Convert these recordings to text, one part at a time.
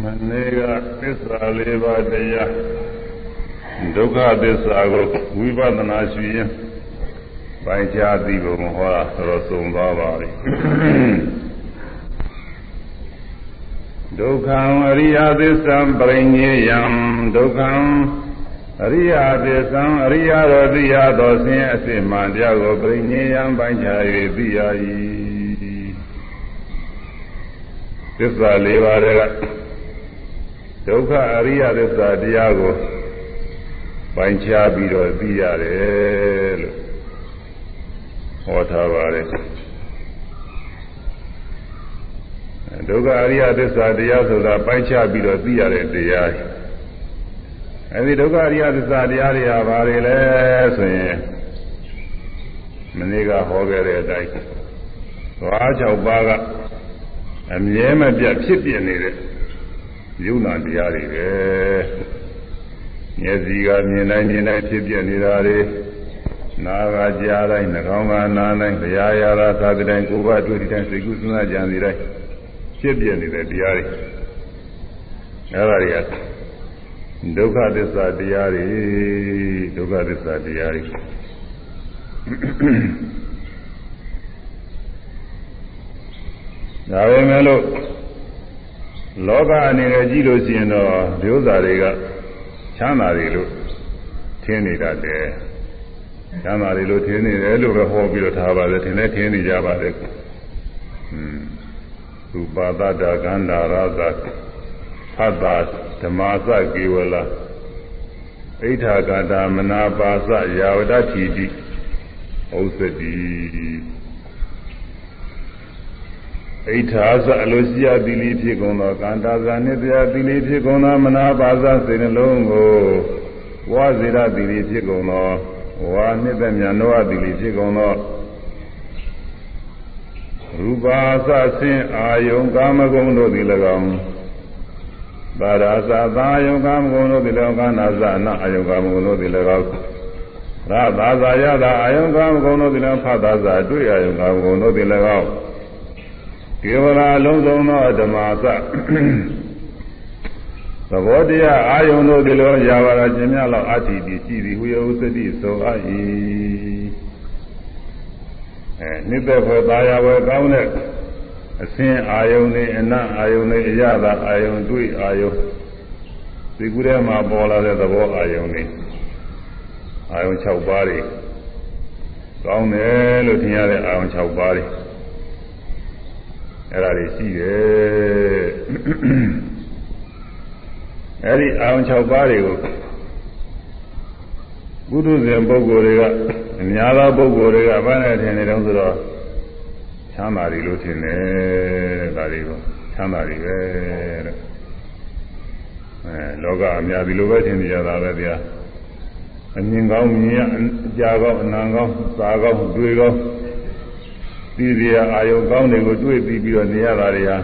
မနေ့ကသစ္စာလေးပါးတရားဒုက္ခသစ္စာကိုဝိပဿနာရှိရင်ပိုင်းခြားသိဖို့ဟောတာဆိုတော့သုံသွားပါပြီဒုက္ခံအရိယသစ္စာပရိညေယံဒုက္ခံအရိယသစ္စာအရိယတော်သိရသောဆင်းရဲအစစ်မှန်တရားကိုပရိညေယံပိုင်းခြား၍သိရ၏သစ္စာလေးပါးက ဒုက္ခအရိယသစ္စာတရားကိုပိုင်းခြားပြီးတော့သိရတယ်လို့ဟောထားပါတယ်ဒုက္ခအရိယသစ္စာတရားဆိုတာပိုင်းခြားပြီးတော့သိရတဲ့တရားအဲဒီဒုက္ခအရိယသစ္စာတရားတွေဟာဘာတွေလဲဆိုရင်မနေ့ကဟောခဲ့တဲ့အတိုင်းသွား6ပါးကအမြဲမပြတ်ဖြစ်ပြနေတဲ့ ယုံနာတရားတွေပဲမျက်စိကမြင်တိုင်းမြင်တိုင်းဖြစ်ပြနေတာတွေနားကကြားတိုင်းနှာခေါင်းကနားတိုင်းတရားရတာသာတိုင်းကိုယ်ကတွေ့တိုင်းစိတ်ကူးစဉ်းစားကြံနေတိုင်းဖြစ်ပြနေတဲ့တရားတွေအဲဒါတွေကဒုက္ခသစ္စာတရားတွေဒုက္ခသစ္စာတရားတွေဒါပဲမဲ့လို့ လောကအနေနဲ့ကြည့်လို့ရှိရင်တော့ဒီဥစ္စာတွေကချမ်းသာတွေလို့ထင်နေတတ်တယ်ချမ်းသာတွေလို့ထင်နေတယ်လို့ပဲဟောပြီးတော့ထားပါတယ်ထင်လဲထင်နေကြပါတယ်ဟွန်းရူပါဒတာကန္တာရသဖတ်တာဓမ္မစကေဝလာဣဋ္ဌာကတာမနာပါစယာဝတ္တိတိဩစတိ ဣဋ္ဌာသအလိုရှိရသီလီဖြစ်ကုန်သောကန္တာဇာနိတယသီလီဖြစ်ကုန်သောမနာပါဇစိတ်နှလုံးကိုဝါဇေရသီလီဖြစ်ကုန်သောဝါနှစ်သက်မြတ်နောသီလီဖြစ်ကုန်သောရူပါသဆင်းအာယုံကာမဂုဏ်တို့သည်၎င်းပါရာသသာယုံကာမဂုဏ်တို့သည်၎င်းကာနာဇနာအာယုံကာမဂုဏ်တို့သည်၎င်းရသာသာယတာအာယုံကာမဂုဏ်တို့သည်၎င်းဖသသာတွေ့အာယုံကာမဂုဏ်တို့သည်၎င်း ကေဝလာအလုံးစုံသောဓမ္မသသဘောတရားအာယုန်တို့ဒီလိုရာပါရခြင်းများလောက်အတ္တိတိရှိသည်ဟူယောသတိဆိုအပ်၏အဲနိသက်ဖွယ်သာယာဝယ်ကောင်းတဲ့အစင်းအာယုန်နဲ့အနတ်အာယုန်နဲ့အရသာအာယုန်တွေ့အာယုန်ဒီကူထဲမှာပေါ်လာတဲ့သဘောအာယုန်တွေအာယုန်6ပါးတွေကောင်းတယ်လို့ထင်ရတဲ့အာယုန်6ပါးတွေ အဲ့ဒါတွေရှိတယ်အဲ့ဒီအာရုံ6ပါးတွေကိုဘုဒ္ဓဇင်ပုဂ္ဂိုလ်တွေကအများသောပုဂ္ဂိုလ်တွေကဘာနဲ့ထင်နေတုံးဆိုတော့ချမ်းသာတယ်လို့ထင်တယ်ဒါတွေကိုချမ်းသာတယ်ပဲတဲ့အဲလောကအများဒီလိုပဲထင်နေကြတာပဲဗျာအမြင်ကောင်းမြင်ရအကြာကောင်းအနံကောင်းသာကောင်းတွေ့ကောင်း ဒီဒီအာယုကောင်းတွေကိုတွေ့ပြီးပြီးတော့နေရတာတွေဟာ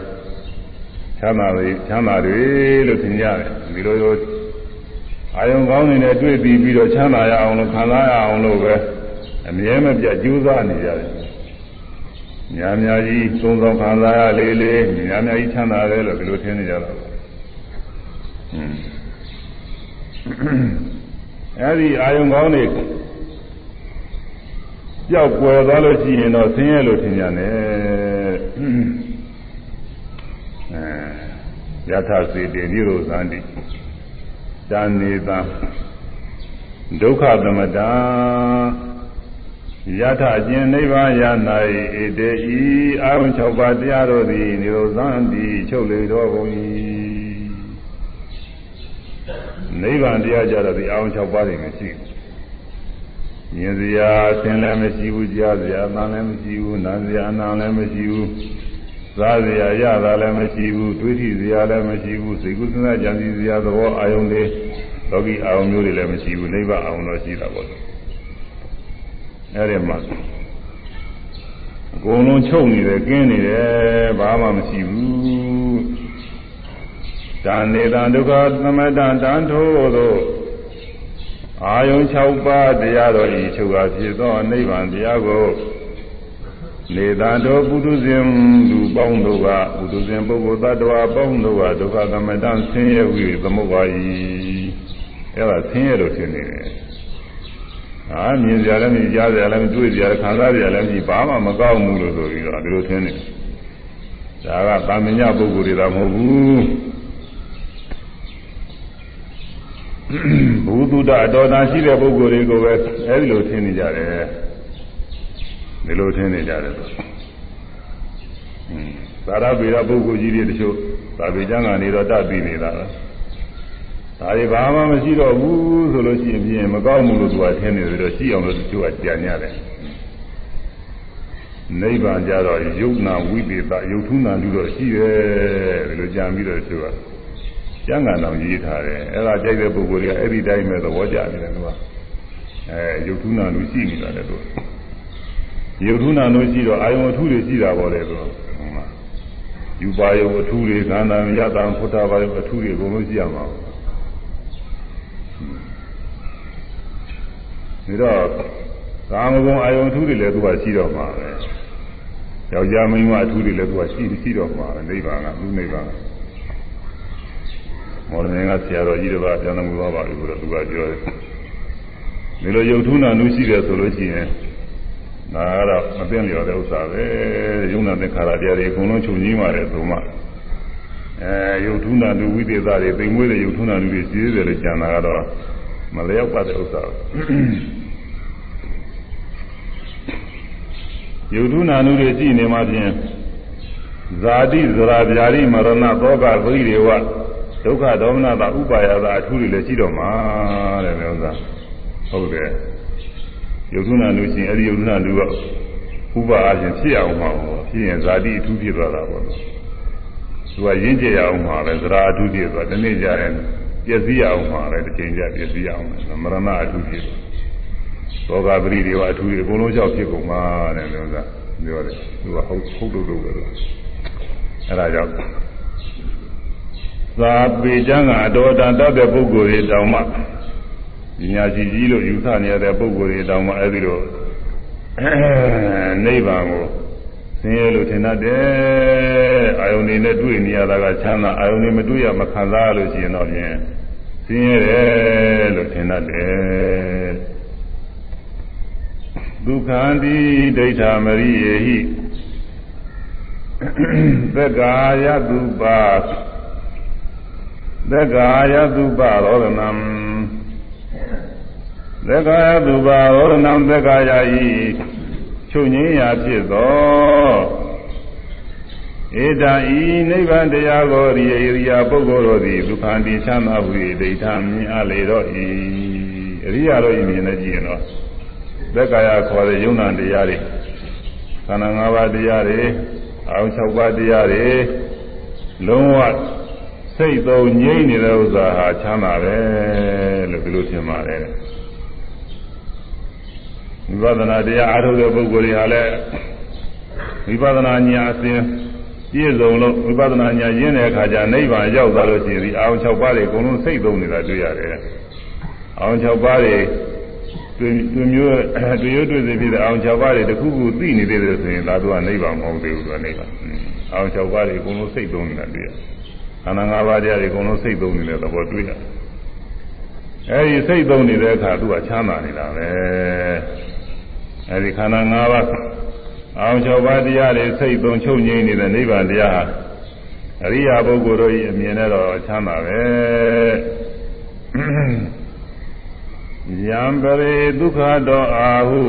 ချမ်းသာတွေချမ်းသာတွေလို့ထင်ကြတယ်ဒီလိုလိုအာယုကောင်းတွေနဲ့တွေ့ပြီးပြီးတော့ချမ်းသာရအောင်လို့ခံစားရအောင်လို့ပဲအမြဲမပြတ်ကြိုးစားနေကြတယ်များများကြီးသုံးဆောင်ခံစားရလေးလေးများများကြီးချမ်းသာတယ်လို့ဒီလိုထင်နေကြတာပေါ့အဲဒီအာယုကောင်းတွေ ကြောက်ွယ်သွားလို့ရှိရင်တော့ဆင်းရဲလို့ထင်ကြတယ်အဲယထာစေတေနိရောသန္တိတန်နေသံဒုက္ခသမတာယထအကျဉ်နိဗ္ဗာန်ရ၌ဧတေဤအာရုံ6ပါးတရားတို့သည်နိရောသန္တိချုပ်လေတော်ကုန်၏နိဗ္ဗာန်တရားကြတော့ဒီအာရုံ6ပါးတွေမရှိဘူး မြင်စရာဆင်းလည်းမရှိဘူးကြားစရာအမှန်လည်းမရှိဘူးနားစရာအနာလည်းမရှိဘူးစားစရာရတာလည်းမရှိဘူးတွေးထိစရာလည်းမရှိဘူးစိတ်ကူးစဉ်းစားကြံစည်စရာသဘောအာယုန်တွေလောကီအာယုန်မျိုးတွေလည်းမရှိဘူးနိဗ္ဗာန်အာယုန်တော့ရှိတာပေါ့အဲဒီမှာအကုန်လုံးချုပ်နေတယ်ကင်းနေတယ်ဘာမှမရှိဘူးဒါနေတာဒုက္ခသမတတန်ထိုးတို့ အာယုံ6ပါးတရားတော်ဤချုပ်ကဖြစ်သောနိဗ္ဗာန်တရားကိုနေသာတော်ပုထုဇဉ်လူပေါင်းတို့ကပုထုဇဉ်ပုဂ္ဂိုလ်သတ္တဝါပေါင်းတို့ကဒုက္ခသမတဆင်းရဲဝိသမုပ္ပါယီအဲ့ဒါဆင်းရဲလို့ထင်နေတယ်အာမြင်ကြလည်းမြင်ကြားကြလည်းတွေ့ကြလည်းခံစားကြလည်းမြင်ဘာမှမကောက်ဘူးလို့ဆိုပြီးတော့ဒီလိုထင်နေဒါကတာမညပုဂ္ဂိုလ်တွေတော့မဟုတ်ဘူး ဘုသူတ္တအတော်တန်ရှိတဲ့ပုဂ္ဂိုလ်တွေကိုပဲအဲဒီလိုထင်နေကြတယ်ဒီလိုထင်နေကြတယ်ဆိုသာရပေရပုဂ္ဂိုလ်ကြီးတွေတချို့သာပေကျမ်းကနေတော့တတ်ပြီးနေတာပဲဒါတွေဘာမှမရှိတော့ဘူးဆိုလို့ရှိရင်ပြင်မကောင်းဘူးလို့သူကထင်နေတယ်တော့ရှိအောင်လို့တချို့ကကြံ့ရတယ်နိဗ္ဗာန်ကြတော့ယုတ်နာဝိသေသယုတ်ထုနာလူတော့ရှိတယ်ဒီလိုကြံပြီးတော့တချို့က ကျမ်းဂန်တော်ရေးထားတယ်အဲ့ဒါကြိုက်တဲ့ပုဂ္ဂိုလ်တွေကအဲ့ဒီတိုင်းပဲသဘောကျနေတယ်သူကအဲယုတ်ထုနာလူရှိနေတာလေသူယုတ်ထုနာလူရှိတော့အာယုံအထုတွေရှိတာပေါ့လေသူယူပါယုံအထုတွေခန္ဓာယတံဖုဒ္ဓဘာယုံအထုတွေအကုန်လုံးရှိရမှာဒါတော့ကာမဂုဏ်အာယုံအထုတွေလည်းသူကရှိတော့မှာပဲယောက်ျားမိန်းမအထုတွေလည်းသူကရှိရှိတော့မှာပဲနိဗ္ဗာန်ကသူနိဗ္ဗာန် မော်လမြိုင်ကဆရာတော်ကြီးတစ်ပါးပြန်တော်မူသွားပါပြီလို့သူကပြောတယ်ဒီလိုယုတ်ထုနာနုရှိတယ်ဆိုလို့ရှိရင်ဒါကတော့မသိလျော်တဲ့ဥစ္စာပဲယုံနာသင်္ခါရတရားတွေအကုန်လုံးချုပ်ငြိမ်းပါတယ်ဆိုမှအဲယုတ်ထုနာနုဝိသေသတွေသိမ်မွေးတဲ့ယုတ်ထုနာနုတွေရှိသေးတယ်လို့ကြံတာကတော့မလျောက်ပါတဲ့ဥစ္စာယုတ်ထုနာနုတွေရှိနေမှဖြင့်ဇာတိဇရာဗျာတိမရဏသောကသတိတွေဝ ဒုက္ခဒေါမနတာဥပါယတာအထူးတွေလည်းရှိတော့မှာတဲ့ဥစ္စာဟုတ်တယ်ယုတ်ထုနာလို့ရှိရင်အဲဒီယုတ်ထုနာလူကဥပါအချင်းဖြစ်အောင်မှာပေါ့ဖြစ်ရင်ဇာတိအထူးဖြစ်သွားတာပေါ့သူကရင်းကျက်ရအောင်မှာပဲသရာအထူးဖြစ်သွားတနေ့ကျရင်ပျက်စီးရအောင်မှာပဲတစ်ချိန်ကျပျက်စီးရအောင်မရဏအထူးဖြစ်သွားသောကပရိတွေကအထူးတွေအကုန်လုံးလျှောက်ဖြစ်ကုန်မှာတဲ့ဥစ္စာပြောတယ်သူကဟုတ်ဟုတ်လို့လို့ပဲအဲဒါကြောင့် သာပေကျမ်းကအတော်တန်တတ်တဲ့ပုဂ္ဂိုလ်တွေတောင်မှပညာရှိကြီးလို့ယူဆနေရတဲ့ပုဂ္ဂိုလ်တွေတောင်မှအဲဒီလိုနိဗ္ဗာန်ကိုဆင်းရဲလို့ထင်တတ်တယ်အာယုန်နေနဲ့တွေ့နေရတာကချမ်းသာအာယုန်နေမတွေ့ရမခံစားလို့ရှိရင်တော့ဖြင့်ဆင်းရဲတယ်လို့ထင်တတ်တယ်ဒုက္ခန္တိဒိဋ္ဌာမရိယေဟိသက္ကာယတုပါ သက္ကာယတုပါရောဒနံသက္ကာယတုပါရောဒနံသက္ကာယဤချုပ်ငင်းရာဖြစ်သောဧတံဤနိဗ္ဗာန်တရားကိုရိယရိယာပုဂ္ဂိုလ်တို့သည်ဒုက္ခန္တိချမ်းသာဟု၏ဒိဋ္ဌာမြင်အလေတော့ဤအရိယာတို့ဤမြင်နေကြည့်ရင်တော့သက္ကာယခေါ်တဲ့ယုံနာတရားတွေခန္ဓာ၅ပါးတရားတွေအောင်၆ပါးတရားတွေလုံးဝ စိတ်သုံးငြိမ့်နေတဲ့ဥစ္စာဟာချမ်းသာပဲလို့ဒီလိုထင်ပါတယ်ဝိပဿနာတရားအားထုတ်တဲ့ပုဂ္ဂိုလ်တွေဟာလည်းဝိပဿနာဉာဏ်အစဉ်ပြည့်စုံလို့ဝိပဿနာဉာဏ်ရင်းတဲ့အခါကျနိဗ္ဗာန်ရောက်သွားလို့ရှိရင်ဒီအာရုံ၆ပါးတွေအကုန်လုံးစိတ်သုံးနေတာတွေ့ရတယ်အာရုံ၆ပါးတွေတွေ့တွေ့မျိုးတွေ့ရတွေ့စေဖြစ်တဲ့အာရုံ၆ပါးတွေတခုခုသိနေသေးတယ်ဆိုရင်ဒါတော့နိဗ္ဗာန်မဟုတ်သေးဘူးသူကနိဗ္ဗာန်အာရုံ၆ပါးတွေအကုန်လုံးစိတ်သုံးနေတာတွေ့ရတယ်ခ န္ဓာ၅ပါးတရားတွေအကုန်လုံးစိတ်သုံးနေတဲ့သဘောတွေ့ရတယ်အဲဒီစိတ်သုံးနေတဲ့အခါသူကချမ်းသာနေတာပဲအဲဒီခန္ဓာ၅ပါးအောင်၆ပါးတရားတွေစိတ်သုံးချုပ်ငြိမ်းနေတဲ့နိဗ္ဗာန်တရားဟာအရိယာပုဂ္ဂိုလ်တို့၏အမြင်နဲ့တော့ချမ်းသာပဲယံပရိဒုက္ခတောအာဟု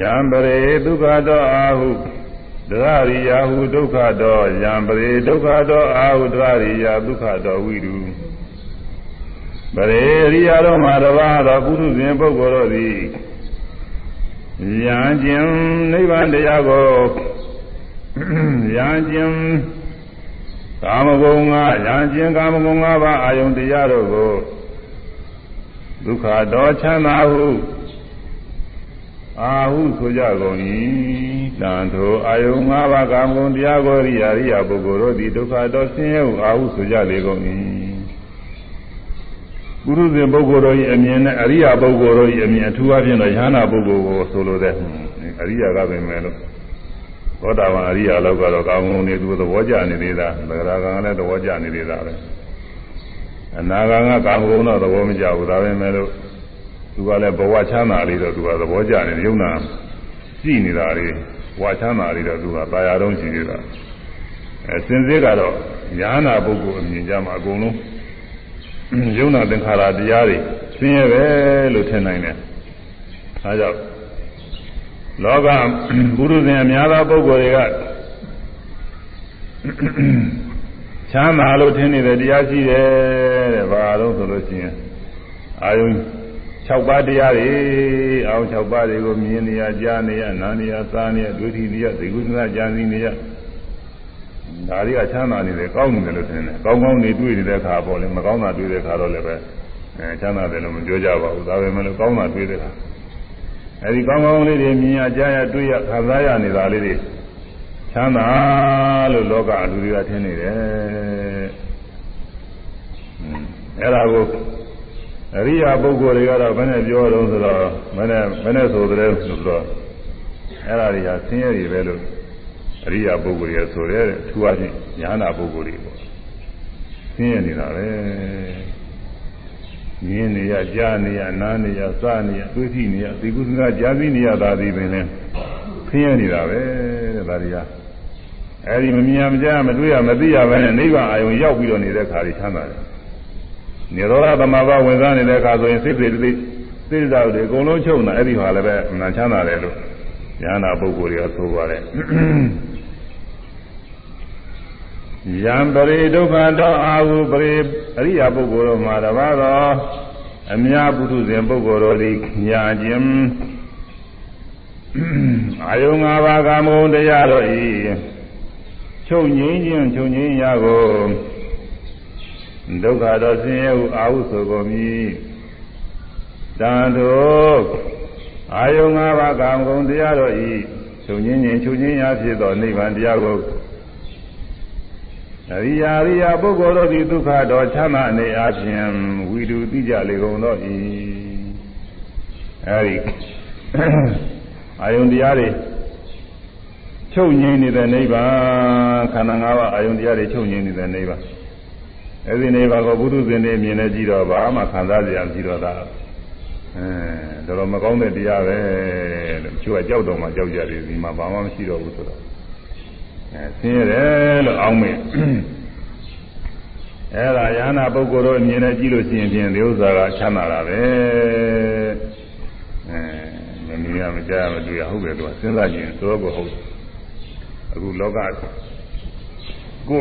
ယံပရိဒုက္ခတောအာဟု ဒရရိယာဟုဒုက္ခတောယံပရိဒုက္ခတောအာဟုဒရရိယာဒုက္ခတောဝိတုပရိရိယာတော်မှာတပါးသောပုထုဇဉ်ပုဂ္ဂိုလ်တို့သည်ယံကျင်နိဗ္ဗာန်တရားကိုယံကျင်ကာမဂုဏ်ငါယံကျင်ကာမဂုဏ်ငါပါအာယုန်တရားတို့ကိုဒုက္ခတော်ချမ်းသာဟု အာဟုဆိုကြကုန်၏တန်ထိုအာယုံ၅ပါးကာမဂုဏ်တရားကိုရိယာရိယာပုဂ္ဂိုလ်တို့သည်ဒုက္ခတော်ဆင်းရဲဟုအာဟုဆိုကြလေကုန်၏ပုရုဇဉ်ပုဂ္ဂိုလ်တို့၏အမြင်နဲ့အရိယာပုဂ္ဂိုလ်တို့၏အမြင်အထူးအဖြင့်တော့ယ ahanan ပုဂ္ဂိုလ်ကိုဆိုလိုတဲ့အရိယာကပဲမဲ့လို့သောတာပန်အရိယာလောက်ကတော့ကောင်းကောင်းနေသူသဘောကျနေသေးတာသဂရာကံကလည်းသဘောကျနေသေးတာပဲအနာဂံကကာမဂုဏ်တော့သဘောမကျဘူးဒါပဲမဲ့လို့ သူကလည်းဘဝချမ်းသာလေးတော့သူကသဘောကျနေတယ်ယုံနာကြည့်နေတာလေးဘဝချမ်းသာလေးတော့သူကတာယာတော့ရှိနေတာအဲစင်စစ်ကတော့ညာနာပုဂ္ဂိုလ်အမြင်ကြမှာအကုန်လုံးယုံနာသင်္ခါရတရားတွေဆင်းရဲပဲလို့ထင်နိုင်တယ်အဲကြောင့်လောကပုရုဇဉ်အများသောပုဂ္ဂိုလ်တွေကချမ်းသာလို့ထင်နေတဲ့တရားရှိတယ်တဲ့ဘာလို့ဆိုလို့ရှိရင်အာယုံ 6ပါးတရားတွေအာယုံ6ပါးတွေကိုမြင်နေရကြားနေရနားနေရစားနေရဒုတိယသိကုသနာကြံစည်နေရဒါတွေကချမ်းသာနေတယ်ကောင်းနေတယ်လို့ထင်တယ်ကောင်းကောင်းနေတွေ့နေတဲ့အခါပေါ့လေမကောင်းတာတွေ့တဲ့အခါတော့လည်းပဲအဲချမ်းသာတယ်လို့မပြောကြပါဘူးဒါပဲမလို့ကောင်းတာတွေ့တဲ့အခါအဲဒီကောင်းကောင်းလေးတွေမြင်ရကြားရတွေ့ရခံစားရနေတာလေးတွေချမ်းသာလို့လောကအလူတွေကထင်နေတယ်အဲဒါကို အရိယာပုဂ္ဂိုလ်တွေကတော့ဘယ်နဲ့ပြောတော့ဆိုတော့ဘယ်နဲ့ဘယ်နဲ့ဆိုတဲ့ဆိုတော့အဲဒါတွေကဆင်းရဲတွေပဲလို့အရိယာပုဂ္ဂိုလ်တွေဆိုတဲ့ထူအချင်းညာနာပုဂ္ဂိုလ်တွေပေါ့ဆင်းရဲနေတာပဲမြင်နေရကြားနေရနားနေရစနေရသိသိနေရသိကုသနာကြားသိနေရတာဒီပင်လဲဆင်းရဲနေတာပဲတဲ့ဒါတွေကအဲဒီမမြင်မကြားမတွေ့ရမသိရပဲနဲ့နိဗ္ဗာန်အာယုံရောက်ပြီးတော့နေတဲ့ခါတွေချမ်းသာတယ် နိရောဓသမဘာဝင်စားနေတဲ့ခါဆိုရင်စိတ်တွေသိသိစားတွေအကုန်လုံးချုပ်နေအဲ့ဒီဟာလည်းပဲအမှန်ချမ်းသာတယ်လို့ဉာဏပုဂ္ဂိုလ်တွေကဆိုပါတယ်ယံပရိဒုက္ခတောအာဟုပရိအရိယာပုဂ္ဂိုလ်တို့မှာတပါးတော့အများပုထုဇဉ်ပုဂ္ဂိုလ်တို့သည်ညာခြင်းအာယုံ၅ပါးကမုံတရားတို့ဤချုပ်ငိမ့်ခြင်းချုပ်ငိမ့်ရာကို ဒုက္ခတော့ဆင်းရဲဟုအာဟုဆိုကုန်မည်တန်တို့အာယုံ၅ပါးကမုံတရားတို့ဤချုပ်ငိမ့်ခြင်းချုပ်ငိမ့်ရာဖြစ်သောနိဗ္ဗာန်တရားကိုအရိယာရိယာပုဂ္ဂိုလ်တို့သည်ဒုက္ခတော့ချမ်းသာနေအခြင်းဝိတုတိကြလေကုန်တော့ဤအဲဒီအာယုန်တရားတွေချုပ်ငြိမ်းနေတဲ့နိဗ္ဗာန်ခန္ဓာ၅ပါးအာယုန်တရားတွေချုပ်ငြိမ်းနေတဲ့နိဗ္ဗာန် အဲဒီနိဗ္ဗာန်ကိုဘုသူဇင်တွေမြင်နေကြည့်တော့ဘာမှခံစားကြရမရှိတော့တာအဲတော်တော်မကောင်းတဲ့တရားပဲလို့သူကကြောက်တော့မှကြောက်ကြတယ်ဒီမှာဘာမှမရှိတော့ဘူးဆိုတော့အဲဆင်းရဲတယ်လို့အောင်းမေအဲ့ဒါယ ahanan ပုဂ္ဂိုလ်တို့မြင်နေကြည့်လို့ရှိရင်ဖြင့်ဒီဥစ္စာကချမ်းသာတာပဲအဲမမြင်ရမကြားရမတွေ့ရဟုတ်တယ်သူကစဉ်းစားကြည့်ရင်သောကိုဟုတ်အခုလောကကို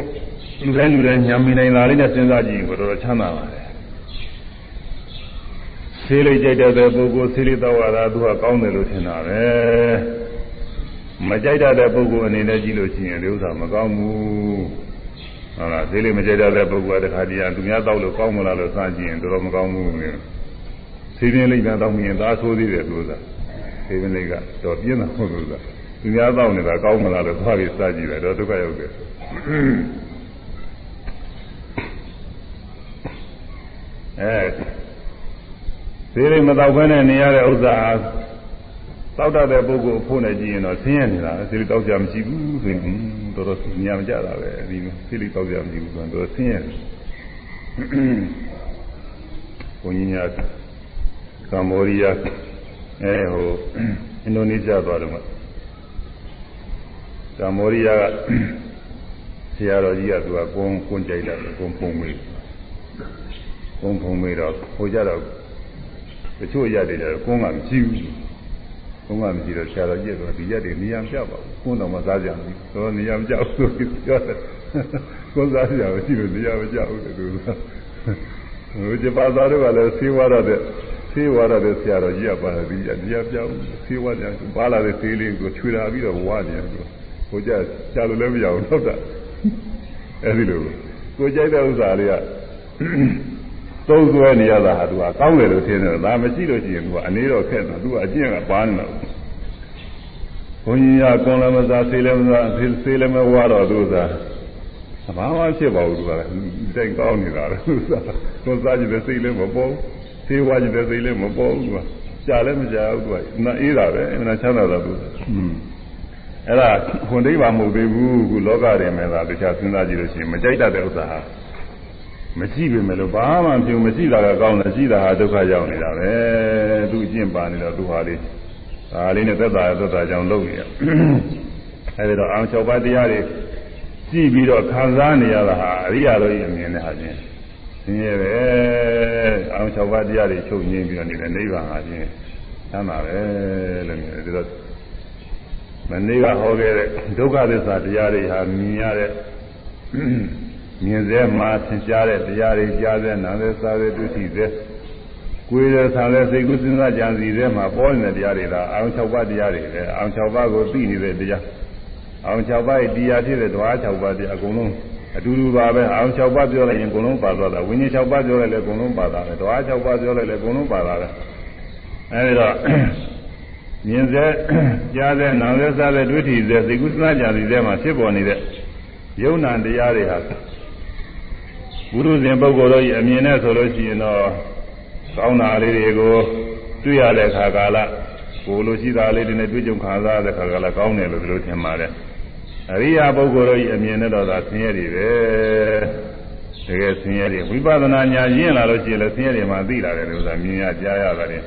လူတိုင်းလူတိုင်းညာမိနိုင်တာလေးနဲ့စဉ်းစားကြည့်ရင်ကိုတော်တော်ချမ်းသာပါတယ်ဆေးလေးကြိုက်တဲ့ပုဂ္ဂိုလ်ဆေးလေးတော့ရတာသူကကောင်းတယ်လို့ထင်တာပဲမကြိုက်တဲ့ပုဂ္ဂိုလ်အနေနဲ့ကြည့်လို့ရှိရင်ဒီဥစ္စာမကောင်းဘူးဟုတ်လားဈေးလေးမကြိုက်တဲ့ပုဂ္ဂိုလ်ကတခါတည်းကသူများတောက်လို့ကောင်းမလားလို့စကြည့်ရင်တော်တော်မကောင်းဘူးလေဈေးပြင်းလိမ့်ပြန်တောက်မြင်သားဆိုးသေးတယ်သူကဈေးပြင်းလိမ့်ကတော့ပြင်းတာဟုတ်လို့ကသူများတောက်နေတာကောင်းမလားလို့သွားပြီးစကြည့်တယ်တော့ဒုက္ခရောက်တယ် အဲဈေးလေးမတောက်ဘဲနဲ့နေရတဲ့ဥစ္စာတောက်တတ်တဲ့ပုဂ္ဂိုလ်အဖို့နဲ့ကြည့်ရင်တော့ဆင်းရဲနေတာဆေးလေးတောက်ကြမရှိဘူးဆိုရင်တော်တော်ညံမကြတာပဲဒီဆေးလေးတောက်ကြမရှိဘူးဆိုတော့ဆင်းရဲဘုန်းကြီးများကမ္ဘောဒီးယားအဲဟိုအင်ဒိုနီးရှားသွားတော့ကမ္ဘောဒီးယားကဆရာတော်ကြီးကသူကကွန်းကွန်းကြိုက်တယ်ကွန်းပုံမေး ကွန်းပုံမေးတော့ဟိုကြတော့တချို့ရတယ်ကြကွန်းကမရှိဘူးုံးကမရှိတော့ဆရာတော်ကြီးကတော့ဒီရက်တွေနေရာမပြပါဘူး။ကိုယ်တော်မှစားကြပြီ။တော့နေရာမကျဘူးဆိုပြီးပြောတယ်။ကိုယ်စားကြမရှိလို့နေရာမကျဘူးတူတူ။ဟိုကျပါသားတို့ကလည်းဆေးဝါးရတဲ့ဆေးဝါးရတဲ့ဆရာတော်ကြီးကပါတယ်ဒီနေရာပြဘူး။ဆေးဝါးတယ်ပါလာတဲ့ဆေးလေးကိုချွေတာပြီးတော့ဝါနေတယ်။ဟိုကြချလို့လည်းမရဘူးတော့တာ။အဲဒီလိုကိုကြိုက်တဲ့ဥစ္စာလေးက သုံးဆွဲနေရတာဟာသူကကောင်းတယ်လို့ထင်တယ်ဒါမရှိလို့ရှိရင်သူကအနေတော့ခက်တယ်သူကအကျင့်ကပါနေတော့ဘုန်းကြီးကကွန်လမသာဆေးလည်းမသာဆေးလည်းမဝါတော့သူကဘာမှဖြစ်ပါဘူးသူကတိုင်ကောင်းနေတာသူကကိုစားကြည့်တဲ့စိတ်လည်းမပေါ်ဆေးဝါကြည့်တဲ့စိတ်လည်းမပေါ်ဘူးသူကကြာလည်းမကြာဘူးသူကနာအေးတာပဲအမှန်ချမ်းသာတာသူအဲ့ဒါခွန်ဒိဗာမဟုတ်သေးဘူးခုလောကထဲမှာသာတခြားစဉ်းစားကြည့်လို့ရှိရင်မကြိုက်တတ်တဲ့ဥစ္စာဟာ မရှိပေမဲ့လို့ဘာမှပြုံမရှိတာကကောင်းတယ်ရှိတာဟာဒုက္ခရောက်နေတာပဲသူအကျင့်ပါနေတော့သူဟာလေးဒါလေးနဲ့သက်သာသက်သာကြောင်လုပ်နေရအဲဒီတော့အောင်၆ပါးတရားတွေကြည့်ပြီးတော့ခံစားနေရတာဟာအရိယာတို့ရဲ့အမြင်နဲ့ဟာချင်းဆင်းရဲပဲအောင်၆ပါးတရားတွေချုပ်ငြင်းပြီးတော့နေတဲ့နိဗ္ဗာန်ဟာချင်းသမ်းပါပဲလို့မြင်တယ်ဒီတော့မနေ့ကဟောခဲ့တဲ့ဒုက္ခသစ္စာတရားတွေဟာမြင်ရတဲ့ မြင်စေမှာသင်ကြားတဲ့တရားတွေကြားစေနားစေစားစေတွေ့ရှိစေကိုယ်ရဆာတဲ့စိတ်ကူးစဉ်းစားကြံစီစေမှာပေါ်နေတဲ့တရားတွေလားအောင်၆ပါးတရားတွေပဲအောင်၆ပါးကိုသိနေတဲ့တရားအောင်၆ပါးရဲ့တရားဖြစ်တဲ့ဓဝါ၆ပါးတရားအကုန်လုံးအတူတူပါပဲအောင်၆ပါးပြောလိုက်ရင်အကုန်လုံးပါသွားတာဝိညာဉ်၆ပါးပြောလိုက်လည်းအကုန်လုံးပါတာပဲဓဝါ၆ပါးပြောလိုက်လည်းအကုန်လုံးပါတာပဲအဲဒီတော့မြင်စေကြားစေနားစေစားစေတွေ့ထိစေစိတ်ကူးစဉ်းစားကြံစီစေမှာဖြစ်ပေါ်နေတဲ့ယုံနာတရားတွေဟာ ဘုရုဇဉ်ပုဂ္ဂိုလ်တို့ရဲ့အမြင်နဲ့ဆိုလို့ရှိရင်တော့ကောင်းတာလေးတွေကိုတွေ့ရတဲ့ခါကာလကိုလိုရှိတာလေးတွေနဲ့တွေ့ကြုံခံစားရတဲ့ခါကာလကောင်းတယ်လို့ဒီလိုထင်ပါတယ်အရိယာပုဂ္ဂိုလ်တို့ရဲ့အမြင်နဲ့တော့ဒါဆင်းရဲတွေပဲတကယ်ဆင်းရဲတွေဝိပဿနာညာရင့်လာလို့ရှိရင်လည်းဆင်းရဲတွေမှသိလာတယ်လို့ဆိုတာမြင်ရကြားရတာတယ်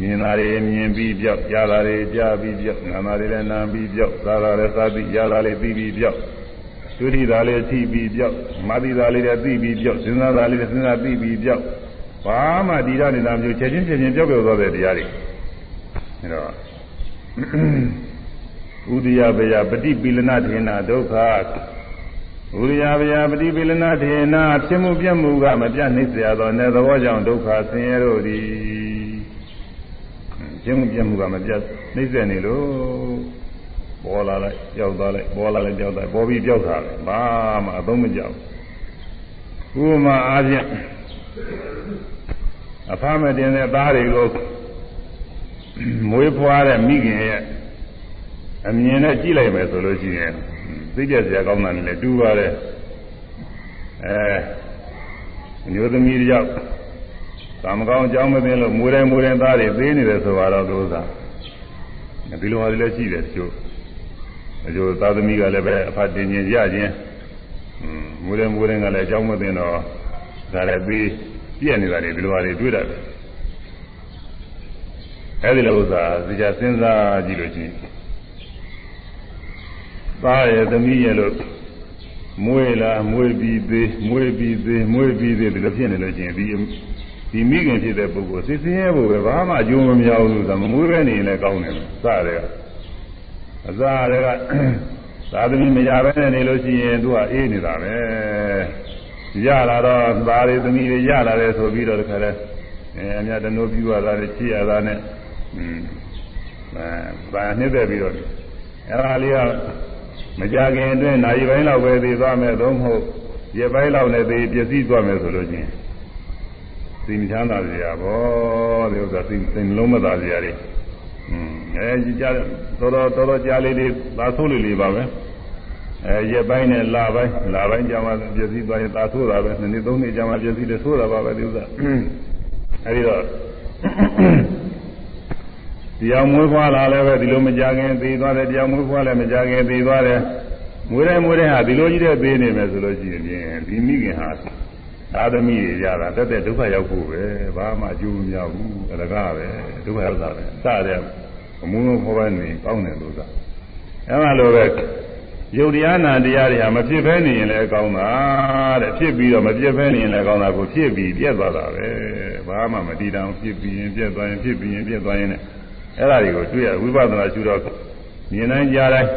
မြင်တာတွေမြင်ပြီးပြောက်ကြားတာတွေကြားပြီးပြောက်နာတာတွေလည်းနာပြီးပြောက်စားတာလည်းစားပြီးကြားတာလည်းပြီးပြီးပြောက် သုတိသာလေးသိပြီးပြောက်မာတိသာလေးလည်းသိပြီးပြောက်စဉ်းစားသာလေးလည်းစဉ်းစားသိပြီးပြောက်ဘာမှဒီရနေတာမျိုးချက်ချင်းချင်းချင်းပြောက်ပြောက်သွားတဲ့တရားတွေအဲတော့ဥဒိယဘယပฏิပိလနာထေနာဒုက္ခဥဒိယဘယပฏิပိလနာထေနာဖြစ်မှုပြတ်မှုကမပြတ်နိုင်စရာသောနယ်သဘောကြောင့်ဒုက္ခဆင်းရဲတို့သည်ဖြစ်မှုပြတ်မှုကမပြတ်နိုင်စနေလို့ ပေါ်လာလိုက်ကြောက်သွားလိုက်ပေါ်လာလိုက်ကြောက်သွားပေါ်ပြီးကြောက်တာပဲဘာမှအသုံးမကျဘူးဥပမာအားဖြင့်အဖမတင်တဲ့သားတွေကိုမွေးဖွားတဲ့မိခင်ရဲ့အမြင်နဲ့ကြည့်လိုက်မယ်ဆိုလို့ရှိရင်သိကြစရာကောင်းတာလည်းတူပါတယ်အဲမျိုးသမီးတယောက်ကာမကောင်းအကြောင်းမသိလို့မွေးတိုင်းမွေးတိုင်းသားတွေသေးနေတယ်ဆိုတော့သူကဒီလိုဟာတွေလည်းရှိတယ်ကျို့ အကျိုးသာသမီကလည်းပဲအဖတ်တင်ခြင်းရခြင်းမူတယ်မူတယ်ကလည်းအကြောင်းမသိတော့ဒါလည်းပြီးပြည့်နေတာတွေဒီလိုဟာတွေတွေ့ရတယ်အဲဒီလိုဥစ္စာဒီကြစဉ်းစားကြည့်လို့ချင်းသားရဲ့သမီးရဲ့လို့မွေးလားမွေးပြီးသေးမွေးပြီးသေးမွေးပြီးသေးဒီလိုဖြစ်နေလို့ချင်းဒီဒီမိခင်ဖြစ်တဲ့ပုဂ္ဂိုလ်သိစင်းရဲဖို့ပဲဘာမှအကျိုးမများဘူးဆိုတာမမွေးပဲနေရင်လည်းကောင်းတယ်စတယ်က အစားတွေကသာသမီမရပဲနေလို့ရှိရင်သူကအေးနေတာပဲရလာတော့သားတွေသမီးတွေရလာတယ်ဆိုပြီးတော့တခါလဲအဲအများတနိုးပြရတာနဲ့ချီရတာနဲ့อืมအဲဘာနှိမ့်သက်ပြီးတော့အဲဒါလေးကမကြခင်အတွင်းနိုင်ပိုင်းလောက်ပဲသိသွားမယ်သို့မဟုတ်ရပိုင်းလောက်နဲ့သိပြည့်စည်သွားမယ်ဆိုလို့ချင်းသိမချမ်းသာစရာဘောဒီဥစ္စာသိသိလုံးမသာစရာတွေ อืมအဲကြားတော်တော်တော်တော်ကြားလေးလေးသာဆိုးလေးလေးပါပဲအဲရက်ပိုင်းနဲ့လပိုင်းလပိုင်းကြာမှပြည့်စည်သွားရင်သာဆိုးတာပဲနှစ်နှစ်သုံးနှစ်ကြာမှပြည့်စည်တယ်ဆိုးတာပါပဲဒီဥစ္စာအဲဒီတော့တရားမွေးဖွားလာလည်းပဲဒီလိုမကြခင်သေသွားတယ်တရားမွေးဖွားလည်းမကြခင်သေသွားတယ်မွေးတိုင်းမွေးတိုင်းဟာဒီလိုကြီးတဲ့သေးနေမယ်ဆိုလို့ရှိရင်ဒီမိခင်ဟာ သာသမီတွေရတာတက်တဲ့ဒုက္ခရောက်ဖို့ပဲဘာမှအကျိုးမရဘူးအလကားပဲဒုက္ခရောက်တာပဲစတဲ့အမှုမဖော်ပိုင်းနေကောင်းတယ်လို့သာအဲလိုပဲယုတ်တရားနာတရားတွေဟာမဖြစ်ဘဲနေရင်လည်းကောင်းတာတဲ့ဖြစ်ပြီးတော့မပြည့်ဘဲနေရင်လည်းကောင်းတာကိုဖြစ်ပြီးပြည့်သွားတာပဲဘာမှမတည်တောင်ဖြစ်ပြီးရင်ပြည့်သွားရင်ဖြစ်ပြီးရင်ပြည့်သွားရင်အဲ့ဒါတွေကိုတွေ့ရဝိပဿနာရှုတော့မြင်တိုင်းကြားတိုင်း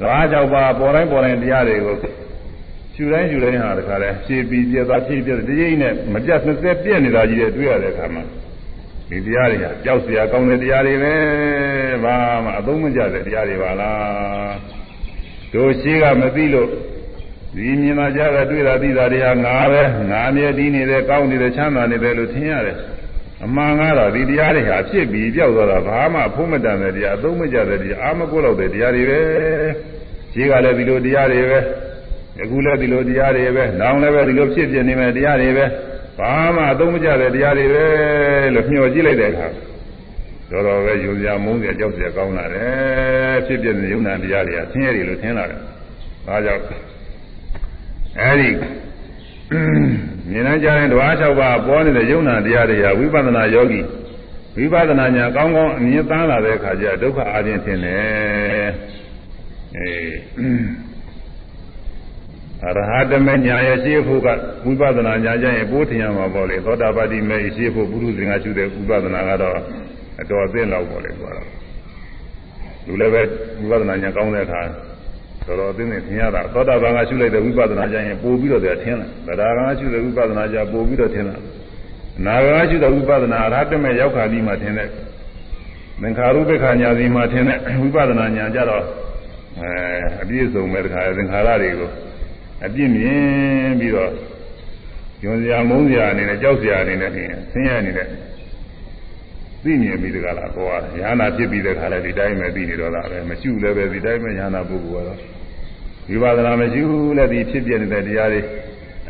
သဘာကြောက်ပါပေါ်တိုင်းပေါ်တိုင်းတရားတွေကို ရှုတိုင်းရှုတိုင်းဟာတခါလဲဖြည့်ပြီးပြည့်သွားဖြည့်ပြည့်တကြီးနဲ့မပြတ်မစက်ပြည့်နေတာကြီးတွေတွေ့ရတဲ့အခါမှာဒီတရားတွေကကြောက်စရာကောင်းတဲ့တရားတွေပဲဘာမှအသုံးမကျတဲ့တရားတွေပါလားတို့ရှိကမသိလို့ဒီမြင်လာကြတာတွေ့တာသိတာတွေဟာငါပဲငါမြဲတည်နေတယ်ကောင်းနေတယ်ချမ်းသာနေတယ်လို့ထင်ရတယ်အမှန်ကတော့ဒီတရားတွေဟာဖြစ်ပြီးပြောက်သွားတာဘာမှဖုံးမတန်တဲ့တရားအသုံးမကျတဲ့တရားအာမကိုလောက်တဲ့တရားတွေပဲရှိကလည်းဒီလိုတရားတွေပဲ အခုလည်းဒီလိုတရားတွေပဲနောင်လည်းပဲဒီလိုဖြစ်ပြနေမယ်တရားတွေပဲဘာမှအသုံးမကျတဲ့တရားတွေပဲလို့ညှော်ကြည့်လိုက်တဲ့အခါတော်တော်ပဲယုံကြမုန်းကြကြောက်ကြကောင်းလာတယ်ဖြစ်ဖြစ်နေယုံနာတရားတွေကဆင်းရဲတယ်လို့ထင်လာတယ်ဒါကြောင့်အဲဒီမြင်နိုင်ကြတဲ့ဓဝါ၆ပါးပေါ်နေတဲ့ယုံနာတရားတွေကဝိပဿနာယောဂီဝိပဿနာညာကောင်းကောင်းအမြင်သားလာတဲ့အခါကျဒုက္ခအရင်ထင်တယ်အဲ အရဟတမေညာရဲ့ရှိဖို့ကဝိပဿနာညာကျရင်ပိုးထင်ရမှာပေါ့လေသောတာပတိမေရှိဖို့ပုရုဇင်ကရှုတဲ့ဝိပဿနာကတော့အတော်အသင့်လောက်ပေါ့လေဆိုတာလူလည်းပဲဝိပဿနာညာကောင်းတဲ့အခါတော်တော်အသင့်နဲ့ထင်ရတာသောတာပန်ကရှုလိုက်တဲ့ဝိပဿနာကျရင်ပို့ပြီးတော့ထင်လာသဒ္ဒါကရှုတဲ့ဝိပဿနာကျပို့ပြီးတော့ထင်လာနာဂကရှုတဲ့ဝိပဿနာအရဟတမေရောက်ခါပြီးမှထင်တဲ့သင်္ခါရုပ္ပခာညာစီမှထင်တဲ့ဝိပဿနာညာကြတော့အဲအပြည့်စုံပဲတခါသင်္ခါရတွေကို အပြစ်မြင်ပြီးတော့ညွန်စရာမုန်းစရာအနေနဲ့ကြောက်စရာအနေနဲ့ဆင်းရဲအနေနဲ့သိမြင်ပြီးတကလားပေါ်ရတယ်။ညာနာဖြစ်ပြီးတဲ့ခါလဲဒီတိုင်းပဲသိနေတော့တာပဲ။မရှိလည်းပဲဒီတိုင်းပဲညာနာပုဂ္ဂိုလ်ကတော့ဝိပဿနာမရှိဘူးလည်းဒီဖြစ်ပြနေတဲ့တရားတွေ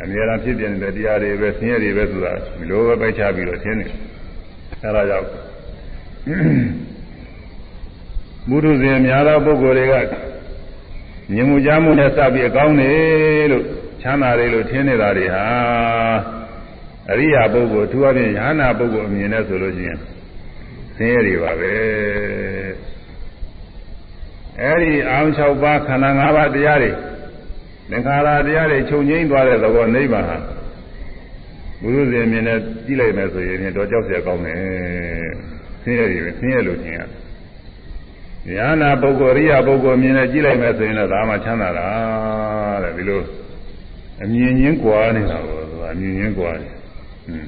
အများအားဖြစ်ပြနေတဲ့တရားတွေပဲဆင်းရဲတွေပဲဆိုတာဒီလိုပဲပိုက်ချပြီးတော့ရှင်းနေ။အဲဒါကြောင့်ဘုရုဇဉ်များသောပုဂ္ဂိုလ်တွေက မြင်မှုကြားမှုနဲ့စပြီးအကောင်းနေလို့ချမ်းသာတယ်လို့ထင်နေတာတွေဟာအရိယာပုဂ္ဂိုလ်သူအပြင်ယ ahanan ပုဂ္ဂိုလ်အမြင်နဲ့ဆိုလို့ရှိရင်ဆင်းရဲတွေပါပဲအဲဒီအောင်၆ပါးခန္ဓာ၅ပါးတရားတွေသင်္ခါရတရားတွေချုပ်ငိမ့်သွားတဲ့သဘောနိဗ္ဗာန်ဟာဘုရုဇဉ်မြင်နဲ့ကြည့်လိုက်မယ်ဆိုရင်တော့ကြောက်เสียကောင်းတယ်ဆင်းရဲတွေပဲဆင်းရဲလို့ထင်ရတယ် ဉာဏပုဂ္ဂိုလ်ရိယပုဂ္ဂိုလ်မြင်နဲ့ကြည့်လိုက်မယ်ဆိုရင်တော့ဒါမှချမ်းသာတာတဲ့ဒီလိုအမြင်ချင်းကွာနေတာပေါ့သူကအမြင်ချင်းကွာတယ်อืม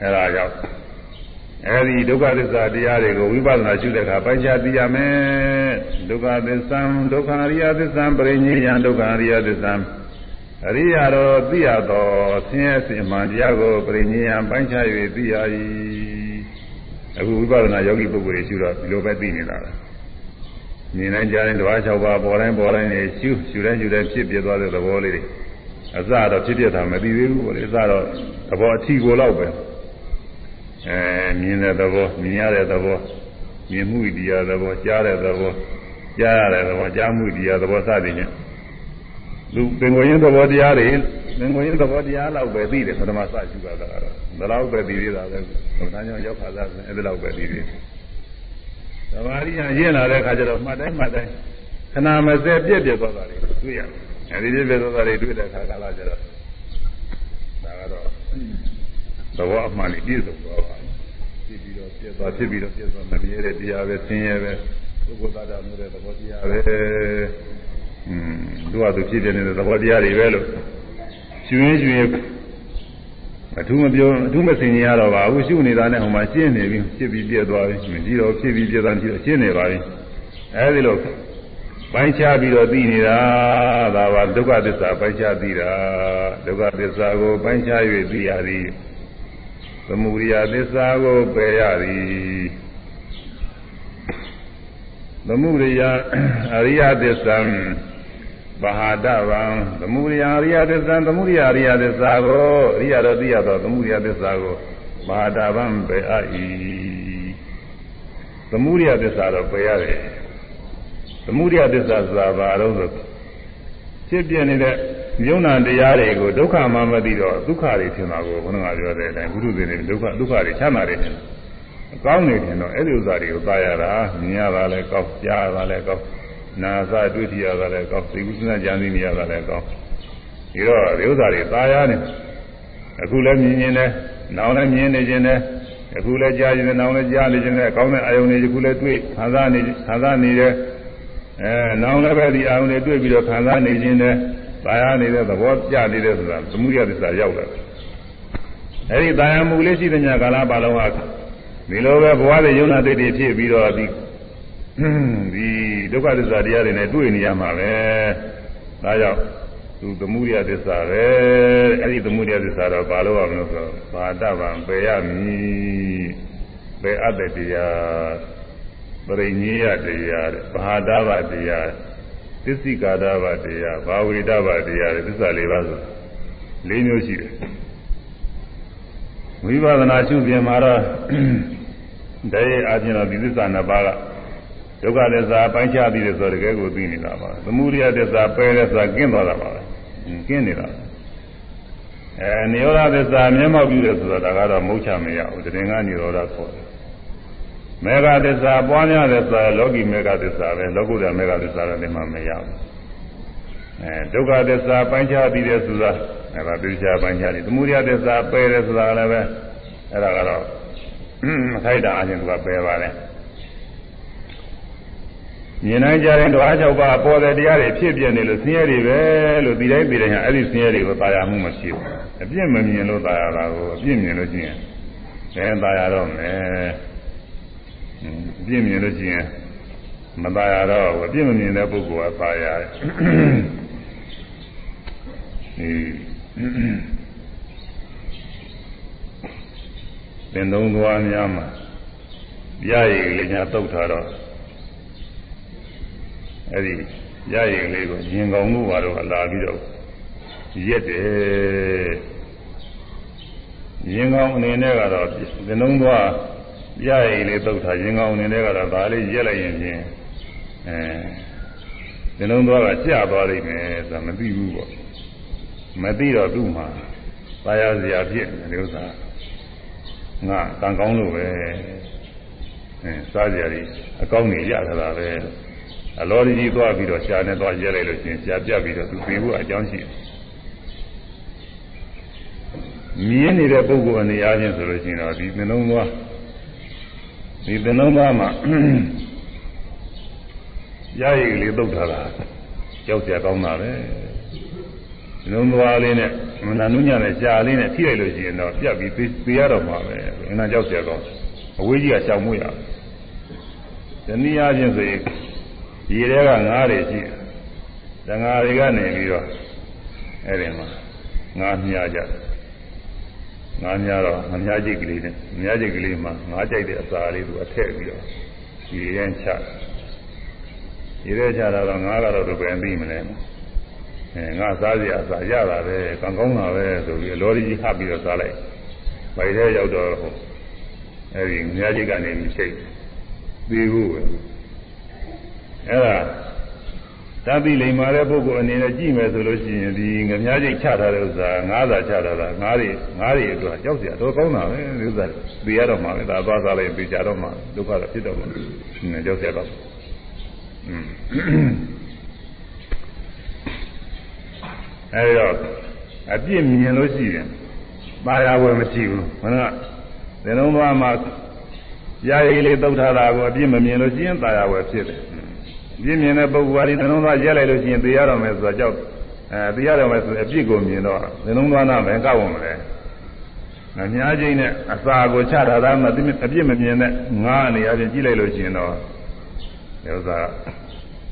အဲဒါကြောင့်အဲဒီဒုက္ခသစ္စာတရားတွေကိုဝိပဿနာရှုတဲ့အခါပိုင်းခြားသိရမယ်ဒုက္ခသစ္စာဒုက္ခအရိယသစ္စာပရိညေယံဒုက္ခအရိယသစ္စာအရိယာတော်သိရသောဆင်းရဲစင်မှန်တရားကိုပရိညေယံပိုင်းခြား၍သိရ၏ အခုဝိပဿနာယောဂီပုဂ္ဂိုလ်တွေရှုတော့ဒီလိုပဲသိနေတာပဲမြင်တိုင်းကြားတိုင်းတစ်ပါး၆ပါးပေါ်တိုင်းပေါ်တိုင်းနေရှုရှုတိုင်းရှုတိုင်းဖြစ်ပြသွားတဲ့သဘောလေးတွေအစတော့ဖြစ်ပြတာမသိသေးဘူးပေါ့လေအစတော့သဘောအထီကိုလောက်ပဲအဲမြင်တဲ့သဘောမြင်ရတဲ့သဘောမြင်မှုတရားသဘောကြားတဲ့သဘောကြားရတဲ့သဘောကြားမှုတရားသဘောစသည်ဖြင့် လူပင်ကိုရင်းသဘောတရားတွေပင်ကိုရင်းသဘောတရားလောက်ပဲသိတယ်ပထမစရှုတာကတော့ဒါလောက်ပဲသိသေးတာပဲဘုရားကြောင့်ရောက်ခါစားအဲ့ဒါလောက်ပဲသိသေးတယ်သမာဓိညာရင့်လာတဲ့အခါကျတော့မှတ်တိုင်းမှတ်တိုင်းခဏမစဲပြည့်ပြည့်သွားတာတွေတွေ့ရတယ်အဲဒီပြည့်ပြည့်သွားတာတွေတွေ့တဲ့အခါကာလကျတော့ဒါကတော့သဘောအမှန်လေးပြည့်စုံသွားပါဖြစ်ပြီးတော့ပြည့်သွားဖြစ်ပြီးတော့ပြည့်သွားမမြဲတဲ့တရားပဲဆင်းရဲပဲပုဂ္ဂိုလ်သားတော်မျိုးတဲ့သဘောတရားပဲ อืมသူကသူဖြစ်နေတဲ့သဘောတရားတွေပဲလို့ရှင်ရင်ရှင်ရင်အထူးမပြောအထူးမစင်ကြရတော့ပါဘူးရှုနေတာနဲ့ဟိုမှာရှင်းနေပြီဖြစ်ပြီးပြည့်သွားပြီမကြည့်တော့ဖြစ်ပြီးပြည့်သွားကြည့်တော့ရှင်းနေပါပြီအဲဒီလိုပိုင်းခြားပြီးတော့သိနေတာဒါပါဒုက္ခသစ္စာပိုင်းခြားသိတာဒုက္ခသစ္စာကိုပိုင်းခြား၍သိရသည်သမုဒိယသစ္စာကိုပယ်ရသည်သမုဒိယအရိယသစ္စာ ဘာဟာတဗံသမုဒိယအရိယသစ္စာသမုဒိယအရိယသစ္စာကိုအရိယတော်သိရသောသမုဒိယသစ္စာကိုဘာဟာတဗံပယ်အပ်၏သမုဒိယသစ္စာတော့ပယ်ရတယ်သမုဒိယသစ္စာဆိုတာဘာလို့ဆိုဖြစ်ပြနေတဲ့ယုံနာတရားတွေကိုဒုက္ခမှမသိတော့ဒုက္ခတွေထင်တာကိုဘုန်းတော်ကပြောတဲ့အတိုင်းဘုရုသေတွေဒုက္ခဒုက္ခတွေချမ်းသာတယ်ထင်တယ်အကောင်းနေတယ်တော့အဲ့ဒီဥစ္စာတွေကိုသာရတာမြင်ရတာလည်းကောင်းကြားရတာလည်းကောင်း နာသတွေ့ထရတာလည်းကောင်းသိကုသနာကြံသိနေရတာလည်းကောင်းဒီတော့ဒီဥစ္စာတွေသာရနေအခုလည်းမြင်နေတယ်နောက်လည်းမြင်နေခြင်းတယ်အခုလည်းကြားခြင်းနဲ့နောက်လည်းကြားနေခြင်းနဲ့ကောင်းတဲ့အာယုန်တွေအခုလည်းတွေ့ခံစားနေခံစားနေတယ်အဲနောက်လည်းပဲဒီအာယုန်တွေတွေ့ပြီးတော့ခံစားနေခြင်းနဲ့သာယာနေတဲ့သဘောပြနေတဲ့ဆိုတာသမှုရသစ္စာရောက်လာတယ်အဲဒီသာယာမှုလေးရှိတဲ့ညကာလပါလုံးဟာဒီလိုပဲဘဝရဲ့ယုံနာတိတ်တွေဖြစ်ပြီးတော့ဒီဒီ ဒုက္ခသစ္စာတရားတွေနဲ့တွေ့နေရမှာပဲဒါကြောင့်သူသမှုရသစ္စာပဲအဲ့ဒီသမှုရသစ္စာတော့ဘာလို့ရမလို့ဆိုဘာတဗံပယ်ရမည်ပယ်အပ်တဲ့တရားပရိညေယတရားဘာဒဗတရားသစ္စိကာဒဗတရားဘာဝိဒဗတရားသစ္စာ၄ပါးဆို၄မျိုးရှိတယ်ဝိပဿနာရှုပြင်မှာတော့တည်းရဲ့အချင်းတော့ဒီသစ္စာနှစ်ပါးက ဒုက္ခသစ္စာပိုင်းခြားပြီးတယ်ဆိုတော့တကယ်ကိုသိနေတာပါသမုဒိယသစ္စာပယ်တဲ့ဆိုတာကင်းသွားတာပါပဲကင်းနေတာအဲနိရောဓသစ္စာမျက်မှောက်ပြုတယ်ဆိုတော့ဒါကတော့မုတ်ချမရဘူးတရင်ကနိရောဓခေါ်တယ်မေဃသစ္စာပွားများတဲ့ဆိုတာလောကီမေဃသစ္စာပဲလောကုတ္တမေဃသစ္စာလည်းဒီမှာမရဘူးအဲဒုက္ခသစ္စာပိုင်းခြားပြီးတယ်ဆိုတာအဲဒါပြချာပိုင်းခြားတယ်သမုဒိယသစ္စာပယ်တယ်ဆိုတာလည်းပဲအဲဒါကတော့မခိုက်တာအချင်းသူကပယ်ပါလေ မြင်နိုင်ကြတဲ့တရား၆ပါးပေါ်တဲ့တရားတွေဖြစ်ပြနေလို့ဆင်းရဲတွေပဲလို့ဒီတိုင်းဒီတိုင်းဟာအဲ့ဒီဆင်းရဲတွေကိုသာယာမှုမရှိဘူးအပြစ်မမြင်လို့သာယာတာကိုအပြစ်မြင်လို့ရှိရင်အဲသာယာတော့မယ်အပြစ်မြင်လို့ရှိရင်မသာယာတော့ဘူးအပြစ်မမြင်တဲ့ပုဂ္ဂိုလ်ကသာယာတယ်ဒီသင်္သုံးသွားများမှာပြရည်ကလေးညာတုတ်ထားတော့ အဲ့ဒီရရည်လေးကိုရင်ကောင်းမှုပါတော့လာပြီးတော့ရက်တယ်ရင်ကောင်းအနေနဲ့ကတော့သင်သုံးသွားရရည်လေးတုတ်ထားရင်ကောင်းအနေနဲ့ကတော့ဒါလေးရက်လိုက်ရင်ဖြင့်အဲသင်သုံးသွားကကျသွားလိမ့်မယ်ဆိုတာမသိဘူးပေါ့မသိတော့သူ့မှာပါရစရာဖြစ်တယ်ဒီဥစ္စာငါကံကောင်းလို့ပဲအဲစားကြရီအကောင်းနေရတာပဲ အလောရီကြီးသွားပြီးတော့ရှားနဲ့သွားရဲလိုက်လို့ရှင်ရှားပြပြီးတော့သူပြေဖို့အကြောင်းရှိတယ်မြင်နေတဲ့ပုဂ္ဂိုလ်အနေအားဖြင့်ဆိုလို့ရှိရင်တော့ဒီနှလုံးသားဒီနှလုံးသားမှာရရည်ကလေးတုတ်ထားတာကြောက်ကြကောင်းတာပဲနှလုံးသားလေးနဲ့မနာနုညနဲ့ရှားလေးနဲ့ထိလိုက်လို့ရှိရင်တော့ပြတ်ပြီးသေရတော့မှာပဲအင်္ဂါကြောက်ကြကောင်းအဝေးကြီးကရှောင်မှုရတယ်ဒီနည်းအားဖြင့်ဆိုရင် ရေထဲကငါးတွေရှိတယ်တငါတွေကနေပြီးတော့အဲ့ဒီမှာငါးမြားကြငါးမြားတော့ငါးမြားကြိတ်ကလေးနဲ့ငါးမြားကြိတ်ကလေးမှာငါးကြိုက်တဲ့အစာလေးသူအထည့်ပြီးတော့ရေထဲချရေထဲချတာတော့ငါးကတော့သူပဲသိမလဲအဲငါစားစရာအစာရတာပဲကံကောင်းတာပဲဆိုပြီးအလောရီကြီးဟပြီးတော့စားလိုက်ဘိုက်ထဲရောက်တော့ဟိုအဲ့ဒီငါးကြိတ်ကနေမြှိတ်သေးဘူးပဲ အဲ့ဒါသတိလိမ္မာတဲ့ပုဂ္ဂိုလ်အနေနဲ့ကြည့်မယ်ဆိုလို့ရှိရင်ဒီငမြားကျိတ်ချထားတဲ့ဥစ္စာငါးသာချထားတာငါးတွေငါးတွေအတွက်ကြောက်စရာတော့ကောင်းတာပဲဒီဥစ္စာသိရတော့မှာပဲဒါသွားစားလိုက်သိကြတော့မှာဒုက္ခတော့ဖြစ်တော့မှာကြောက်စရာတော့อืมအဲဒီတော့အပြစ်မြင်လို့ရှိရင်ပါရဝယ်မရှိဘူးခဏသင်လုံးသွားမှာရရည်လေးတုတ်ထားတာကိုအပြစ်မမြင်လို့ရှိရင်ပါရဝယ်ဖြစ်တယ် ပြင်းမြင်တဲ့ပုဂ္ဂိုလ်ကဒီသလုံးသားရက်လိုက်လို့ရှိရင်သိရတော့မယ်ဆိုတော့ကြောက်အဲသိရတော့မယ်ဆိုအပြစ်ကိုမြင်တော့သလုံးသားနာပဲကောက်ဝင်မလဲငါများချင်းနဲ့အစာကိုချတာသာမသိအပြစ်မမြင်တဲ့ငါအနေအချင်းကြည့်လိုက်လို့ရှိရင်တော့ဒီဥစ္စာ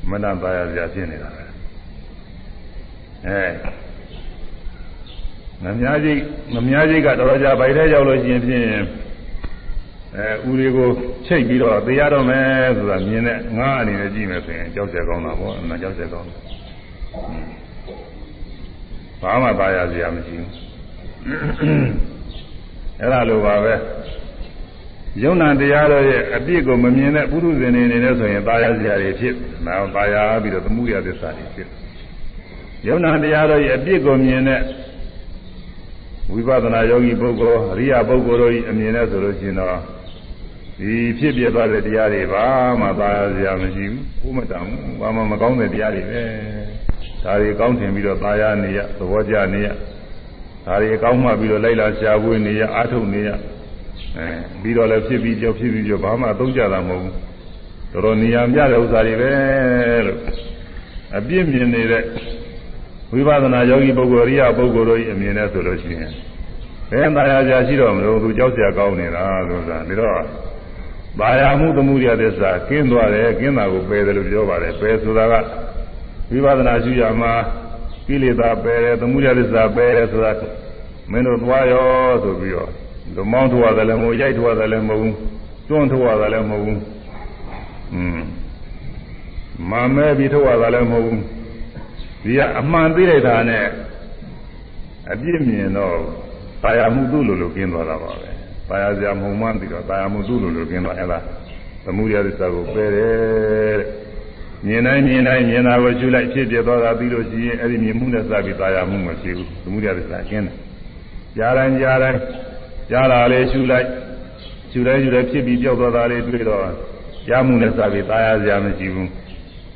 မနပါရစရာဖြစ်နေတာပဲအဲငများကြီးငများကြီးကတော်ကြဗိုက်ထဲရောက်လို့ရှိရင်ဖြင့် အဲဦးလေးကိုချိတ်ပြီးတော့သိရတော့မယ်ဆိုတာမြင်တဲ့ငါအနေနဲ့ကြည့်မယ်ဆိုရင်ကြောက်ကြကောင်းတာပေါ့အမှန်ကြောက်ကြကောင်းတယ်ဘာမှပါရစရာမရှိဘူးအဲ့ဒါလိုပါပဲယုံနာတရားတော်ရဲ့အပြစ်ကိုမမြင်တဲ့ပုထုဇဉ်တွေနေနဲ့ဆိုရင်ပါရစရာတွေဖြစ်နော်ပါရပြီးတော့သမှုရသစ္စာတွေဖြစ်ယုံနာတရားတော်ရဲ့အပြစ်ကိုမြင်တဲ့ဝိပဿနာယောဂီပုဂ္ဂိုလ်အရိယပုဂ္ဂိုလ်တို့ဤအမြင်နဲ့ဆိုလို့ရှိရင်တော့ ဒီဖြစ်ပြသွားတဲ့တရားတွေဘာမှသာရစရာမရှိဘူးဘုမတောင်ဘာမှမကောင်းတဲ့တရားတွေပဲဒါတွေကောင်းထင်ပြီးတော့သာရနေရသဘောကျနေရဒါတွေကောင်းမှပြီးတော့လိုက်လာရှားပွေးနေရအားထုတ်နေရအဲပြီးတော့လည်းဖြစ်ပြီးကြောက်ဖြစ်ပြီးကြောက်ဘာမှသုံးကြတာမဟုတ်ဘူးတော်တော်နေရာပြတဲ့ဥစ္စာတွေပဲလို့အပြစ်မြင်နေတဲ့ဝိပဿနာယောဂီပုဂ္ဂိုလ်ရိယပုဂ္ဂိုလ်တို့ဤအမြင်နဲ့ဆိုလို့ရှိရင်ဘယ်သာယာကြာရှိတော့မလို့သူကြောက်စရာကောင်းနေတာဆိုတာဒါတော့ ဘာယာမှုသမှုရသစ္စာကင်းသွားတယ်ကင်းတာကိုပယ်တယ်လို့ပြောပါတယ်ပယ်ဆိုတာကဝိပဿနာရှုရမှာကိလေသာပယ်တယ်သမှုရသစ္စာပယ်တယ်ဆိုတာမင်းတို့သွားရောဆိုပြီးတော့ဒမောင်းထွားတယ်လည်းမဟုတ်ရိုက်ထွားတယ်လည်းမဟုတ်ဘူးတွန်းထွားတယ်လည်းမဟုတ်ဘူးอืมမာမဲပြီးထွားတယ်လည်းမဟုတ်ဘူးဒီကအမှန်သိလိုက်တာနဲ့အပြစ်မြင်တော့တာယာမှုသူ့လိုလိုကျင်းသွားတာပါပဲ တာယာစရာမုံမှန်းပြီးတော့တာယာမှုသူ့လိုလိုကျင်းသွားအဲ့ဒါသမုဒယသစ္စာကိုပယ်တယ်မြင်တိုင်းမြင်တိုင်းမြင်တာကိုရှုလိုက်ဖြစ်ပြသွားတာပြီးလို့ရှိရင်အဲ့ဒီမြင်မှုနဲ့စပြီးတာယာမှုမရှိဘူးသမုဒယသစ္စာကျင်းတယ်ကြားတိုင်းကြားတိုင်းကြားတာလေးရှုလိုက်ရှုတိုင်းရှုတိုင်းဖြစ်ပြီးပြောက်သွားတာလေးတွေ့တော့ကြားမှုနဲ့စပြီးတာယာစရာမရှိဘူး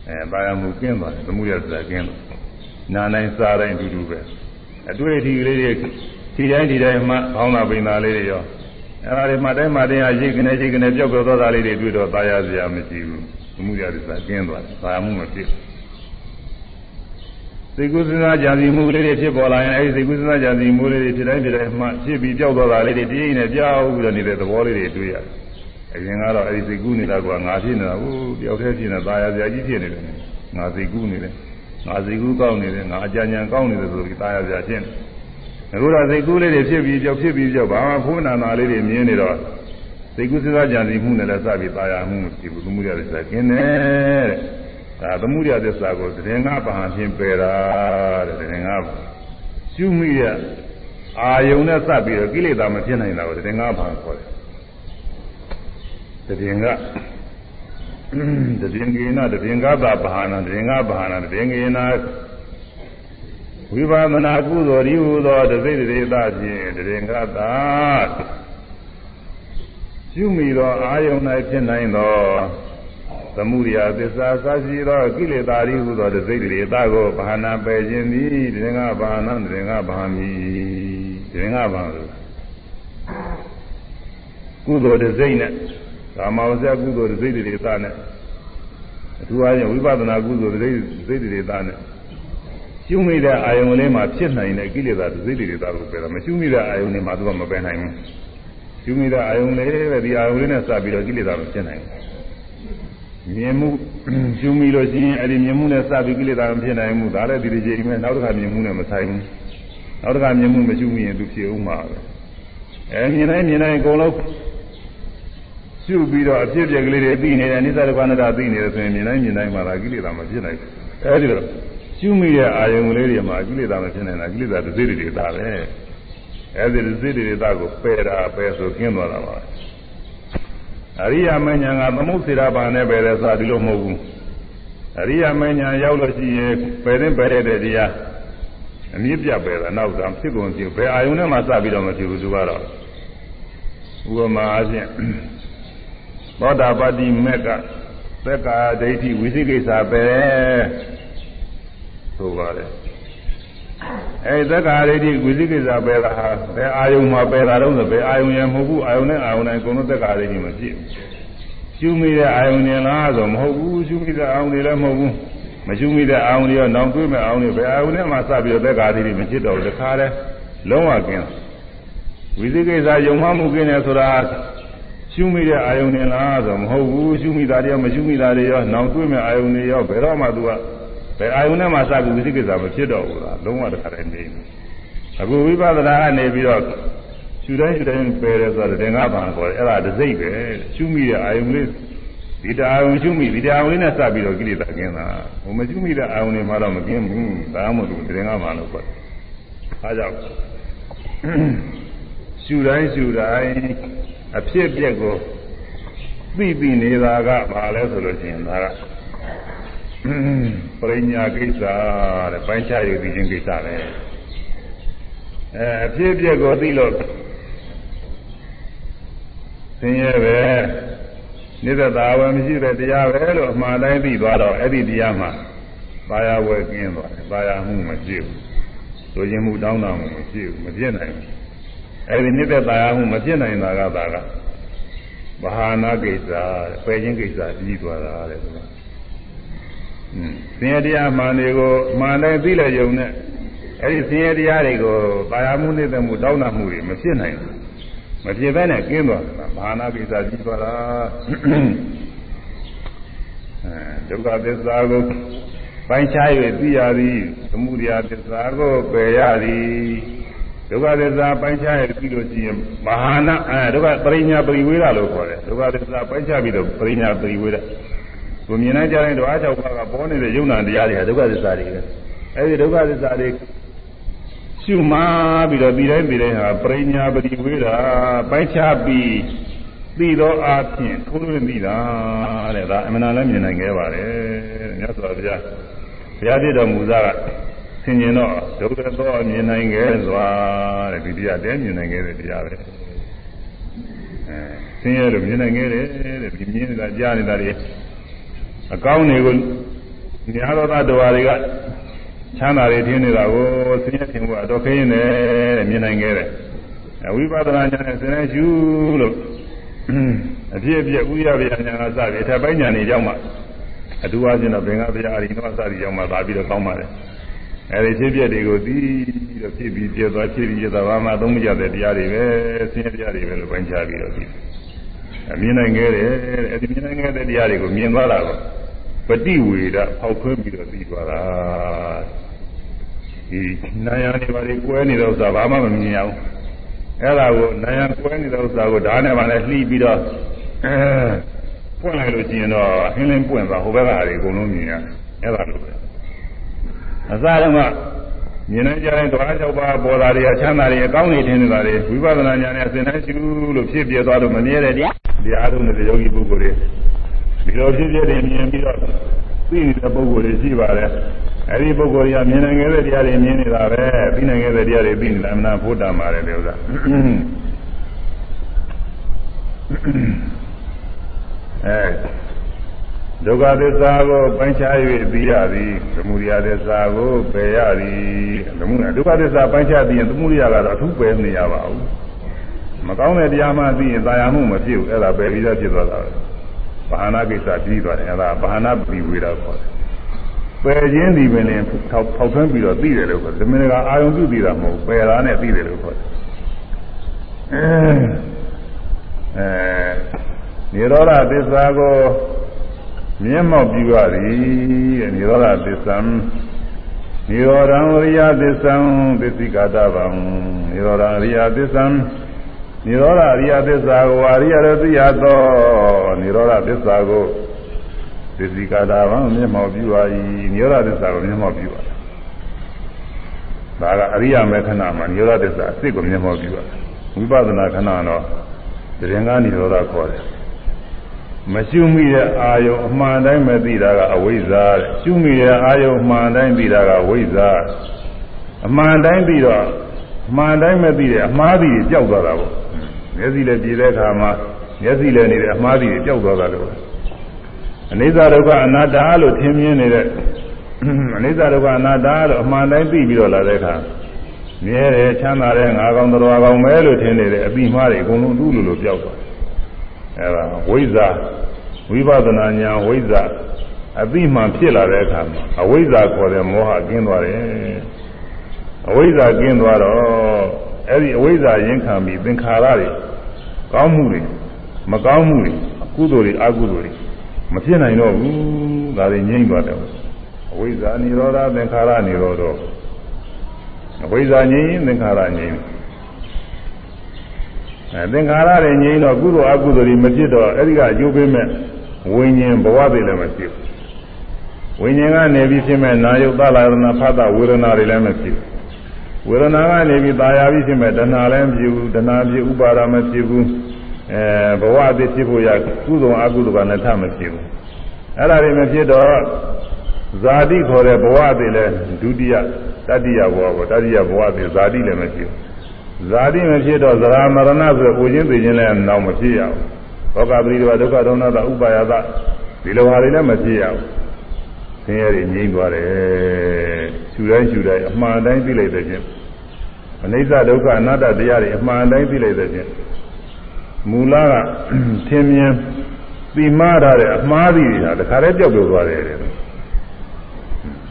အဲတာယာမှုကျင်းသွားတယ်သမုဒယသစ္စာကျင်းတယ်နာတိုင်းစားတိုင်းအတူတူပဲအတွေ့အထိကလေးတွေဒီတိုင်းဒီတိုင်းမှခေါင်းသာပိန်သာလေးတွေရော အဲ့ဒါတွေမှတိုင်းမှတိုင်းဟာရိတ်ကနေရိတ်ကနေပြောက်ပြောက်သွားတာလေးတွေတွေ့တော့သာယာစရာမရှိဘူးသမုဒယသစ္စာကျင်းသွားတယ်သာယာမှုမဖြစ်စိတ်ကူးစဉ်းစားကြံစီမှုလေးတွေဖြစ်ပေါ်လာရင်အဲဒီစိတ်ကူးစဉ်းစားကြံစီမှုလေးတွေဖြစ်တိုင်းဖြစ်တိုင်းမှဖြစ်ပြီးပြောက်သွားတာလေးတွေတည်ရင်နဲ့ကြောက်ပြီးတော့နေတဲ့သဘောလေးတွေတွေ့ရတယ်အရင်ကတော့အဲဒီစိတ်ကူးနေတာကငါဖြစ်နေတာဟိုတယောက်တည်းဖြစ်နေတာသာယာစရာကြီးဖြစ်နေတယ်ငါစိတ်ကူးနေတယ်ငါစိတ်ကူးကောင်းနေတယ်ငါအကြံဉာဏ်ကောင်းနေတယ်ဆိုပြီးသာယာစရာဖြစ်နေ အခုတော့စိတ်ကူးလေးတွေဖြစ်ပြီးကြောက်ဖြစ်ပြီးကြောက်ဘာမှဖုန်းနာနာလေးတွေမြင်နေတော့စိတ်ကူးစဉ်းစားကြံစီမှုနဲ့လည်းစပြီးသာယာမှုဒီဘုမှုရတဲ့စကင်းတယ်တဲ့ဒါသမှုရသစ္စာကိုတရင်ငါပါဟဖြင့်ပယ်တာတဲ့တရင်ငါရှုမိရအာယုံနဲ့စပ်ပြီးတော့ကိလေသာမဖြစ်နိုင်တာကိုတရင်ငါပါခေါ်တယ်တရင်ကတရင်ကိနာတရင်ကသာဘာနာတရင်ကဘာနာတရင်ကိနာ ဝိပဿနာကုသိုလ်ဤဟူသောတသိတရေသဖြင့်တရင်ကသာရှုမိသောအာယုန်၌ဖြစ်နိုင်သောသမုဒိယသစ္စာသရှိသောကိလေသာဤဟူသောတသိတရေသကိုဘာနာပယ်ခြင်းသည်တရင်ကဘာနာတရင်ကဘာမီတရင်ကဘာလို့ကုသိုလ်တစိမ့်နဲ့ကာမဝဇ္ဇကုသိုလ်တစိတ်တွေသာနဲ့အထူးအားဖြင့်ဝိပဿနာကုသိုလ်တစိတ်တွေသာနဲ့ ရှုမိတဲ့အာယုံလေးမှာဖြစ်နိုင်တဲ့ကိလေသာတစိတ်တွေသာကိုပယ်တာမရှုမိတဲ့အာယုံလေးမှာသူကမပယ်နိုင်ဘူးရှုမိတဲ့အာယုံလေးပဲဒီအာယုံလေးနဲ့စပြီးတော့ကိလေသာမဖြစ်နိုင်ဘူးမြင်မှုရှုမိလို့ရှိရင်အဲ့ဒီမြင်မှုနဲ့စပြီးကိလေသာမဖြစ်နိုင်ဘူးဒါလည်းဒီဒီချိန်မဲ့နောက်တစ်ခါမြင်မှုနဲ့မဆိုင်ဘူးနောက်တစ်ခါမြင်မှုမရှုမိရင်သူဖြစ်ဦးမှာပဲအဲမြင်တိုင်းမြင်တိုင်းအကုန်လုံးရှုပြီးတော့အဖြစ်ပြက်ကလေးတွေသိနေတယ်အနိစ္စဒုက္ခအနတ္တသိနေတယ်ဆိုရင်မြင်တိုင်းမြင်တိုင်းမှာဒါကိလေသာမဖြစ်နိုင်ဘူးအဲဒီတော့ ရှုမိတဲ့အာယုံလေးတွေမှာကိလေသာမဖြစ်နိုင်တာကိလေသာတစ်စိတ်တွေသာပဲအဲဒီတစ်စိတ်တွေသာကိုပယ်တာပယ်ဆိုကျင်းသွားတာပါအရိယာမဉ္ဇဏ်ကသမုစေရပါနဲ့ပယ်တယ်ဆိုတာဒီလိုမဟုတ်ဘူးအရိယာမဉ္ဇဏ်ရောက်လို့ရှိရင်ပယ်တဲ့ပယ်တဲ့တရားအမြင့်ပြပယ်တာနောက်သာဖြစ်ကုန်ပြီဘယ်အာယုံနဲ့မှစပြီးတော့မဖြစ်ဘူးသူကတော့ဥပမာအချင်းသောတာပတ္တိမက်ကသက္ကာဒိဋ္ဌိဝိသိကိစ္စပဲ ဆိုပါတယ်အဲသက္ကာဒိဋ္ဌိဝိသိကိစ္စပဲကဟာဘယ်အာယုံမှာပဲတာတော့ဆိုဘယ်အာယုံရမဟုတ်ဘူးအာယုံနဲ့အာယုံတိုင်းအကုန်လုံးသက္ကာဒိဋ္ဌိမဖြစ်ဘူးရှုမိတဲ့အာယုံနေလားဆိုမဟုတ်ဘူးရှုမိတဲ့အာယုံတွေလည်းမဟုတ်ဘူးမရှုမိတဲ့အာယုံတွေရောနောင်တွေးမဲ့အာယုံတွေဘယ်အာယုံနဲ့မှစပြီးတော့သက္ကာဒိဋ္ဌိမဖြစ်တော့ဘူးတခါတည်းလုံးဝကင်းဝိသိကိစ္စယုံမှမှုကင်းတယ်ဆိုတာရှုမိတဲ့အာယုန်နဲ့လားဆိုမဟုတ်ဘူးရှုမိတာတွေရောမရှုမိတာတွေရောနောင်တွေ့မဲ့အာယုန်တွေရောဘယ်တော့မှသူက ဘယ်အာယုန်နဲ့မှစပြီးဝိသိကိစ္စမဖြစ်တော့ဘူးလားလုံးဝတခါတည်းနေတယ်အခုဝိပဿနာကနေပြီးတော့ရှုတိုင်းရှုတိုင်းပယ်တယ်ဆိုတော့တင်္ဂဘာခေါ်တယ်အဲ့ဒါတစိတ်ပဲရှုမိတဲ့အာယုန်လေးဒီတအာယုန်ရှုမိဒီတအာယုန်လေးနဲ့စပြီးတော့ကိလေသာကင်းတာဟိုမရှုမိတဲ့အာယုန်တွေမှတော့မကင်းဘူးဒါမှမဟုတ်တင်္ဂဘာလို့ခေါ်တယ်အားကြောင့်ရှုတိုင်းရှုတိုင်းအဖြစ်အပျက်ကိုသိသိနေတာကဘာလဲဆိုလို့ရှိရင်ဒါက ပရိညာကိစ္စတဲ့ပိုင်းခြားယူပြီးခြင်းကိစ္စပဲအဲအဖြစ်အပျက်ကိုသိလို့သင်ရဲ့ပဲနိစ္စသာဝယ်မရှိတဲ့တရားပဲလို့အမှားတိုင်းသိသွားတော့အဲ့ဒီတရားမှာပါရဝယ်ကင်းသွားတယ်ပါရမှုမဖြစ်ဘူးဆိုရင်မှုတောင်းတာမှုမဖြစ်ဘူးမပြည့်နိုင်ဘူးအဲဒီနိစ္စတရားမှုမဖြစ်နိုင်တာကသာကမဟာနာကိစ္စပယ်ခြင်းကိစ္စပြီးသွားတာတဲ့ ကွာ။อืมသင်ရတရားမှန်တွေကိုမှန်တယ်သိလည်းယုံနဲ့အဲဒီသင်ရတရားတွေကိုပါရမှုနိစ္စမှုတောင်းတမှုတွေမဖြစ်နိုင်ဘူး။မဖြစ်ဘဲနဲ့ကျင်းသွားတာမဟာနာကိစ္စပြီးသွားတာ။အဲဒုက္ခသစ္စာကိုပိုင်းခြား၍သိရသည်သမုဒယသစ္စာကိုပယ်ရသည်ဒုက္ခသစ္စာပိုင်းခြားရပြီးလို့ရှိရင်မဟာနာအဲဒုက္ခပရိညာပရိဝေဒလို့ခေါ်တယ်ဒုက္ခသစ္စာပိုင်းခြားပြီးတော့ပရိညာပရိဝေဒ ကိုမြင်နိုင်ကြတဲ့ဓဝါ၆ပါးကပေါ်နေတဲ့ယုံနာတရားတွေဟာဒုက္ခသစ္စာတွေပဲအဲဒီဒုက္ခသစ္စာတွေရှုမှပြီးတော့ဒီတိုင်းဒီတိုင်းဟာပရိညာပတိဝေဒာပိုင်းခြားပြီးသိသောအားဖြင့်ထိုးထွင်းသိတာတဲ့ဒါအမှန်တရားလည်းမြင်နိုင်ခဲ့ပါတယ်တဲ့မြတ်စွာဘုရားဘုရားပြည့်တော်မူသားကဆင်ញင်တော့ဒုက္ခသောမြင်နိုင်ခဲ့စွာတဲ့ဒီတရားတဲမြင်နိုင်ခဲ့တဲ့တရားပဲအဲဆင်းရဲလို့မြင်နိုင်ခဲ့တယ်တဲ့ဒီမြင်နေတာကြားနေတာတွေ အကောင်းတွေကိုညာတော်သားတော်တွေကချမ်းသာတွေထင်းနေတာကိုဆင်းရဲထင်ဖို့အတော်ခင်းနေတယ်မြင်နိုင်ခဲ့တယ်ဝိပဿနာဉာဏ်နဲ့ဆင်းရဲရှုလို့အဖြစ်အပျက်ဥရဗျာညာကစပြီးထပ်ပိုင်းညာနေကြောင်းမှအထူးအားဖြင့်တော့ဘင်္ဂဗျာအရိနောစသည်ကြောင်းမှသာပြီးတော့ကောင်းပါတယ်အဲဒီဖြစ်ပျက်တွေကိုသိပြီးတော့ဖြစ်ပြီးပြသွားဖြစ်ပြီးပြသွားဘာမှသုံးမကြတဲ့တရားတွေပဲဆင်းရဲတရားတွေပဲလို့ပိုင်းခြားပြီးတော့သိအမြင်နိုင်ခဲ့တယ်အဲဒီမြင်နိုင်ခဲ့တဲ့တရားတွေကိုမြင်သွားတာက ပฏิဝေဒဖောက်ထွင်းပြီးတော့သိသွားတာဒီနာယနေပါလေကွဲနေတဲ့ဥစ္စာဘာမှမမြင်ရဘူးအဲ့ဒါကိုနာယကွဲနေတဲ့ဥစ္စာကိုဓာတ်နဲ့မှလည်းလှီးပြီးတော့အဲပွင့်လိုက်လို့ရှိရင်တော့ဟင်းလင်းပွင့်သွားဟိုဘက်ကဟာတွေအကုန်လုံးမြင်ရတယ်အဲ့ဒါလိုပဲအစတုန်းကမြင်နိုင်ကြတဲ့ဓဝါ၆ပါးပေါ်တာတွေအချမ်းသာတွေအကောင်းတွေထင်နေတာတွေဝိပဿနာဉာဏ်နဲ့အစဉ်တိုင်းရှုလို့ဖြစ်ပြသွားလို့မမြဲတဲ့တရားတရားထုံးတဲ့ယောဂီပုဂ္ဂိုလ်တွေ ဒီလိုဖြစ်ဖြစ်တွေမြင်ပြီးတော့သိနေတဲ့ပုဂ္ဂိုလ်တွေရှိပါတယ်အဲဒီပုဂ္ဂိုလ်တွေကမြင်နိုင်ခဲ့တဲ့တရားတွေမြင်နေတာပဲသိနိုင်ခဲ့တဲ့တရားတွေသိနေတာအမှန်ဖို့တာပါတယ်ဒီဥစ္စာအဲဒုက္ခသစ္စာကိုပိုင်းခြား၍သိရသည်သမုဒယသစ္စာကိုပယ်ရသည်သမုဒယဒုက္ခသစ္စာပိုင်းခြားသိရင်သမုဒယကတော့အထူးပယ်နေရပါဘူးမကောင်းတဲ့တရားမှသိရင်သာယာမှုမဖြစ်ဘူးအဲ့ဒါပယ်ပြီးသားဖြစ်သွားတာပဲ ဘာနာကိစ္စပြီးသွားတယ်အဲ့ဒါဘာနာပြီးဝေတာခေါ်တယ်ပယ်ခြင်းဒီပင်လည်းထောက်ထောက်သွင်းပြီးတော့သိတယ်လို့ခေါ်တယ်သမင်ကအာယုံပြုသိတာမဟုတ်ပယ်တာနဲ့သိတယ်လို့ခေါ်တယ်အဲနိရောဓသစ္စာကိုမျက်မှောက်ပြုရသည်တဲ့နိရောဓသစ္စာနိရောဓံဝရိယသစ္စာသစ္စိကာတဗံနိရောဓအရိယသစ္စာ နိရောဓအရိယသစ္စာကိုအရိယရသိရသောနိရောဓသစ္စာကိုသစ္စိကာတဗံမျက်မှောက်ပြုရ၏နိရောဓသစ္စာကိုမျက်မှောက်ပြုရဒါကအရိယမေခဏမှာနိရောဓသစ္စာအစ်ကိုမျက်မှောက်ပြုရဝိပဿနာခဏတော့တရင်ကနိရောဓခေါ်တယ်မရှုမိတဲ့အာယုံအမှန်တိုင်းမသိတာကအဝိဇ္ဇာတဲ့ရှုမိတဲ့အာယုံအမှန်တိုင်းသိတာကဝိဇ္ဇာအမှန်တိုင်းပြီးတော့အမှန်တိုင်းမသိတဲ့အမှားသည်ကြောက်သွားတာပေါ့ မျက်စိလည်းကြည့်တဲ့အခါမှာမျက်စိလည်းနေတဲ့အမှားသည်ကြောက်သွားတာလို့အနိစ္စဒုက္ခအနတ္တလို့ထင်မြင်နေတဲ့အနိစ္စဒုက္ခအနတ္တလို့အမှန်တိုင်းသိပြီးတော့လာတဲ့အခါမြဲတယ်ချမ်းသာတယ်ငါကောင်းတော်ကောင်းပဲလို့ထင်နေတဲ့အပြီးမှားတွေအကုန်လုံးသူ့လိုလိုပြောက်သွားအဲဒါဝိဇ္ဇာဝိပဿနာဉာဏ်ဝိဇ္ဇာအသိမှန်ဖြစ်လာတဲ့အခါမှာအဝိဇ္ဇာခေါ်တဲ့မောဟကင်းသွားတယ်အဝိဇ္ဇာကင်းသွားတော့အဲ့ဒီအဝိဇ္ဇာရင်ခံပြီးသင်္ခါရတွေ ကောင်းမှုတွေမကောင်းမှုတွေအကုသိုလ်တွေအကုသိုလ်တွေမဖြစ်နိုင်တော့ဘူးဒါတွေငြိမ့်သွားတယ်အဝိဇ္ဇာនិရောဓသင်္ခါရនិရောဓအဝိဇ္ဇာငြိမ့်သင်္ခါရငြိမ့်အဲသင်္ခါရတွေငြိမ်းတော့ကုသိုလ်အကုသိုလ်တွေမဖြစ်တော့အဲ့ဒီကအကျိုးပေးမဲ့ဝိညာဉ်ဘဝတွေလည်းမဖြစ်ဘူးဝိညာဉ်ကနေပြီးဖြစ်မဲ့နာယုတ်သလာရဏဖသဝေဒနာတွေလည်းမဖြစ်ဘူး ဝေဒနာကနေပြီးตายာပြီးဖြစ်မဲ့တဏှာလည်းမဖြစ်ဘူးတဏှာဖြစ်ဥပါဒမဖြစ်ဘူးအဲဘဝအသစ်ဖြစ်ဖို့ရကုသိုလ်အကုသိုလ်ကလည်းထမဖြစ်ဘူးအဲ့ဒါတွေမဖြစ်တော့ဇာတိခေါ်တဲ့ဘဝအသစ်လည်းဒုတိယတတိယဘဝပေါ့တတိယဘဝအသစ်ဇာတိလည်းမဖြစ်ဘူးဇာတိမဖြစ်တော့ဇရာမရဏဆိုပူခြင်းသိခြင်းလည်းနောက်မဖြစ်ရဘူး။ဘောကပရိဒီဝဒုက္ခဒုဏတာဥပါယသဒီလိုဟာတွေလည်းမဖြစ်ရဘူး။ဆင်းရဲတွေငြိမ့်သွားတယ်။ ရှူတိုင်းရှူတိုင်းအမှန်တိုင်းသိလိုက်တဲ့ချင်းအနိစ္စဒုက္ခအနတ္တတရားတွေအမှန်တိုင်းသိလိုက်တဲ့ချင်းမူလကသင်မြင်ပြီးမှားတာတဲ့အမှားတွေဟာတခါတည်းပြောက်ပြောက်သွားတယ်တဲ့။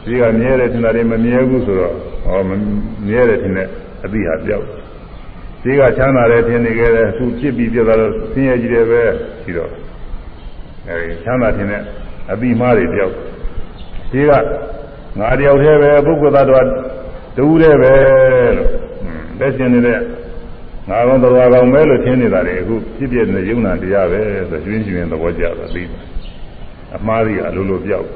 ဒီကမြဲတယ်ထင်တာတွေမမြဲဘူးဆိုတော့ဟောမမြဲတယ်ထင်တဲ့အသိဟာပြောက်ဒီကချမ်းသာတယ်ထင်နေကြတယ်အခုဖြစ်ပြီးပြသွားတော့ဆင်းရဲကြီးတယ်ပဲရှိတော့အဲဒီချမ်းသာထင်တဲ့အပြီးမှားတွေပြောက်ဒီက ငါတယောက်တည်းပဲပုဂ္ဂိုလ်သားတော်တူးတယ်ပဲလို့လက်ရှင်နေတဲ့ငါကောင်တော်ကောင်ပဲလို့ထင်နေတာလေအခုဖြစ်ပြတဲ့ယုံနာတရားပဲဆိုကျွင်းကျွင်းသဘောကျတော့သိတယ်အမှားကြီးအလိုလိုပြောက်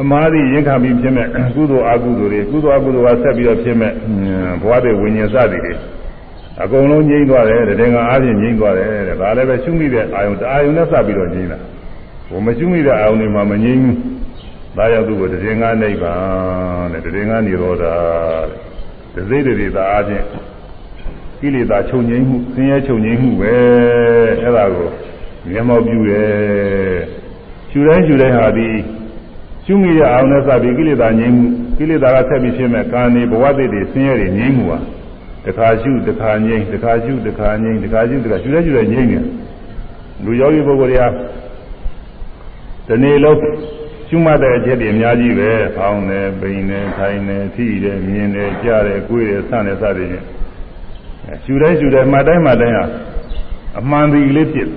အမားသည်ရင်ခံပြီးဖြစ်မဲ့ကုသိုလ်အကုသိုလ်တွေကုသိုလ်အကုသိုလ်ကဆက်ပြီးတော့ဖြစ်မဲ့ဘဝတွေဝိညာဉ်စသည်တွေအကုန်လုံးငြိမ့်သွားတယ်တည်ငါအားဖြင့်ငြိမ့်သွားတယ်တဲ့ဒါလည်းပဲရှုမိတဲ့အာယုံတအာယုံနဲ့စပြီးတော့ငြိမ့်တာဘုမရှုမိတဲ့အာယုံတွေမှာမငြိမ့်ဘူး ဒါကြောင့်သူ့ကိုတည်ငါနိဗ္ဗာန်တဲ့တည်ငါនិရောဓတဲ့ဒစိတတွေသာအားဖြင့်ကိလေသာချုပ်ငြိမ်းမှုဆင်းရဲချုပ်ငြိမ်းမှုပဲအဲ့ဒါကိုမျက်မှောက်ပြုတယ်ရှုတိုင်းရှုတိုင်းဟာဒီရှုမိတဲ့အာရုံနဲ့စပြီးကိလေသာငြိမ်းမှုကိလေသာကဆက်ပြီးဖြစ်မဲ့ကာနေဘဝတည်တွေဆင်းရဲတွေငြိမ်းမှုဟာတခါရှုတခါငြိမ်းတခါရှုတခါငြိမ်းတခါရှုတခါရှုတိုင်းရှုတိုင်းငြိမ်းနေလူယောဂီပုဂ္ဂိုလ်တွေကဒီနေ့လုံး ရှုမှတ်တဲ့အချက်တွေအများကြီးပဲ။ဖောင်းတယ်၊ပိန်တယ်၊ထိုင်တယ်၊ထိတယ်၊မြင်တယ်၊ကြားတယ်၊ကိုယ်တယ်၊ဆန့်တယ်စသည်ဖြင့်ရှုတိုင်းရှုတိုင်းမှတ်တိုင်းမှတ်တိုင်းဟာအမှန်တည်းလေးဖြစ်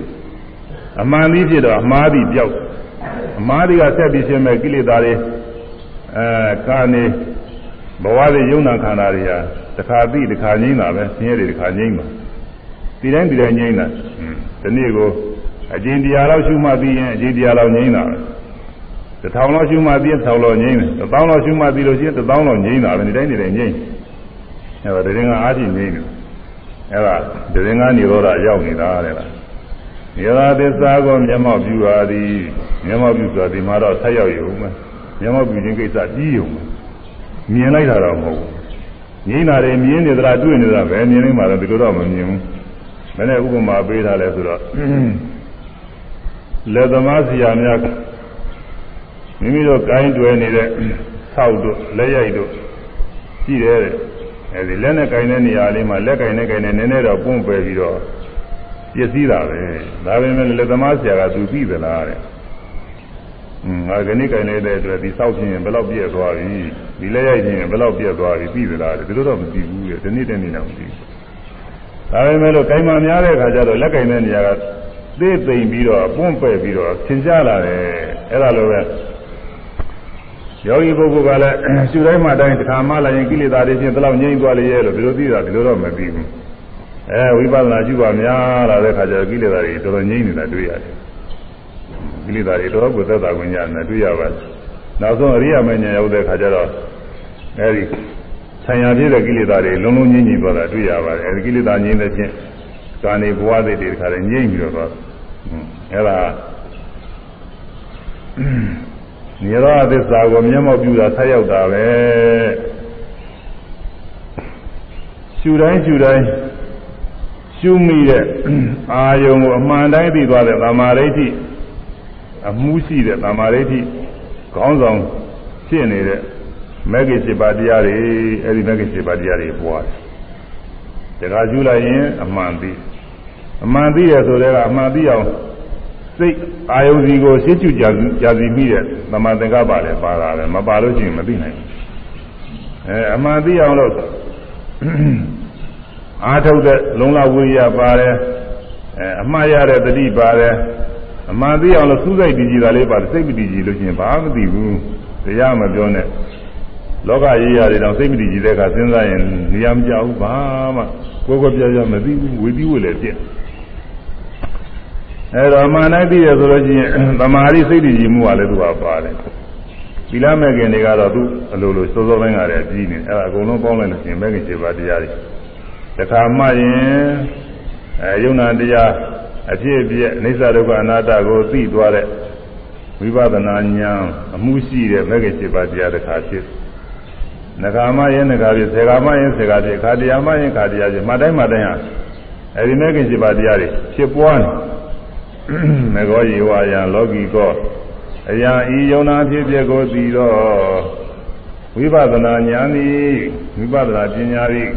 အမှန်တည်းဖြစ်တော့အမှားတည်းပြောက်အမှားတည်းကဆက်ပြီးရှင်းမဲ့ကိလေသာတွေအဲကာနေဘဝတွေယုံနာခန္ဓာတွေဟာတစ်ခါပြီးတစ်ခါငြိမ့်တာပဲဆင်းရဲတွေတစ်ခါငြိမ့်ပါဒီတိုင်းဒီတိုင်းငြိမ့်တာဒီနေ့ကိုအကျဉ်တရားလောက်ရှုမှပြီးရင်အကျဉ်တရားလောက်ငြိမ့်တာပဲ တစ်ထောင်လောက်ရှုမှပြီးရင်တစ်ထောင်လောက်ငြိမ့်တယ်တစ်သောင်းလောက်ရှုမှပြီးလို့ရှိရင်တစ်သောင်းလောက်ငြိမ့်တာပဲဒီတိုင်းဒီတိုင်းငြိမ့်အဲဒါတရင်ကအားဖြင့်ငြိမ့်တယ်အဲဒါတရင်ကနေရောဓရောက်နေတာတဲ့လားယရာသစ္စာကိုမျက်မှောက်ပြုပါသည်မျက်မှောက်ပြုဆိုတာဒီမှာတော့ဆက်ရောက်ရုံပဲမျက်မှောက်ပြုခြင်းကိစ္စပြီးရုံပဲမြင်လိုက်တာတော့မဟုတ်ဘူးငြိမ်းတာတွေမြင်နေသလားတွေ့နေသလားပဲမြင်နေမှာတော့ဒီလိုတော့မမြင်ဘူးဘယ်နဲ့ဥပမာပေးထားလဲဆိုတော့လက်သမားဆရာများ မိမိတို့ကိုင်းတွယ်နေတဲ့ဆောက်တို့လက်ရိုက်တို့ရှိတယ်တဲ့အဲဒီလက်နဲ့ကိုင်းတဲ့နေရာလေးမှာလက်ကိုင်းနဲ့ကိုင်းနဲ့နည်းနည်းတော့ပွန့်ပယ်ပြီးတော့ပျက်စီးတာပဲဒါပေမဲ့လက်သမားဆရာကသူသိသလားတဲ့อืมငါကနေ့ကိုင်းနေတဲ့အတွက်ဒီဆောက်ခြင်းဘယ်လောက်ပြည့်သွားပြီဒီလက်ရိုက်ခြင်းဘယ်လောက်ပြည့်သွားပြီသိသလားတဲ့ဒီလိုတော့မသိဘူးတဲ့ဒီနေ့တည်းနေ့တော့မသိဘူးဒါပေမဲ့လို့ကိုင်းမှများတဲ့အခါကျတော့လက်ကိုင်းတဲ့နေရာကသေးသိမ့်ပြီးတော့ပွန့်ပယ်ပြီးတော့သင်ကြလာတယ်အဲ့ဒါလိုပဲ ယောဂီပုဂ္ဂိုလ်ကလည်းရှုတိုင်းမှတိုင်းတစ်ခါမှလာရင်ကိလေသာတွေချင်းဒီလောက်ငြိမ့်သွားလေရဲ့လို့ဒီလိုသိတာဒီလိုတော့မသိဘူးအဲဝိပဿနာရှုပါများလာတဲ့ခါကျတော့ကိလေသာတွေတော်တော်ငြိမ့်နေတာတွေ့ရတယ်ကိလေသာတွေတော်တော်ကိုသက်သာခွင့်ရတယ်တွေ့ရပါတယ်နောက်ဆုံးအရိယာမဉ္ဇဉ်ရောက်တဲ့ခါကျတော့အဲဒီဆံရပြည့်တဲ့ကိလေသာတွေလုံးလုံးငြိမ့်ငြိမ့်သွားတာတွေ့ရပါတယ်အဲဒီကိလေသာငြိမ့်တဲ့ချင်းကာနေဘဝတွေတခါလည်းငြိမ့်ပြီးတော့သွားအဲဒါ နိရောဓသစ္စာကိုမျက်မှောက်ပြုတာဆက်ရောက်တာပဲရှုတိုင်းရှုတိုင်းရှုမိတဲ့အာယုံကိုအမှန်တိုင်းသိသွားတဲ့သမာဓိဋ္ဌိအမှုရှိတဲ့သမာဓိဋ္ဌိခေါင်းဆောင်ဖြစ်နေတဲ့မဂ္ဂင်7ပါးတရားတွေအဲဒီမဂ္ဂင်7ပါးတရားတွေပွားတယ်တခါရှုလိုက်ရင်အမှန်သိအမှန်သိရဆိုတဲ့ကအမှန်သိအောင် စိတ်အာယုစီကိုရှင်းချကြကြာစီမိတဲ့သမာသင်္ကပ္ပလည်းပါတာပဲမပါလို့ရှိရင်မသိနိုင်ဘူးအဲအမှန်သိအောင်လို့အာထုတ်တဲ့လုံလဝိရိယပါတယ်အဲအမှားရတဲ့တတိပါတယ်အမှန်သိအောင်လို့စူးစိုက်တည်ကြည်တာလေးပါတယ်စိတ်မတည်ကြည်လို့ရှိရင်ဘာမသိဘူးတရားမပြောနဲ့လောကရေးရတွေတော့စိတ်မတည်ကြည်တဲ့အခါစဉ်းစားရင်နေရာမကျဘူးဘာမှကိုယ်ကိုယ်ပြပြမသိဘူးဝေပြီးဝေလည်းပြည့် အဲတော့မာနသိရဆိုလို့ရှိရင်သမာဓိစိတ်တည်ကြည်မှုကလည်းသူကပါတယ်သီလမဲ့ခင်တွေကတော့သူအလိုလိုစိုးစိုးပိုင်းကလည်းကြီးနေအဲဒါအကုန်လုံးပေါင်းလိုက်လို့ရှိရင်မဲ့ခင်7ပါးတရားတွေတခါမှရင်အဲယုံနာတရားအဖြစ်အပျက်အိစ္ဆဒုက္ခအနာတ္တကိုသိသွားတဲ့ဝိပဿနာဉာဏ်အမှုရှိတဲ့မဲ့ခင်7ပါးတရားတစ်ခါဖြစ်နဂါမရင်နဂါဖြစ်ဆေဂါမရင်ဆေဂါဖြစ်ခါတရားမရင်ခါတရားဖြစ်မှတိုင်းမှတိုင်းဟာအဲဒီမဲ့ခင်7ပါးတရားတွေဖြစ်ပွားနေ မကောယေဝယံလောကီကောအရာဤယုံနာဖြစ်ဖြစ်ကိုသိတော့ဝိပဿနာဉာဏ်သည်ဝိပဿနာပညာသည်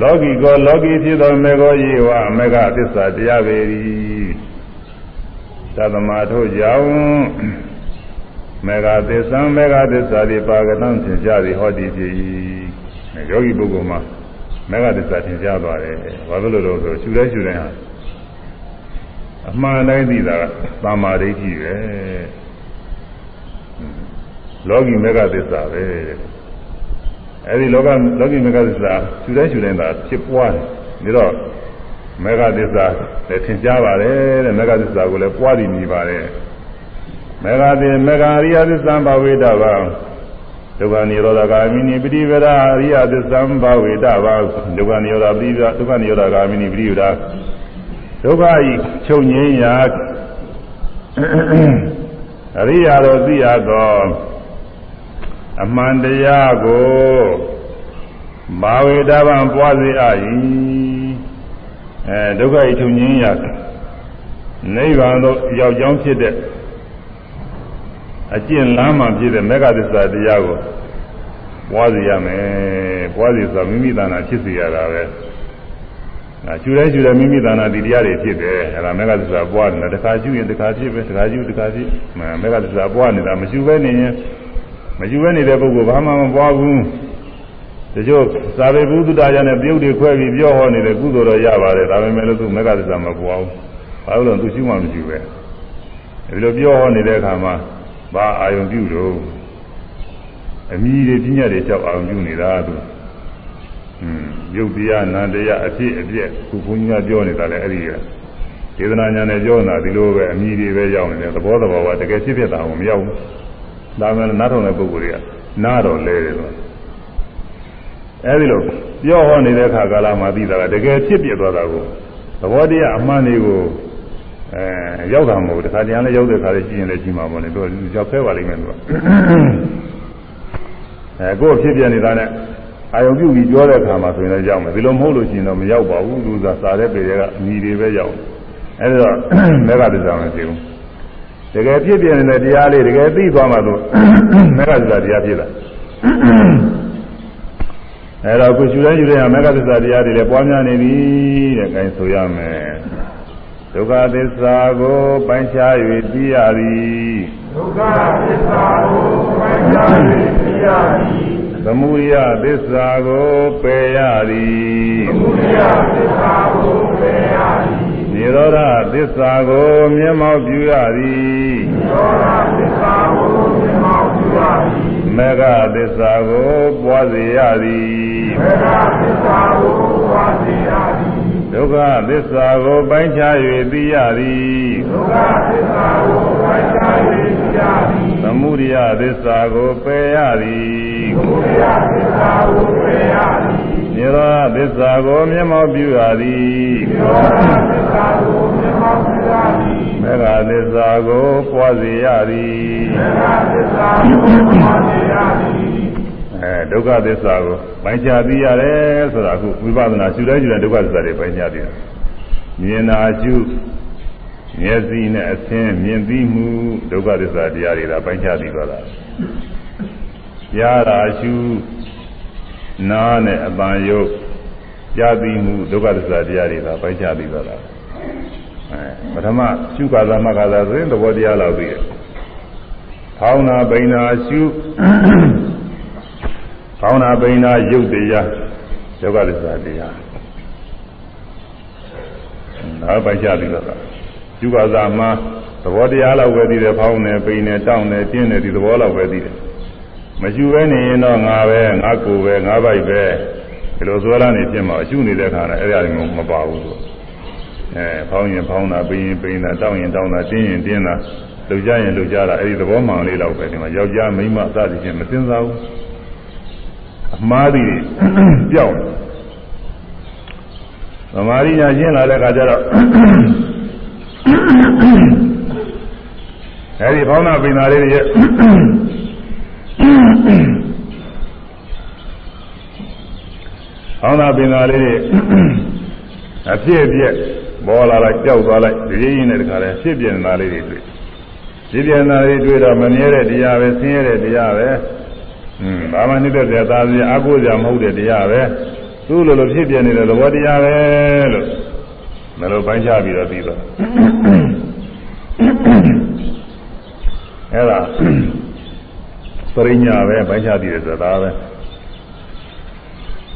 လောကီကောလောကီဖြစ်သောမေကောယေဝမေဃသစ္စာတရားပေ၏သတ္တမထို့ကြောင့်မေဃသစ္စာမေဃသစ္စာသည်ပါကတံသင်ကြသည်ဟောဒီဖြစ်၏ယောဂီပုဂ္ဂိုလ်မှာ မေဃသစ္စာသင်ကြားသွားတယ်ဘာလို့လဲဆိုရှူတဲ့ရှူတဲ့ဟာအမှန်တိုင်းသိတာကသမာဓိဋ္ဌိပဲလောကီမေဃသစ္စာပဲအဲဒီလောကလောကီမေဃသစ္စာရှူတဲ့ရှူတဲ့သာဖြစ်ပွားတယ်ဒါတော့မေဃသစ္စာလည်းသင်ကြားပါတယ်တဲ့မေဃသစ္စာကိုလည်းပွားပြီးနေပါတယ်မေဃတိမေဃရိယသစ္စာဘဝိတဗံ ဒုက္ခនិရောဓဂ ामि နိပရိဝရအရိယသစ္ဆံဘဝေတဘာဒုက္ခនិရောဓပရိဝဒုက္ခនិရောဓဂ ामि နိပရိဝရဒုက္ခဤချုပ်ငြိမ်းရာအရိယာတော်သိရသောအမှန်တရားကိုဘာဝေတဘာပွားစေအ၏အဲဒုက္ခဤချုပ်ငြိမ်းရာနိဗ္ဗာန်သို့ရောက်ကြောင်းဖြစ်တဲ့ အကျင့်လမ်းမှဖြစ်တဲ့မေဃသစ္စာတရားကိုပွားစီရမယ်ပွားစီဆိုတာမိမိတဏ္ဍာဖြစ်စီရတာပဲအဲကျူလဲကျူလဲမိမိတဏ္ဍာဒီတရားတွေဖြစ်တယ်အဲဒါမေဃသစ္စာပွားနေတာတစ်ခါကျူရင်တစ်ခါဖြစ်ပဲတစ်ခါကျူတစ်ခါဖြစ်မေဃသစ္စာပွားနေတာမကျူပဲနေရင်မကျူပဲနေတဲ့ပုဂ္ဂိုလ်ဘာမှမပွားဘူးတချို့သာဝေဘုဒ္ဓတရားနဲ့ပြုတ်တွေခွဲပြီးပြောဟောနေတဲ့ကုသိုလ်တော့ရပါတယ်ဒါပေမဲ့လို့သူမေဃသစ္စာမပွားဘူးဘာလို့လဲသူရှိမှမရှိပဲဒီလိုပြောဟောနေတဲ့အခါမှာ ဘာအာယုံပြုလို့အမိတွေပြညာတွေကြောက်အာယုံပြုနေတာသူอืมယုတ်တရားနန္တရားအဖြစ်အပျက်ခုဘုန်းကြီးကပြောနေတာလေအဲ့ဒီကဒေသနာညာနဲ့ပြောနေတာဒီလိုပဲအမိတွေပဲရောက်နေတယ်သဘောတဘာဝတကယ်ဖြစ်ဖြစ်တာကိုမရောက်ဘူးဒါမှလည်းနားထောင်တဲ့ပုဂ္ဂိုလ်တွေကနားတော့လဲတယ်လို့အဲဒီလိုပြောဟောနေတဲ့အခါကာလမှာသိတာကတကယ်ဖြစ်ပြသွားတာကိုသဘောတရားအမှန်တွေကို အဲရောက်တာမဟုတ်တခါတည်းလည်းရောက်တဲ့ခါလေးရှိရင်လည်းရှိမှာပေါ့လေသူကရောက်ခဲပါလိမ့်မယ်သူကအဲကိုယ်ဖြစ်ပြနေတာနဲ့အာယုံပြုပြီးပြောတဲ့အခါမှာဆိုရင်လည်းရောက်မယ်ဒီလိုမဟုတ်လို့ရှိရင်တော့မရောက်ပါဘူးသူကစာတဲ့ပေတွေကအမိတွေပဲရောက်အဲဒီတော့မေဃသစ္စာမရှိဘူးတကယ်ဖြစ်ပြနေတဲ့တရားလေးတကယ်သိသွားမှလို့မေဃသစ္စာတရားဖြစ်လာအဲတော့ကိုရှုတိုင်းရှုတိုင်းမေဃသစ္စာတရားတွေလည်းပွားများနေပြီတဲ့အဲဆိုရမယ် ဒုက္ခသစ္စာကိုပိုင်းခြား၍သိရသည်ဒုက္ခသစ္စာကိုပိုင်းခြား၍သိရသည်သမုဒယသစ္စာကိုပယ်ရသည်သမုဒယသစ္စာကိုပယ်ရသည်နိရောဓသစ္စာကိုမျက်မှောက်ပြုရသည်နိရောဓသစ္စာကိုမျက်မှောက်ပြုရသည်မေဃသစ္စာကိုပွားစေရသည်မေဃသစ္စာကိုပွားစေရသည် ဒုက္ခသစ္စာကိုပိုင်းခြား၍သိရသည်ဒုက္ခသစ္စာကိုပိုင်းခြား၍သိရသည်သမုဒယသစ္စာကိုပယ်ရသည်သမုဒယသစ္စာကိုပယ်ရသည်နိရောဓသစ္စာကိုမျက်မှောက်ပြုရသည်နိရောဓသစ္စာကိုမျက်မှောက်ပြုရသည်မေဃသစ္စာကိုပွားစေရသည်မေဃသစ္စာကိုပွားစေရသည် အဲဒုက္ခသစ္စာကိုပိုင်းခြားသိရတယ်ဆိုတာအခုဝိပဿနာရှုတဲ့ရှုတဲ့ဒုက္ခသစ္စာတွေပိုင်းခြားသိတာမြင်တာရှုမျက်စိနဲ့အသင်းမြင်သိမှုဒုက္ခသစ္စာတရားတွေဒါပိုင်းခြားသိသွားတာကြားတာရှုနားနဲ့အပန်ယုတ်ကြားသိမှုဒုက္ခသစ္စာတရားတွေဒါပိုင်းခြားသိသွားတာအဲပထမရှုကာသမကာသာဆိုရင်သဘောတရားလောက်ပြီးတယ်ဖောင်းနာပိန်နာရှု ကောင်းတာပိန်တာရုပ်တရားဒုက္ခသစ္စာတရားဒါပိုက်ချပြီးတော့ယူပါစာမှာသဘောတရားလောက်ပဲသိတယ်ဖောင်းနေပိန်နေတောင်းနေတင်းနေဒီသဘောလောက်ပဲသိတယ်မယူပဲနေရင်တော့ငါပဲငါကိုယ်ပဲငါပိုက်ပဲဒီလိုသွားလာနေပြင်မှာအရှုနေတဲ့ခါနဲ့အဲ့ဒါတွေမပါဘူးဆိုအဲဖောင်းရင်ဖောင်းတာပိန်ရင်ပိန်တာတောင်းရင်တောင်းတာတင်းရင်တင်းတာလှုပ်ကြရင်လှုပ်ကြတာအဲ့ဒီသဘောမှန်လေးလောက်ပဲဒီမှာယောက်ျားမိန်းမစသည်ဖြင့်မစင်စားဘူး အမှားသည်ပြောင်းသမာဓိညာရှင်းလာတဲ့အခါကျတော့အဲဒီဘောင်းနာပင်သားလေးတွေရဲ့ဘောင်းနာပင်သားလေးတွေအဖြစ်အပျက်ပေါ်လာလိုက်ကြောက်သွားလိုက်ဒီရင်းနဲ့တခါလဲဖြစ်ပြနေတာလေးတွေတွေ့ဖြစ်ပြနေတာလေးတွေ့တော့မမြဲတဲ့တရားပဲဆင်းရဲတဲ့တရားပဲ อืมဘာမှနှိမ့်တဲ့ဇာတာစီအကိုးကြမဟုတ်တဲ့တရားပဲသူ့လိုလိုဖြစ်ပြနေတဲ့သဘောတရားပဲလို့မလိုပိုင်းခြားပြီးတော့ပြီးတော့အဲ့ဒါပရိညာပဲပိုင်းခြားပြီးတယ်ဆိုတာပဲ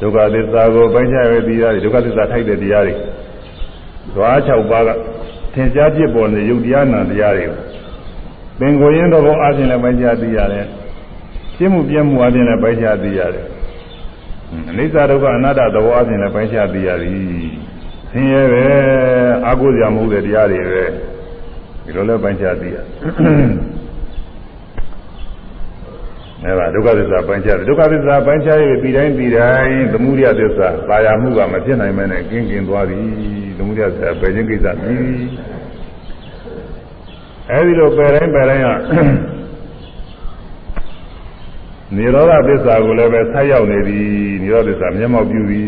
ဒုက္ခသစ္စာကိုပိုင်းခြားရတဲ့တရားတွေဒုက္ခသစ္စာထိုက်တဲ့တရားတွေဓွား6ပါးကသင်ကြားဖြစ်ပေါ်တဲ့ယုတ်တရားနာတရားတွေပင်ကိုရင်းသဘောအချင်းလည်းပိုင်းခြားသိရတယ် ရှင်းမှုပြမှုအပြင်လည်းပိုင်းခြားသိရတယ်အနိစ္စဒုက္ခအနတ္တသဘောအပြင်လည်းပိုင်းခြားသိရသည်ဆင်းရဲပဲအာဟုဇာမဟုတ်တဲ့တရားတွေပဲဒီလိုလည်းပိုင်းခြားသိရအဲဒါဒုက္ခသစ္စာပိုင်းခြားတယ်ဒုက္ခသစ္စာပိုင်းခြားရဲ့ပြီးတိုင်းပြီးတိုင်းသမှုရိယသစ္စာပါရမှုကမဖြစ်နိုင်မဲနဲ့ကင်းကင်းသွားပြီသမှုရိယသစ္စာပယ်ခြင်းကိစ္စပြီးအဲဒီလိုပယ်တိုင်းပယ်တိုင်းက နိရောဓသစ္စာကိုလည်းပဲဆက်ရောက်နေပြီနိရောဓသစ္စာမျက်မှောက်ပြုပြီ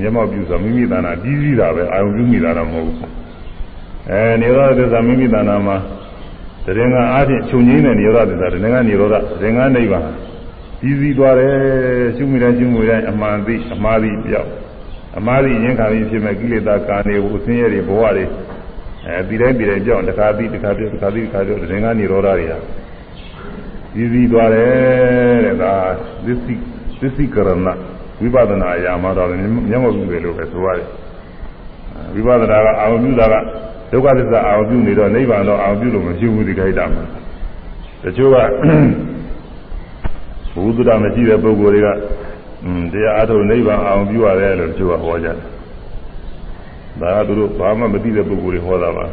မျက်မှောက်ပြုဆိုမိမိတဏ္ဍာကြီးကြီးတာပဲအာယုပြုမိတာတော့မဟုတ်ဘူးအဲနိရောဓသစ္စာမိမိတဏ္ဍာမှာတရင်ကအားဖြင့်ခြုံငိမ့်တဲ့နိရောဓသစ္စာတရင်ကနိရောဓတရင်ကနိဗ္ဗာန်ကြီးကြီးသွားတယ်ရှုမိတိုင်းရှုမိတိုင်းအမှန်သိအမှားသိပြောက်အမှားသိရင်ခါပြီးဖြစ်မဲ့ကိလေသာကာနေကိုအစင်းရဲတွေဘဝတွေအဲဒီတိုင်းဒီတိုင်းပြောင်းတစ်ခါသိတစ်ခါပြောတစ်ခါသိတစ်ခါပြောတရင်ကနိရောဓတွေဟာ ကြီးကြီးသွားတယ်တဲ့ဒါသစ္စိသစ္စိကရဏဝိပဿနာအရာမှာတော့မျက်မှောက်ပြုတယ်လို့ပဲဆိုရတယ်ဝိပဿနာကအာရုံပြုတာကဒုက္ခသစ္စာအာရုံပြုနေတော့နိဗ္ဗာန်တော့အာရုံပြုလို့မရှိဘူးဒီခိုက်တာမှာတချို့ကဘုဒ္ဓတာမရှိတဲ့ပုဂ္ဂိုလ်တွေကอืมတရားအားထုတ်နိဗ္ဗာန်အာရုံပြုရတယ်လို့တချို့ကဟောကြတယ်ဒါကသူတို့ဘာမှမသိတဲ့ပုဂ္ဂိုလ်တွေဟောတာပါ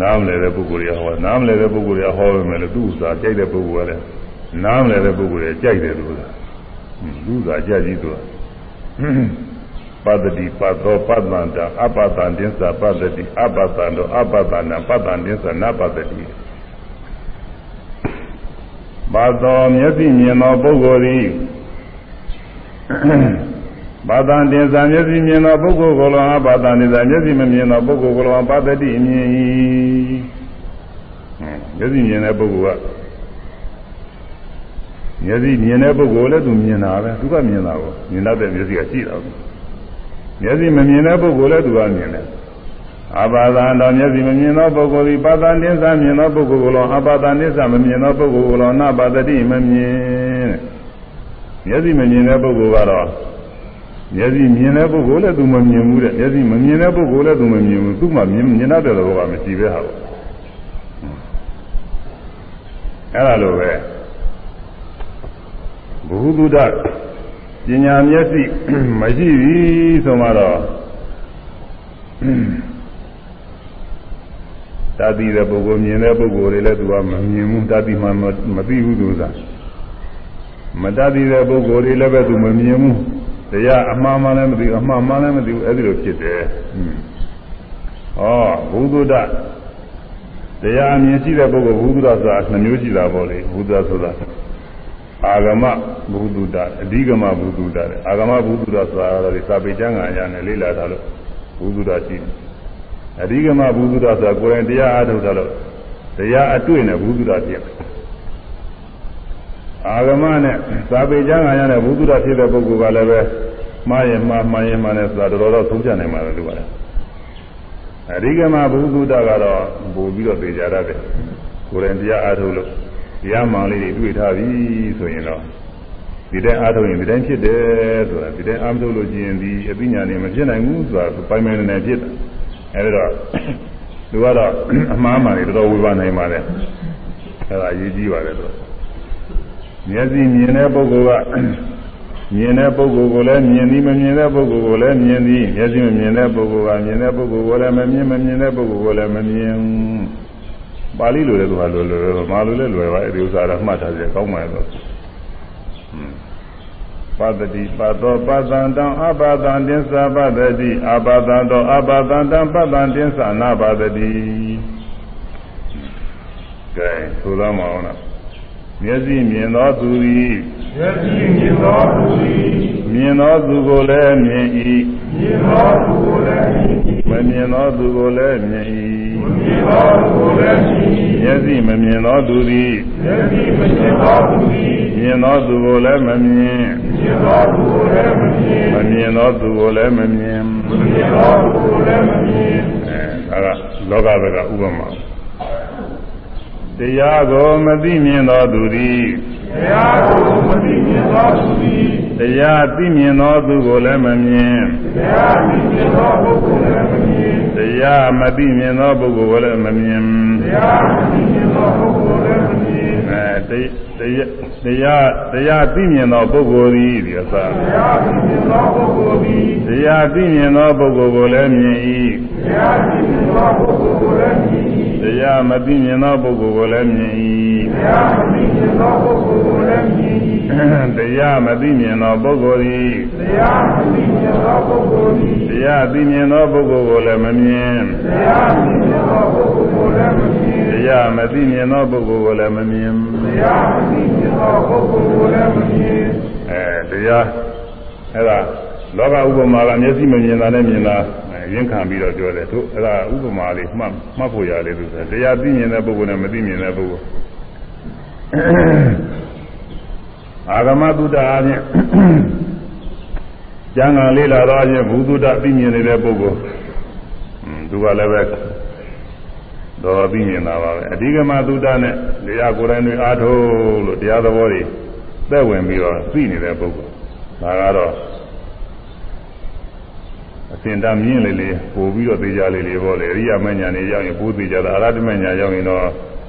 နားမလဲတဲ့ပုဂ္ဂိုလ်တွေကဟောနားမလဲတဲ့ပုဂ္ဂိုလ်တွေကဟောပဲမယ်လို့သူ့ဥစ္စာကြိုက်တဲ့ပုဂ္ဂိုလ်ကလည်းနားမလဲတဲ့ပုဂ္ဂိုလ်တွေကြိုက်တယ်လို့ဆိုတာသူ့ဥစ္စာကြက်ကြီးသူကပတ္တိပတ္တောပတ္တန္တအပတ္တန်တင်းစာပတ္တိအပတ္တန္တောအပတ္တနာပတ္တန်တင်းစာနပတ္တိဘာတော်မျက်စိမြင်သောပုဂ္ဂိုလ်သည် ဘာတန်တင်စာမျက်စိမြင်သောပုဂ္ဂိုလ်ကိုလောဘာတန်တင်စာမျက်စိမမြင်သောပုဂ္ဂိုလ်ကိုလောပတ္တိမြင်၏မျက်စိမြင်တဲ့ပုဂ္ဂိုလ်ကမျက်စိမြင်တဲ့ပုဂ္ဂိုလ်လည်းသူမြင်တာပဲသူကမြင်တာကိုမြင်တတ်တဲ့မျက်စိကရှိတာကိုမျက်စိမမြင်တဲ့ပုဂ္ဂိုလ်လည်းသူကမြင်တယ်အပါဒံတော်မျက်စိမမြင်သောပုဂ္ဂိုလ်သည်ပါဒနိစ္စမြင်သောပုဂ္ဂိုလ်ကိုလောအပါဒနိစ္စမမြင်သောပုဂ္ဂိုလ်ကိုလောနပါတတိမမြင်မျက်စိမမြင်တဲ့ပုဂ္ဂိုလ်ကတော့ မျက်စိမြင်တဲ့ပုဂ္ဂိုလ်လည်းသူမမြင်ဘူးတဲ့မျက်စိမမြင်တဲ့ပုဂ္ဂိုလ်လည်းသူမမြင်ဘူးသူမှမြင်မြင်တတ်တဲ့ဘောကမရှိပဲဟာပေါ့အဲ့ဒါလိုပဲဘုဟုတုဒ္ဒပညာမျက်စိမရှိပြီဆိုမှတော့တတိတဲ့ပုဂ္ဂိုလ်မြင်တဲ့ပုဂ္ဂိုလ်တွေလည်းသူကမမြင်ဘူးတတိမှမသိဘူးသူကမတတိတဲ့ပုဂ္ဂိုလ်တွေလည်းပဲသူမမြင်ဘူး တရားအမှားမှလည်းမသိဘူးအမှားမှလည်းမသိဘူးအဲ့ဒီလိုဖြစ်တယ်ဟောဘုဒ္ဓတရားအမြင်ရှိတဲ့ပုဂ္ဂိုလ်ဘုဒ္ဓဆိုတာနှမျိုးရှိတာပေါ့လေဘုဒ္ဓဆိုတာအာဂမဘုဒ္ဓတာအဓိကမဘုဒ္ဓတာတဲ့အာဂမဘုဒ္ဓတာဆိုတာတော့စာပေကျမ်းဂန်အရာနဲ့လေ့လာတာလို့ဘုဒ္ဓတာရှိတယ်အဓိကမဘုဒ္ဓတာဆိုတာကိုယ်တိုင်တရားအားထုတ်တာလို့တရားအတွေ့နဲ့ဘုဒ္ဓတာဖြစ် အာဂမနဲ့စာပေကျမ်းဂန်အရာနဲ့ဘုဒ္ဓတာဖြစ်တဲ့ပုဂ္ဂိုလ်ကလည်းပဲမှားရင်မှားမှန်ရင်မှန်တယ်ဆိုတာတော်တော်ဆုံးဖြတ်နိုင်ပါလေလို့ပါတယ်အဓိကမဘုဒ္ဓတာကတော့ပို့ပြီးတော့သိကြရတယ်ကိုယ်တိုင်တရားအားထုတ်လို့တရားမှန်လေးတွေတွေ့ထားပြီဆိုရင်တော့ဒီတိုင်းအားထုတ်ရင်ဒီတိုင်းဖြစ်တယ်ဆိုတာဒီတိုင်းအားမထုတ်လို့ကျင်ဒီအပညာနဲ့မဖြစ်နိုင်ဘူးဆိုတာပိုင်ပိုင်နေနေဖြစ်တာအဲဒီတော့သူကတော့အမှားမှန်တွေတော်တော်ဝေဘာနိုင်ပါတယ်အဲဒါအရေးကြီးပါတယ်သူ မျက်စိမြင်တဲ့ပုဂ္ဂိုလ်ကမြင်တဲ့ပုဂ္ဂိုလ်ကိုလည်းမြင်သည်မမြင်တဲ့ပုဂ္ဂိုလ်ကိုလည်းမြင်သည်မျက်စိမမြင်တဲ့ပုဂ္ဂိုလ်ကမြင်တဲ့ပုဂ္ဂိုလ်ကိုလည်းမမြင်မမြင်တဲ့ပုဂ္ဂိုလ်ကိုလည်းမမြင်ပါဠိလိုလည်းသူကလွယ်လွယ်ပဲမာလိုလည်းလွယ်ပါအဲဒီဥစ္စာတော့မှတ်ထားကြကောင်းပါရဲ့တော့ပတ္တိပတောပတံတံအပတံတင်းစာပတ္တိအပတံတောအပတံတံပတံတင်းစာနာပတ္တိကဲဆိုတော့မအောင်လား မျက်စိမြင်သောသူသည်မျက်စိမြင်သောသူသည်မြင်သောသူကိုလည်းမြင်၏မြင်သောသူကိုလည်းမြင်၏မမြင်သောသူကိုလည်းမြင်၏မမြင်သောသူကိုလည်းမြင်၏မျက်စိမမြင်သောသူသည်မျက်စိမမြင်သောသူသည်မြင်သောသူကိုလည်းမမြင်မြင်သောသူကိုလည်းမမြင်မမြင်သောသူကိုလည်းမမြင်မမြင်သောသူကိုလည်းမမြင်အဲဒါကလောကဘက်ကဥပမာ တရားကိုမသိမြင်သောသူသည်တရားကိုမသိမြင်သောသူသည်တရားသိမြင်သောသူကိုလည်းမမြင်တရားသိမြင်သောပုဂ္ဂိုလ်လည်းမမြင်တရားမသိမြင်သောပုဂ္ဂိုလ်ကိုလည်းမမြင်တရားမသိမြင်သောပုဂ္ဂိုလ်လည်းမမြင်အဲတရားတရားသိမြင်သောပုဂ္ဂိုလ်သည်ဒီအစတရားသိမြင်သောပုဂ္ဂိုလ်သည်တရားသိမြင်သောပုဂ္ဂိုလ်ကိုလည်းမြင်၏တရားသိမြင်သောပုဂ္ဂိုလ်ကိုလည်းမြင်၏ တရားမသိမြင်သောပုဂ္ဂိုလ်ကိုလည်းမြင်၏တရားမသိမြင်သောပုဂ္ဂိုလ်ကိုလည်းမြင်၏တရားမသိမြင်သောပုဂ္ဂိုလ်သည်တရားမသိမြင်သောပုဂ္ဂိုလ်သည်တရားသိမြင်သောပုဂ္ဂိုလ်ကိုလည်းမမြင်တရားသိမြင်သောပုဂ္ဂိုလ်ကိုလည်းမမြင်တရားမသိမြင်သောပုဂ္ဂိုလ်ကိုလည်းမမြင်တရားမသိမြင်သောပုဂ္ဂိုလ်ကိုလည်းမမြင်အဲတရားအဲ့ဒါလောကဥပမာကမျက်စိမမြင်တာနဲ့မြင်တာ ရင်ခံပြီးတော့ပြောတယ်သူအဲ့ဒါဥပမာလေးမှတ်မှတ်ဖို့ရလေသူဆိုတရားသိမြင်တဲ့ပုဂ္ဂိုလ်နဲ့မသိမြင်တဲ့ပုဂ္ဂိုလ်အာဂမတုဒ္ဒအားဖြင့်ကျမ်းဂန်လေးလာတော့အချင်းဘုသူဒ္ဒသိမြင်နေတဲ့ပုဂ္ဂိုလ်သူကလည်းပဲတော်သိမြင်တာပါပဲအဓိကမသုဒ္ဓနဲ့တရားကိုယ်တိုင်တွေအားထုတ်လို့တရားသဘောတွေသက်ဝင်ပြီးတော့သိနေတဲ့ပုဂ္ဂိုလ်ဒါကတော့အ စင်တမြင့်လေးလေးပို့ပြီးတော့သိကြလေးလေးပေါ့လေအရိယာမညာနေရောက်ရင်ပို့သိကြတာအရဟတမညာရောက်ရင်တော့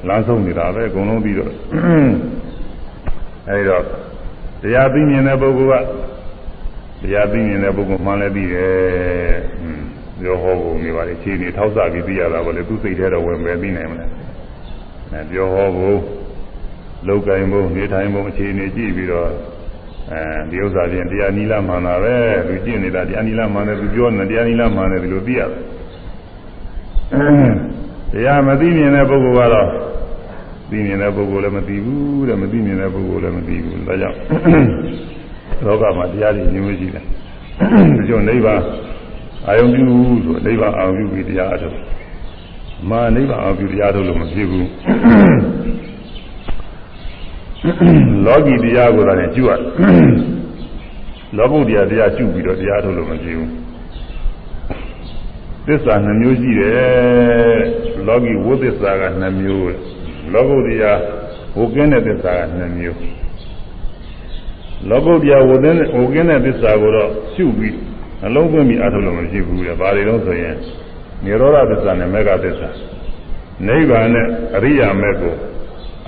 လမ်းဆုံးနေတာပဲအကုန်လုံးပြီးတော့အဲဒီတော့တရားသိမြင်တဲ့ပုဂ္ဂိုလ်ကတရားသိမြင်တဲ့ပုဂ္ဂိုလ်မှန်လည်းသိတယ်ပြောဟောဖို့နေပါလေခြေနေထောက်ဆပြီးသိရတာပေါ့လေသူစိတ်ထဲတော့ဝင်ပဲသိနိုင်မလားအဲပြောဟောဖို့လောက်ကင်ဖို့နေထိုင်ဖို့အခြေအနေကြည့်ပြီးတော့ အဲဒီဥစ္စာချင်းတရားနိလမှန်တာပဲသူကြည့်နေတာတရားနိလမှန်တယ်သူပြောနေတရားနိလမှန်တယ်ဒီလိုသိရတယ်တရားမသိမြင်တဲ့ပုဂ္ဂိုလ်ကတော့သိမြင်တဲ့ပုဂ္ဂိုလ်လည်းမသိဘူးတဲ့မသိမြင်တဲ့ပုဂ္ဂိုလ်လည်းမသိဘူးဒါကြောင့်လောကမှာတရားတွေမျိုးရှိတယ်ဒီကြောင့်နိဗ္ဗာန်အာယုံပြုဆိုနိဗ္ဗာန်အာယုံပြုပြီးတရားအထုတ်မာနိဗ္ဗာန်အာယုံပြုတရားထုတ်လို့မဖြစ်ဘူး လောကီတရားကိုလည်းကျุရတယ်လောကုတ္တရာတရားကျุပြီးတော့တရားထုတ်လို့မဖြစ်ဘူးသစ္စာနှမျိုးရှိတယ်လောကီဝိသစ္စာကနှမျိုးလောကုတ္တရာဝုကင်းတဲ့သစ္စာကနှမျိုးလောကုတ္တရာဝုကင်းတဲ့ဝုကင်းတဲ့သစ္စာကိုတော့ကျุပြီးနှလုံးသွင်းပြီးအထုလို့မရှိဘူးလေ။ဘာတွေတော့ဆိုရင်និရောဓသစ္စာနဲ့မေဃသစ္စာနိဗ္ဗာန်နဲ့အရိယာမေကို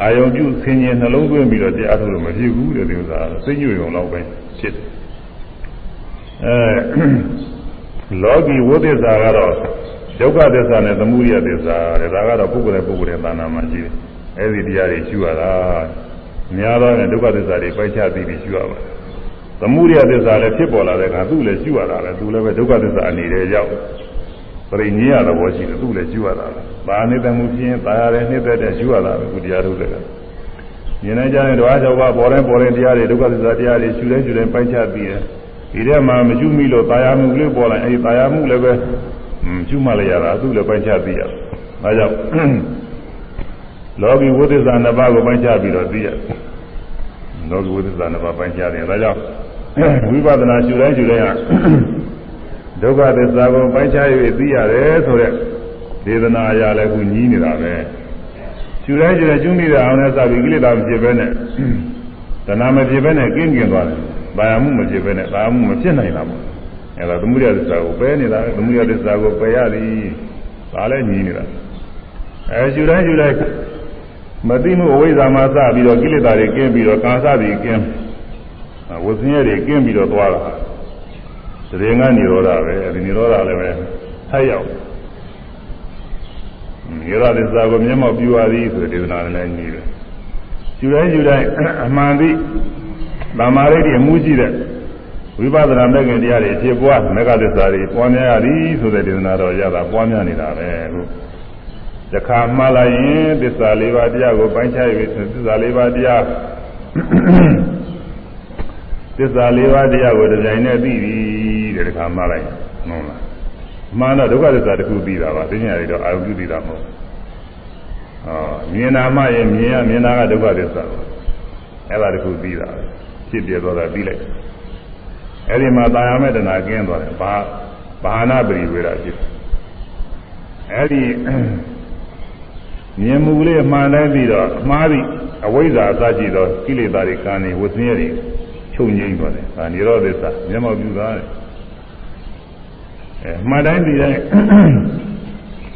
အာယုံပြုဆင်ញင်နှလုံးသွင်းပြီးတော့တရားထုတ်လို့မဖြစ်ဘူးတဲ့ဒီဥစ္စာသိညွုံလောက်ပဲဖြစ်တယ်။အဲလောကီဝိသစ္စာကတော့ဒုက္ခသစ္စာနဲ့သမုဒိယသစ္စာတဲ့ဒါကတော့ပုဂ္ဂိုလ်နဲ့ပုဂ္ဂိုလ်ရဲ့သာနာမှာရှိတယ်။အဲဒီတရားတွေရှိရတာ။များသောနဲ့ဒုက္ခသစ္စာတွေပိုက်ချသိပြီးရှိရပါတယ်သမုဒိယသစ္စာလည်းဖြစ်ပေါ်လာတဲ့အခါသူ့လည်းကျွရတာပဲသူလည်းပဲဒုက္ခသစ္စာအနေနဲ့ရောက် ပြိညေရတဲ့ဘောရှိတယ်သူ့လည်းကျွရတာပဲဘာနေတဲ့မှုဖြစ်ရင်ตายရတယ်နှိမ့်သက်တဲ့ကျွရတာပဲခုတရားထုတ်တယ်မြင်နိုင်ကြတဲ့ဓဝါ၆ပါးပေါ်တိုင်းပေါ်တိုင်းတရားတွေဒုက္ခသစ္စာတရားတွေရှုတိုင်းရှုတိုင်းပိုင်းခြားပြီးတယ်ဒီထဲမှာမကျွမိလို့ตายရမှုလေးပေါ်လာအဲဒီตายရမှုလည်းပဲကျွမှလည်းရတာသူ့လည်းပိုင်းခြားပြီးရဒါကြောင့်လောကီဝိသစ္စာနှစ်ပါးကိုပိုင်းခြားပြီးတော့သိရတယ်လောကဝိသစ္စာနှစ်ပါးပိုင်းခြားတယ်ဒါကြောင့်ဝိပဿနာရှုတိုင်းရှုတိုင်းဟာ ဒုက္ခသစ္စာကိုပိုင်းခြား၍သိရတယ်ဆိုတဲ့ဒေသနာအရာလည်းခုညီးနေတာပဲရှုတိုင်းရှုတိုင်းကျွမိတဲ့အောင်နဲ့စပြီးကိလေသာမဖြစ်ဘဲနဲ့တဏှာမဖြစ်ဘဲနဲ့ကင်းကျင်သွားတယ်။ဘာမှုမဖြစ်ဘဲနဲ့ဘာမှုမဖြစ်နိုင်တာပေါ့။အဲဒါသမုဒယသစ္စာကိုပယ်နေတာသမုဒယသစ္စာကိုပယ်ရသည်။ဒါလည်းညီးနေတာ။အဲရှုတိုင်းရှုတိုင်းမသိမှုအဝိဇ္ဇာမှာစပြီးတော့ကိလေသာတွေကင်းပြီးတော့ကာသပြီးကင်းဝဆင်းရဲတွေကင်းပြီးတော့သွားတာ တရင်ကနေရောတာပဲအဲဒီနေရောတာလည်းပဲဆက်ရောက်နေရောသစ္စာကိုမျက်မှောက်ပြုရသည်ဆိုတဲ့ဒေသနာလည်းညီတယ်ယူတိုင်းယူတိုင်းအမှန်သိဗမာရိတ်တွေအမှုရှိတဲ့ဝိပဿနာမဲ့ခင်တရားတွေဖြစ်ပွားမေဃသစ္စာတွေပွားများရသည်ဆိုတဲ့ဒေသနာတော့ရတာပွားများနေတာပဲလို့တခါမှားလိုက်ရင်သစ္စာလေးပါးတရားကိုပိုင်းခြား၍သစ္စာလေးပါးတရားသစ္စာလေးပါးတရားကိုဒီဇိုင်းနဲ့သိပြီ တဲ့တခါမှားလိုက်ဟုတ်လားမှန်တော့ဒုက္ခသစ္စာတစ်ခုသိတာပါသိညာတွေတော့အာရုံပြုသိတာမဟုတ်ဟောမြင်နာမှရင်မြင်ရမြင်နာကဒုက္ခသစ္စာအဲ့ဒါတစ်ခုသိတာဖြစ်ပြသွားတာသိလိုက်အဲ့ဒီမှာတာယာမဲ့တဏှာကင်းသွားတယ်ဘာဘာနာပရိဝေဒဖြစ်အဲ့ဒီမြင်မှုလေးအမှန်တိုင်းပြီးတော့မှားပြီးအဝိဇ္ဇာအစရှိသောကိလေသာတွေကံနေဝဆင်းရဲတွေချုပ်ငြိမ့်သွားတယ်။ဒါនិရောဓသစ္စာမျက်မှောက်ပြုတာတဲ့။ အဲမှန်တိုင်းပြီးတိုင်း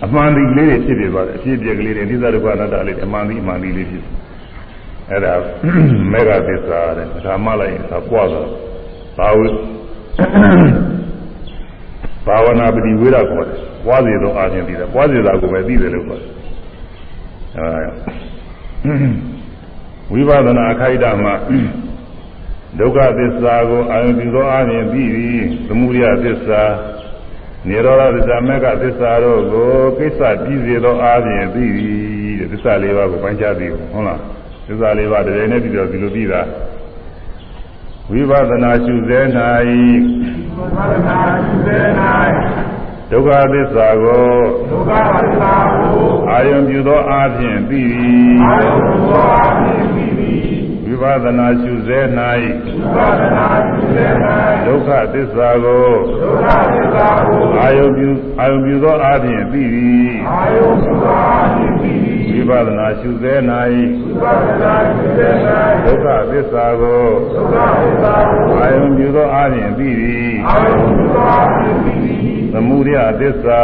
အမှန်ဒီလေးတွေဖြစ်ပြသွားတယ်။အဖြစ်ပြကလေးတွေအနိစ္စဒုက္ခအနတ္တလေးအမှန်ဒီအမှန်ဒီလေးဖြစ်။အဲဒါမေဃသစ္စာတဲ့။ဒါမှလိုက်ရင်သာပွားသွားဘာဝဘာဝနာပတိဝေဒခေါ်တယ်။ပွားစေသောအာရှင်သိတယ်။ပွားစေတာကိုပဲသိတယ်လို့ခေါ်တယ်။အဲဝိပဿနာအခိုက်အတန့်မှာဒုက္ခသစ္စာကိုအာရုံပြုသောအခြင်းပြီးပြီးသမုဒယသစ္စာ နိရောဓသစ္စာမေဃသစ္စာတို့ကိုကိစ္စပြီးစေသောအခြင်းပြီးပြီးတဲ့သစ္စာလေးပါးကိုပိုင်းခြားသိဟုတ်လားသစ္စာလေးပါးတည်းနဲ့ပြီးတော့ဒီလိုပြီးတာဝိပဿနာရှုစေ၌ဝိပဿနာရှုစေ၌ဒုက္ခသစ္စာကိုဒုက္ခသစ္စာကိုအာယုံပြုသောအခြင်းပြီးပြီးအာယုံပြုသောအခြင်း ပြီးပြီးဝိပဿနာရှုစေ၌ဝိပဿနာရှုစေ၌ဒုက္ခသစ္စာကိုဒုက္ခသစ္စာကိုအာယုပြုအာယုပြုသောအခြင်းသိသည်အာယုပြုသောအခြင်းသိသည်ဝိပဿနာရှုစေ၌ဝိပဿနာရှုစေ၌ဒုက္ခသစ္စာကိုဒုက္ခသစ္စာကိုအာယုပြုသောအခြင်းသိသည်အာယုပြုသောအခြင်းသိသည် သမုဒယသစ္စာ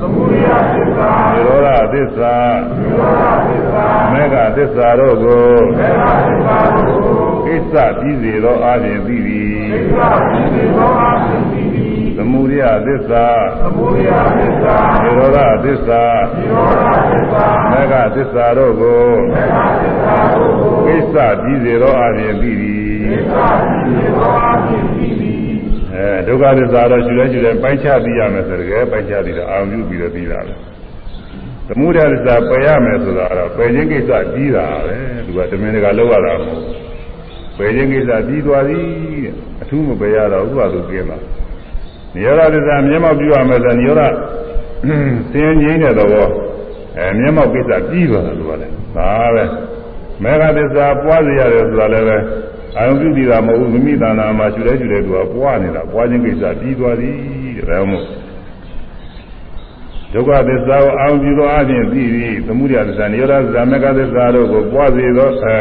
သမုဒယသစ္စာနိရောဓသစ္စာနိရောဓသစ္စာမေဃသစ္စာတို့ကိုမေဃသစ္စာတို့ကိုကိစ္စပြီးစေသောအခြင်းပြီးပြီကိစ္စပြီးစေသောအခြင်းပြီးပြီသမုဒယသစ္စာသမုဒယသစ္စာနိရောဓသစ္စာနိရောဓသစ္စာမေဃသစ္စာတို့ကိုမေဃသစ္စာတို့ကိုကိစ္စပြီးစေသောအခြင်းပြီးပြီကိစ္စပြီးစေသောအခြင်း အဲဒုက္ခသစ္စာတော့ယူလဲယူလဲပိုင်းခြားသိရမယ်ဆိုတကယ်ပိုင်းခြားသိတာအာရုံပြုပြီးတော့သိတာပဲသမုဒယသစ္စာပယ်ရမယ်ဆိုတာတော့ပယ်ခြင်းကိစ္စကြီးတာပဲသူကတမင်တကာလောက်ရတာမဟုတ်ပယ်ခြင်းကိစ္စကြီးသွားပြီအထူးမပယ်ရတော့ဥပဒုကျင်းတာနိရောဓသစ္စာမျက်မှောက်ပြုရမယ်ဆိုနိရောဓသင်ငိမ့်တဲ့သဘောအဲမျက်မှောက်ကိစ္စကြီးသွားတာသူကလည်းဒါပဲမေဃသစ္စာပွားစေရတယ်ဆိုတာလည်းပဲ အာယုပြုပြီးတာမဟုတ်ဘူးမိမိတဏ္ဍာမှာရှူလဲရှူလဲသူကပွားနေတာပွားခြင်းကိစ္စပြီးသွားသည်တဲ့ဒါမှမဟုတ်ဒုက္ခသစ္စာကိုအာယုပြုသောအခြင်းပြီးပြီးသမှုရသစ္စာနိရောဓသစ္စာမေဃသစ္စာတို့ကိုပွားစေသောအဲ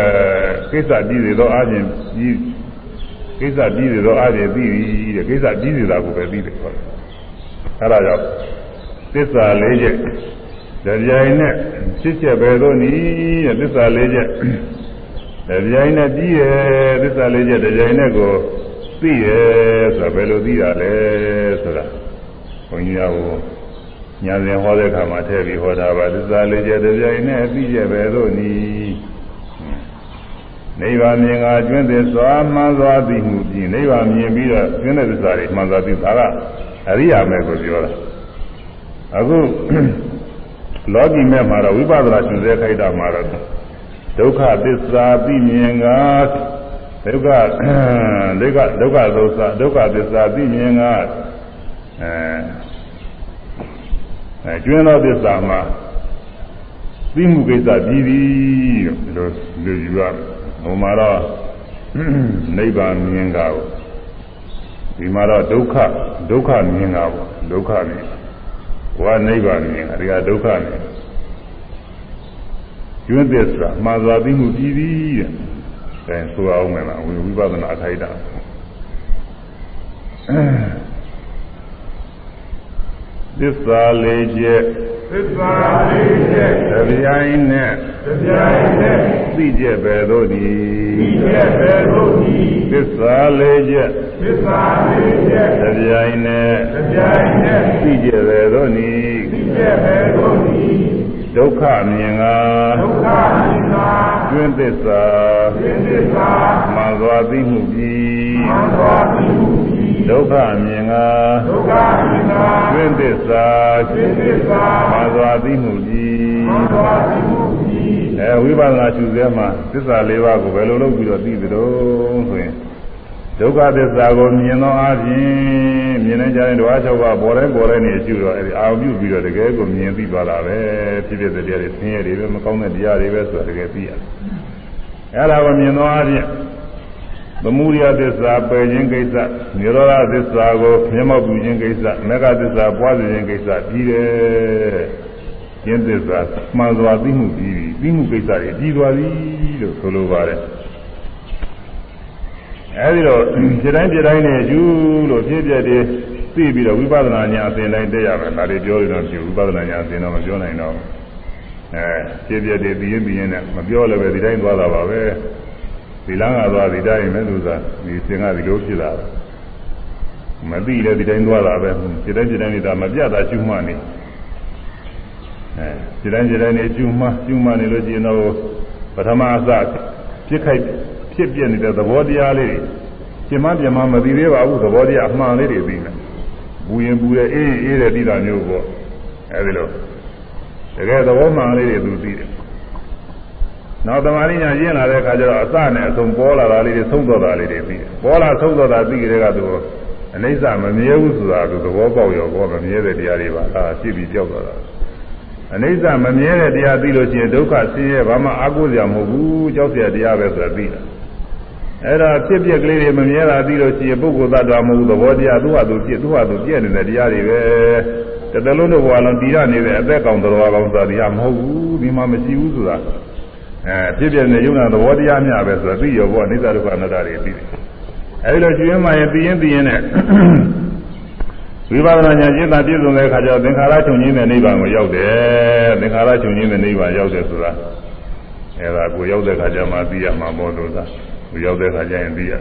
ကိစ္စပြီးစေသောအခြင်းပြီးကိစ္စပြီးစေသောအခြင်းပြီးပြီးတဲ့ကိစ္စပြီးစေတာကိုပဲပြီးတယ်ဟုတ်အဲဒါကြောင့်သစ္စာ၄ချက်တရားနဲ့ဖြစ်ချက်ပဲသောနည်းတဲ့သစ္စာ၄ချက် တရားနဲ့ပြီးရဲ့သစ္စာလေးချက်တရားနဲ့ကိုသိရဲ့ဆိုတာဘယ်လိုသိရလဲဆိုတာဘုန်းကြီးကညာစဉ်ဟောတဲ့အခါမှာထည့်ပြီးဟောတာပါသစ္စာလေးချက်တရားနဲ့ပြီးရဲ့ပဲလို့နီးနိဗ္ဗာန်မြင်ကကျွင်းသစ္စာမှန်စွာသိမှုပြီးနိဗ္ဗာန်မြင်ပြီးတော့ကျွင်းတဲ့သစ္စာတွေမှန်စွာသိတာကအရိယာမဲကိုပြောတာအခုလောကီမဲ့မှာတော့ဝိပဿနာရှင်စေခိုက်တာမှာတော့ ဒုက္ခသစ္စာသိမြင်ကဒုက္ခဒုက္ခဒုက္ခသောစာဒုက္ခသစ္စာသိမြင်ကအဲအဲကျွန်းသောသစ္စာမှာသိမှုကိစ္စပြီးပြီလို့ဒီလိုယူရဟိုမှာတော့နိဗ္ဗာန်မြင်ကကိုဒီမှာတော့ဒုက္ခဒုက္ခမြင်ကပေါ့ဒုက္ခမြင်ဟောနိဗ္ဗာန်မြင်အဲဒီကဒုက္ခမြင် ကျွန်းသစ္စာမှားစွာသိမှုပြီးပြီတဲ့။အဲဆိုအောင်မယ်လားဝိပဿနာအခိုက်တာ။သစ္စာလေးချက်သစ္စာလေးချက်တပြိုင်နဲ့တပြိုင်နဲ့သိချက်ပဲတို့သည်သိချက်ပဲတို့သည်သစ္စာလေးချက်သစ္စာလေးချက်တပြိုင်နဲ့တပြိုင်နဲ့သိချက်ပဲတို့သည်သိချက်ပဲတို့သည် ဒုက္ခမြင်ကဒုက္ခမြင်ကကျွင်းသစ္စာကျွင်းသစ္စာမှန်စွာသိမှုပြီးမှန်စွာသိမှုပြီးဒုက္ခမြင်ကဒုက္ခမြင်ကကျွင်းသစ္စာကျွင်းသစ္စာမှန်စွာသိမှုပြီးမှန်စွာသိမှုပြီးအဲဝိပဿနာရှုစဲမှာသစ္စာ၄ပါးကိုဘယ်လိုလုပ်ပြီးတော့သိသလဲဆိုရင် ဒုက္ခသစ္စာကိုမြင်သောအပြင်မြင်နေကြတဲ့ဓဝါ၆ပါးပေါ်တိုင်းပေါ်တိုင်းနေရှိတော့အဲဒီအာရုံပြုပြီးတော့တကယ်ကိုမြင်သိသွားတာပဲဖြစ်ဖြစ်တဲ့တရားတွေဆင်းရဲတွေပဲမကောင်းတဲ့တရားတွေပဲဆိုတာတကယ်သိရတယ်အဲဒါကိုမြင်သောအပြင်သမုဒိယသစ္စာပယ်ခြင်းကိစ္စនិရောဓသစ္စာကိုမျက်မှောက်ပြုခြင်းကိစ္စမေဃသစ္စာပွားစေခြင်းကိစ္စပြီးတယ်ကျင့်သစ္စာမှန်စွာသိမှုပြီးပြီသိမှုကိစ္စတွေပြီးသွားပြီလို့ဆိုလိုပါတယ် အဲဒီတော့ခြေတိုင်းခြေတိုင်းနဲ့ယူလို့ဖြစ်ပြတဲ့သိပြီးတော့ဝိပဿနာဉာဏ်အစဉ်တိုင်းတက်ရမယ်ဒါတွေပြောရတော့ဖြစ်ဝိပဿနာဉာဏ်အစဉ်တော့မပြောနိုင်တော့အဲဖြစ်ပြတဲ့သိရင်သိရင်နဲ့မပြောလည်းပဲဒီတိုင်းသွားတာပါပဲဒီလမ်းကသွားဒီတိုင်းမဲ့သူစားဒီစင်ကဒီလိုဖြစ်လာတယ်မသိလည်းဒီတိုင်းသွားတာပဲခြေတိုင်းခြေတိုင်းနေတာမပြတ်တာရှုမှတ်နေအဲခြေတိုင်းခြေတိုင်းနေရှုမှတ်ရှုမှတ်နေလို့ကျင်တော့ပထမအစဖြစ်ခိုက် ဖြစ်ပြနေတဲ့သဘောတရားလေးတွေကျင်မပြမမသိသေးပါဘူးသဘောတရားအမှန်လေးတွေသိနေဘူးရင်ဘူးတဲ့အေးအေးတဲ့တိတာမျိုးပေါ့အဲဒီလိုတကယ်သဘောမှန်လေးတွေသူသိတယ်နောက်သမာဓိညာရင်းလာတဲ့အခါကျတော့အစနဲ့အဆုံးပေါ်လာတာလေးတွေသုံးတော်တာလေးတွေသိတယ်ပေါ်လာသုံးတော်တာသိကြတဲ့ကသူအနိစ္စမမြဲဘူးဆိုတာသူသဘောပေါက်ရောဘောမမြဲတဲ့တရားတွေပါအာဖြစ်ပြီးကြောက်သွားတာအနိစ္စမမြဲတဲ့တရားသိလို့ရှိရင်ဒုက္ခဆင်းရဲဘာမှအာကိုးစရာမဟုတ်ဘူးကြောက်စရာတရားပဲဆိုတာသိတာ အဲ့ဒါဖြစ်ပြက်ကလေးတွေမမြဲတာသိလို့ရှိရင်ပုဂ္ဂိုလ်သတ္တဝါမဟုတ်ဘူးသဘောတရားသူ့ဟာသူဖြစ်သူ့ဟာသူပြည့်နေတဲ့တရားတွေပဲတတလုံးတို့ဘဝလုံးတည်ရနေတဲ့အသက်ကောင်တော်ကောင်ဆိုတာတရားမဟုတ်ဘူးဒီမှာမရှိဘူးဆိုတာအဲဖြစ်ပြနေယုံနာသဘောတရားများပဲဆိုတာသိရောဘောအိစ္ဆဒုက္ခအနတ္တတွေသိတယ်အဲဒီလိုကျွေးမှရင်သိရင်သိရင်နဲ့ဝိပဿနာဉာဏ်ကျင့်တာပြည့်စုံတဲ့အခါကျတော့သင်္ခါရချုပ်ငင်းတဲ့နိဗ္ဗာန်ကိုရောက်တယ်သင်္ခါရချုပ်ငင်းတဲ့နိဗ္ဗာန်ရောက်တယ်ဆိုတာအဲဒါကိုရောက်တဲ့အခါကျမှသိရမှာပေါ့လို့သာကို ရောက်တဲ့အခါကျရင်သိရ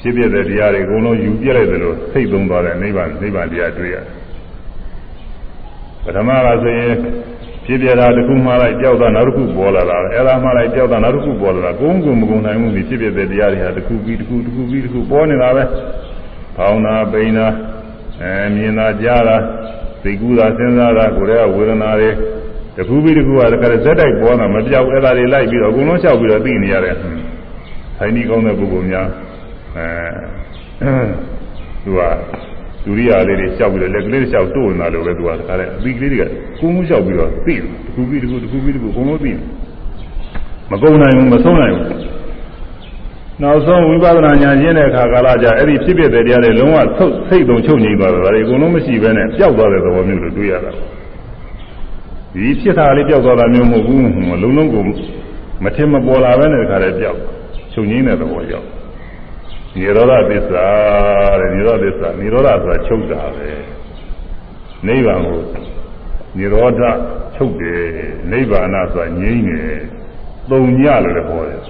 ဖြစ်ပြတဲ့တရားတွေအကုန်လုံးယူပြလိုက်သလိုစိတ်သုံးသွားတဲ့နိဗ္ဗာန်နိဗ္ဗာန်တရားတွေ့ရတယ်ပထမကဆိုရင်ဖြစ်ပြတာတစ်ခုမှလိုက်ကြောက်တာနောက်တစ်ခုပေါ်လာတာအဲဒါမှလိုက်ကြောက်တာနောက်တစ်ခုပေါ်လာတာကိုယ်ကုမကုံနိုင်မှုဒီဖြစ်ပြတဲ့တရားတွေဟာတစ်ခုပြီးတစ်ခုတစ်ခုပြီးတစ်ခုပေါ်နေတာပဲဖောင်းတာပိန်တာအဲမြင်တာကြားတာသိကူတာစဉ်းစားတာကိုယ်ရဲ့ဝေဒနာတွေတစ်ခုပြီးတစ်ခုကတခါဇက်တိုက်ပေါ်တာမပြောက်အဲ့ဒါတွေလိုက်ပြီးတော့အကုန်လုံးလျှောက်ပြီးတော့သိနေရတယ် ဆိုင်ဒီကောင်းတဲ့ပုဂ္ဂိုလ်များအဲသူကဒုရိယာလေးတွေလျှောက်ပြီးတော့လက်ကလေးတွေလျှောက်တိုးနေတာလို့ပဲသူကတခါတည်းအသီးကလေးတွေကကုန်းကုန်းလျှောက်ပြီးတော့သိတယ်တစ်ခုပြီးတစ်ခုတစ်ခုပြီးတစ်ခုအကုန်လုံးသိတယ်မကုန်နိုင်ဘူးမဆုံးနိုင်ဘူးနောက်ဆုံးဝိပဿနာဉာဏ်ရှင်းတဲ့အခါကာလကျအဲ့ဒီဖြစ်ဖြစ်တဲ့တရားတွေလုံးဝသုတ်စိတ်သုံချုပ်ငြိမ်းသွားတယ်ဒါတွေအကုန်လုံးမရှိဘဲနဲ့ပျောက်သွားတဲ့သဘောမျိုးလို့တွေ့ရတာဒီဖြစ်တာလေးပျောက်သွားတာမျိုးမဟုတ်ဘူးလုံးလုံးကိုမထင်မပေါ်လာဘဲနဲ့တခါတည်းပျောက် ချုပ်ငြိမ်းတဲ့သဘောရောက်နိရောဓသစ္စာတဲ့နိရောဓသစ္စာနိရောဓဆိုတာချုပ်တာပဲနိဗ္ဗာန်ကိုနိရောဓချုပ်တယ်နိဗ္ဗာန်ဆိုတာငြိမ်းတယ်သုံညလို့လည်းခေါ်တယ်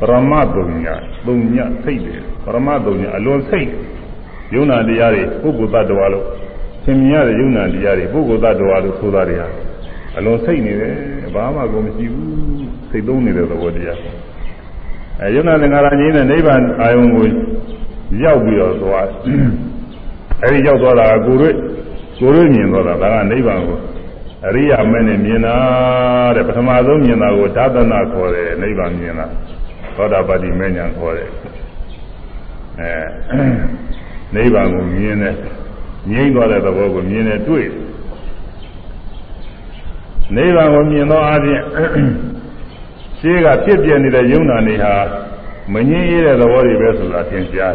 ပရမသုံညသုံညစိတ်တယ်ပရမသုံညအလွန်စိတ်ယုံနာတရားတွေပုဂ္ဂိုလ်တ attva လို့သင်မြင်ရတဲ့ယုံနာတရားတွေပုဂ္ဂိုလ်တ attva လို့ဆိုတာတွေဟာအလွန်စိတ်နေတယ်ဘာမှကိုမရှိဘူးစိတ်သုံးနေတဲ့သဘောတရား အဲယုံနာသင်္ခါရကြီးနဲ့နိဗ္ဗာန်အာယုံကိုရောက်ပြီးတော့သွားအဲဒီရောက်သွားတာကကိုယ်တွေ့ကိုယ်တွေ့မြင်သွားတာဒါကနိဗ္ဗာန်ကိုအရိယာမဲနဲ့မြင်တာတဲ့ပထမဆုံးမြင်တာကိုဒါသနာခေါ်တယ်နိဗ္ဗာန်မြင်တာသောတာပတိမဲညာခေါ်တယ်အဲနိဗ္ဗာန်ကိုမြင်တယ်ငြိမ့်သွားတဲ့သဘောကိုမြင်တယ်တွေ့နိဗ္ဗာန်ကိုမြင်သောအပြင် ရှင်းကဖြစ်ပြနေတဲ့ယုံနာနေဟာမငြင်းရတဲ့သဘောတွေပဲဆိုတာသင်ကြား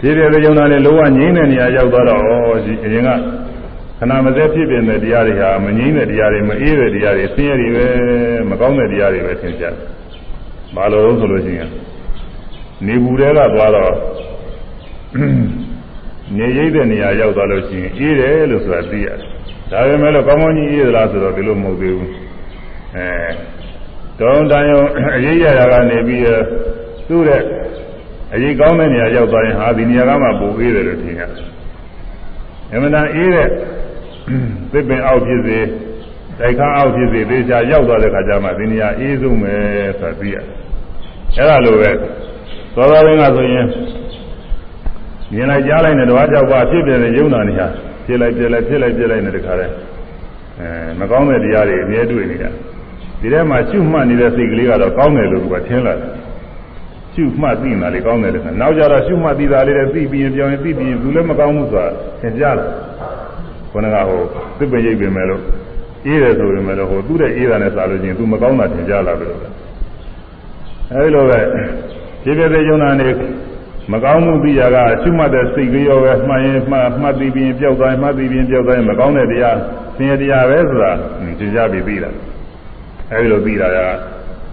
တယ်ဒီတဲ့ယုံနာနဲ့လောကငြိမ့်တဲ့နေရာရောက်သွားတော့ဒီအရင်ကခဏမစဲဖြစ်ပြနေတဲ့တရားတွေဟာမငြိမ့်တဲ့တရားတွေမအေးတဲ့တရားတွေဆင်းရဲတွေပဲမကောင်းတဲ့တရားတွေပဲသင်ကြားတယ်ဘာလို့လဲဆိုလို့ရှိရင်နေဘူးတဲကသွားတော့နေရိပ်တဲ့နေရာရောက်သွားလို့ရှိရင်အေးတယ်လို့ဆိုတာသိရတယ်ဒါပေမဲ့လို့ကောင်းကောင်းကြီးအေးသလားဆိုတော့ဒီလိုမဟုတ်သေးဘူးအဲ တောင်းတန်ရုံအရေးရတာကနေပြီးသူ့ရဲ့အရေးကောင်းတဲ့နေရာရောက်သွားရင်ဟာဒီနေရာကမှပိုအေးတယ်လို့ထင်ရတယ်အမှန်တန်အေးတဲ့သစ်ပင်အောက်ဖြစ်စေတိုက်ခန်းအောက်ဖြစ်စေသေချာရောက်သွားတဲ့ခါကျမှဒီနေရာအေးဆုံးပဲဆိုတာသိရတယ်အဲ့ဒါလိုပဲသောသောရင်းကဆိုရင်မြင်လိုက်ကြားလိုက်နဲ့တဝါကြောက်ပါဖြစ်ပြတဲ့ယုံနာနေဟာဖြစ်လိုက်ပြလိုက်ဖြစ်လိုက်ပြလိုက်နဲ့တခါတည်းအဲမကောင်းတဲ့တရားတွေအမြဲတွေ့နေတာ ဒီထဲမှာရှုမှတ်နေတဲ့စိတ်ကလေးကတော့ကောင်းတယ်လို့ကထင်လာတယ်ရှုမှတ်သိနေတာလေကောင်းတယ်လို့နောက်ကြတော့ရှုမှတ်သိတာလေးတွေသိပြီးရင်ပြောရင်သိပြီးရင်ဘူးလည်းမကောင်းဘူးဆိုတာသင်ကြားလာခေါင်းကဟိုသစ်ပင်ရိပ်ပင်မဲ့လို့အေးတယ်ဆိုရင်လည်းဟိုသူ့တဲ့အေးတာနဲ့စာလို့ချင်းသူမကောင်းတာသင်ကြားလာပြီလို့အဲဒီလိုပဲဖြစ်ဖြစ်တဲ့ယုံနာနေမကောင်းမှုသိရကရှုမှတ်တဲ့စိတ်ကလေးရောပဲမှတ်ရင်မှတ်မှတ်ပြီးပြီးပျောက်သွားရင်မှတ်ပြီးပြီးပျောက်သွားရင်မကောင်းတဲ့တရားဆင်းရဲတရားပဲဆိုတာသင်ကြားပြီးသိတာ အဲဒီလိုသိတာက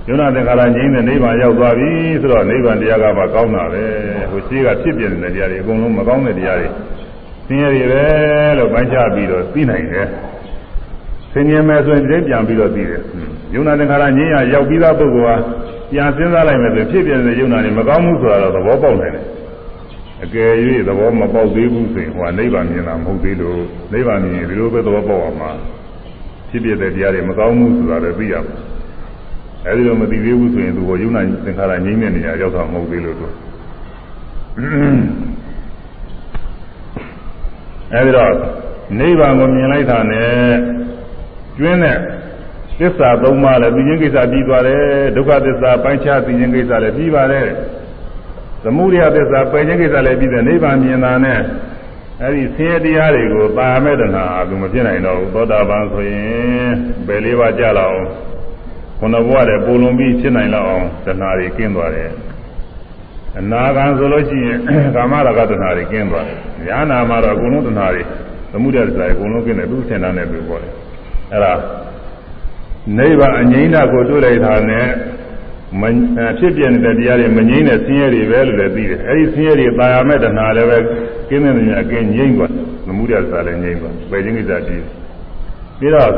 ယုံနာသင်္ခါရငြိမ်းတဲ့နိဗ္ဗာန်ရောက်သွားပြီဆိုတော့နိဗ္ဗာန်တရားကမှကောင်းတာပဲဟိုရှိကဖြစ်ပြနေတဲ့တရားတွေအကုန်လုံးမကောင်းတဲ့တရားတွေဆင်းရဲတွေပဲလို့ပိုင်းခြားပြီးတော့သိနိုင်တယ်ဆင်ញင်မဲ့ဆိုရင်ပြန်ပြီးတော့သိတယ်ယုံနာသင်္ခါရငြိမ်းရရောက်ပြီးသားပုဂ္ဂိုလ်ဟာပြန်စဉ်းစားလိုက်မယ်ဆိုဖြစ်ပြနေတဲ့ယုံနာတွေမကောင်းဘူးဆိုတာတော့သဘောပေါက်နိုင်တယ်အကယ်၍သဘောမပေါက်သေးဘူးဆိုရင်ဟိုကနိဗ္ဗာန်မြင်တာမဟုတ်သေးလို့နိဗ္ဗာန်မြင်ရင်ဒီလိုပဲသဘောပေါက်အောင်မှာ ဖြစ်ပြတဲ့တရားတွေမကောင်းဘူးဆိုတာလည်းသိရမှာအဲဒီလိုမသိသေးဘူးဆိုရင်သူကယုံနာသင်္ခါရငြိမ့်တဲ့နေရာရောက်တာမဟုတ်သေးလို့သူအဲဒီတော့နိဗ္ဗာန်ကိုမြင်လိုက်တာနဲ့ကျွင်းတဲ့သစ္စာသုံးပါးလည်းသိခြင်းကိစ္စပြီးသွားတယ်ဒုက္ခသစ္စာပိုင်းခြားသိခြင်းကိစ္စလည်းပြီးပါတယ်သမုဒယသစ္စာပယ်ခြင်းကိစ္စလည်းပြီးတယ်နိဗ္ဗာန်မြင်တာနဲ့ အဲဒီဆင်းရဲတရားတွေကိုပါမဲ့တဏှာသူမဖြစ်နိုင်တော့ဘူးသောတာပန်ဆိုရင်ပယ်လေးပါးကြလောက်အောင်ခုနဘဝတည်းပုံလုံးပြီးဖြစ်နိုင်လောက်အောင်တဏှာတွေကင်းသွားတယ်အနာဂံဆိုလို့ရှိရင်ကာမရာဂတဏှာတွေကင်းသွားတယ်ဉာဏ်နာမှာတော့အကုန်လုံးတဏှာတွေသမုဒယသစ္စာအကုန်လုံးကင်းတယ်သူ့ဆင်တာနဲ့ပြောတယ်အဲ့ဒါနိဗ္ဗာန်အငြိမ့်တာကိုတွေ့လိုက်တာနဲ့ မဖြစ်ပြနေတဲ့တရားတွေမငြိမ့်တဲ့ဆင်းရဲတွေပဲလို့လည်းသိတယ်အဲဒီဆင်းရဲတွေပါရမဲ့တဏှာလည်းပဲကင်းတဲ့နေရာအကင်းငြိမ့်သွားသမုဒယသစ္စာလည်းငြိမ့်သွားပယ်ခြင်းကိစ္စပြီးပြီးတော့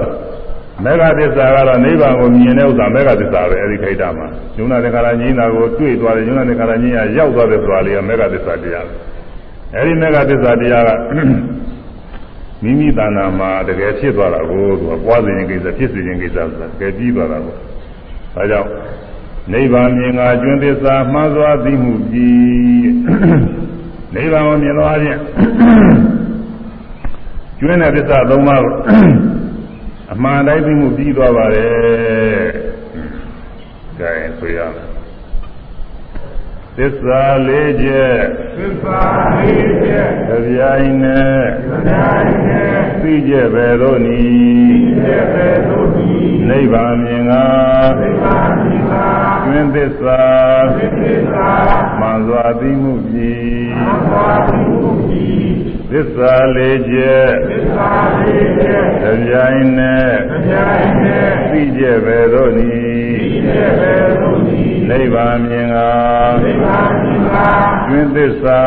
မေဃသစ္စာကတော့နိဗ္ဗာန်ကိုမြင်တဲ့ဥစ္စာမေဃသစ္စာပဲအဲဒီခိုက်တာမှာယုံနာသင်္ခါရငြိမ်းတာကိုတွေ့သွားတယ်ယုံနာသင်္ခါရငြိမ်းရရောက်သွားတယ်ဆိုတာလေးကမေဃသစ္စာတရားပဲအဲဒီမေဃသစ္စာတရားကမိမိတဏ္ဍာမှာတကယ်ဖြစ်သွားတာကိုသူကပွားစေခြင်းကိစ္စဖြစ်စေခြင်းကိစ္စဆိုတာတကယ်ပြီးသွားတာကိုဒါကြောင့် နိဗ္ဗာန်မြင်ငါကျွန်းသစ္စာမှန်စွာသိမှုပြီးနိဗ္ဗာန်ကိုမြင်သွားခြင်းကျွန်းတဲ့သစ္စာသုံးပါးကိုအမှန်တိုင်းသိမှုပြီးသွားပါတယ်။ဒါရင်ဆိုရမယ်။သစ္စာလေးချက်သစ္စာလေးချက်ကြပြိုင်နဲ့တရားနဲ့သိကြပဲတို့နီပြည့်ပဲတို့ဒီ နိဗ္ဗာန်မြင်ငါသိပါမိသာကျွင်းသစ္စာသစ္စာမှန်စွာသိမှုပြီးသာတိဟုဒီသစ္စာလေးချက်သစ္စာလေးချက်ကြပြိုင်နဲ့တရားနဲ့သိကြပဲတို့နီပြည့်ပဲတို့ဒီနိဗ္ဗာန်မြင်ငါသိပါမိသာကျွင်းသစ္စာ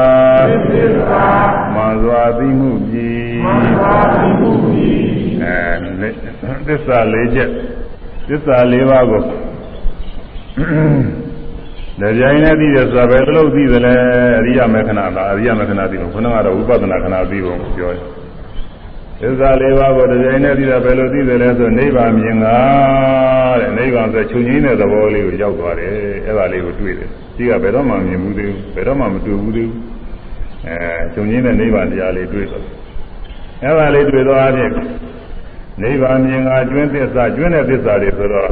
သစ္စာမှန်စွာသိမှုပြီးသာတိဟုဒီ အဲသစ္စာလေးချက်သစ္စာလေးပါးကိုလည်းကြိုင်နဲ့သိရဆိုတာပဲတစ်လုံးသိသလဲအရိယမေခဏလားအရိယမေခဏသိလို့ခဏကတော့ဝိပဿနာခဏသိဖို့ပြောတယ်သစ္စာလေးပါးကိုတစ်ကြိုင်နဲ့သိတာဘယ်လိုသိသလဲဆိုနိဗ္ဗာန်မြင်တာတဲ့နိဗ္ဗာန်ဆိုချုပ်ငင်းတဲ့သဘောလေးကိုရောက်သွားတယ်အဲ့ဒါလေးကိုတွေ့တယ်ဒီကဘယ်တော့မှမြင်ဘူးသေးဘူးဘယ်တော့မှမတွေ့ဘူးသေးဘူးအဲချုပ်ငင်းတဲ့နိဗ္ဗာန်တရားလေးတွေ့တယ်အဲ့ဒါလေးတွေ့သွားတဲ့ နိဗ္ဗာန်မြင်တာကျွင်းသစ္စာကျွင်းတဲ့သစ္စာတွေဆိုတော့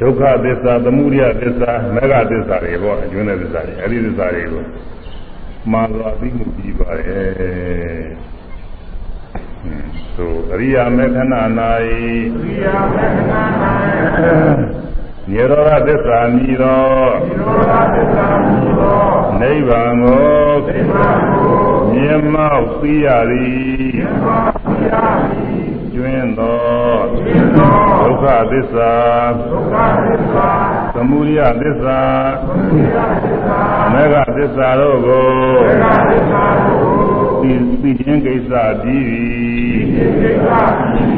ဒုက္ခသစ္စာသမုဒယသစ္စာမေဃသစ္စာတွေပေါ့အကျွင်းတဲ့သစ္စာတွေအဲ့ဒီသစ္စာတွေကိုမှန်စွာသိမှုပြီးပါတယ်သို့အရိယာမေခဏ၌တရားမေခဏ၌နိရောဓသစ္စာမြည်သောနိရောဓသစ္စာမူသောနိဗ္ဗာန်ကိုသိပါကို မြင်မောက်သိရသည်မြတ်စွာဘုရားသည်ကျွင်းသောသင်သောဒုက္ခသစ္စာဒုက္ခသစ္စာသမုဒယသစ္စာဘုရားသစ္စာမေဃသစ္စာတို့ကိုသက္ကသစ္စာကိုသိသိခြင်းကိစ္စပြီးပြီသိက္ခာပြီး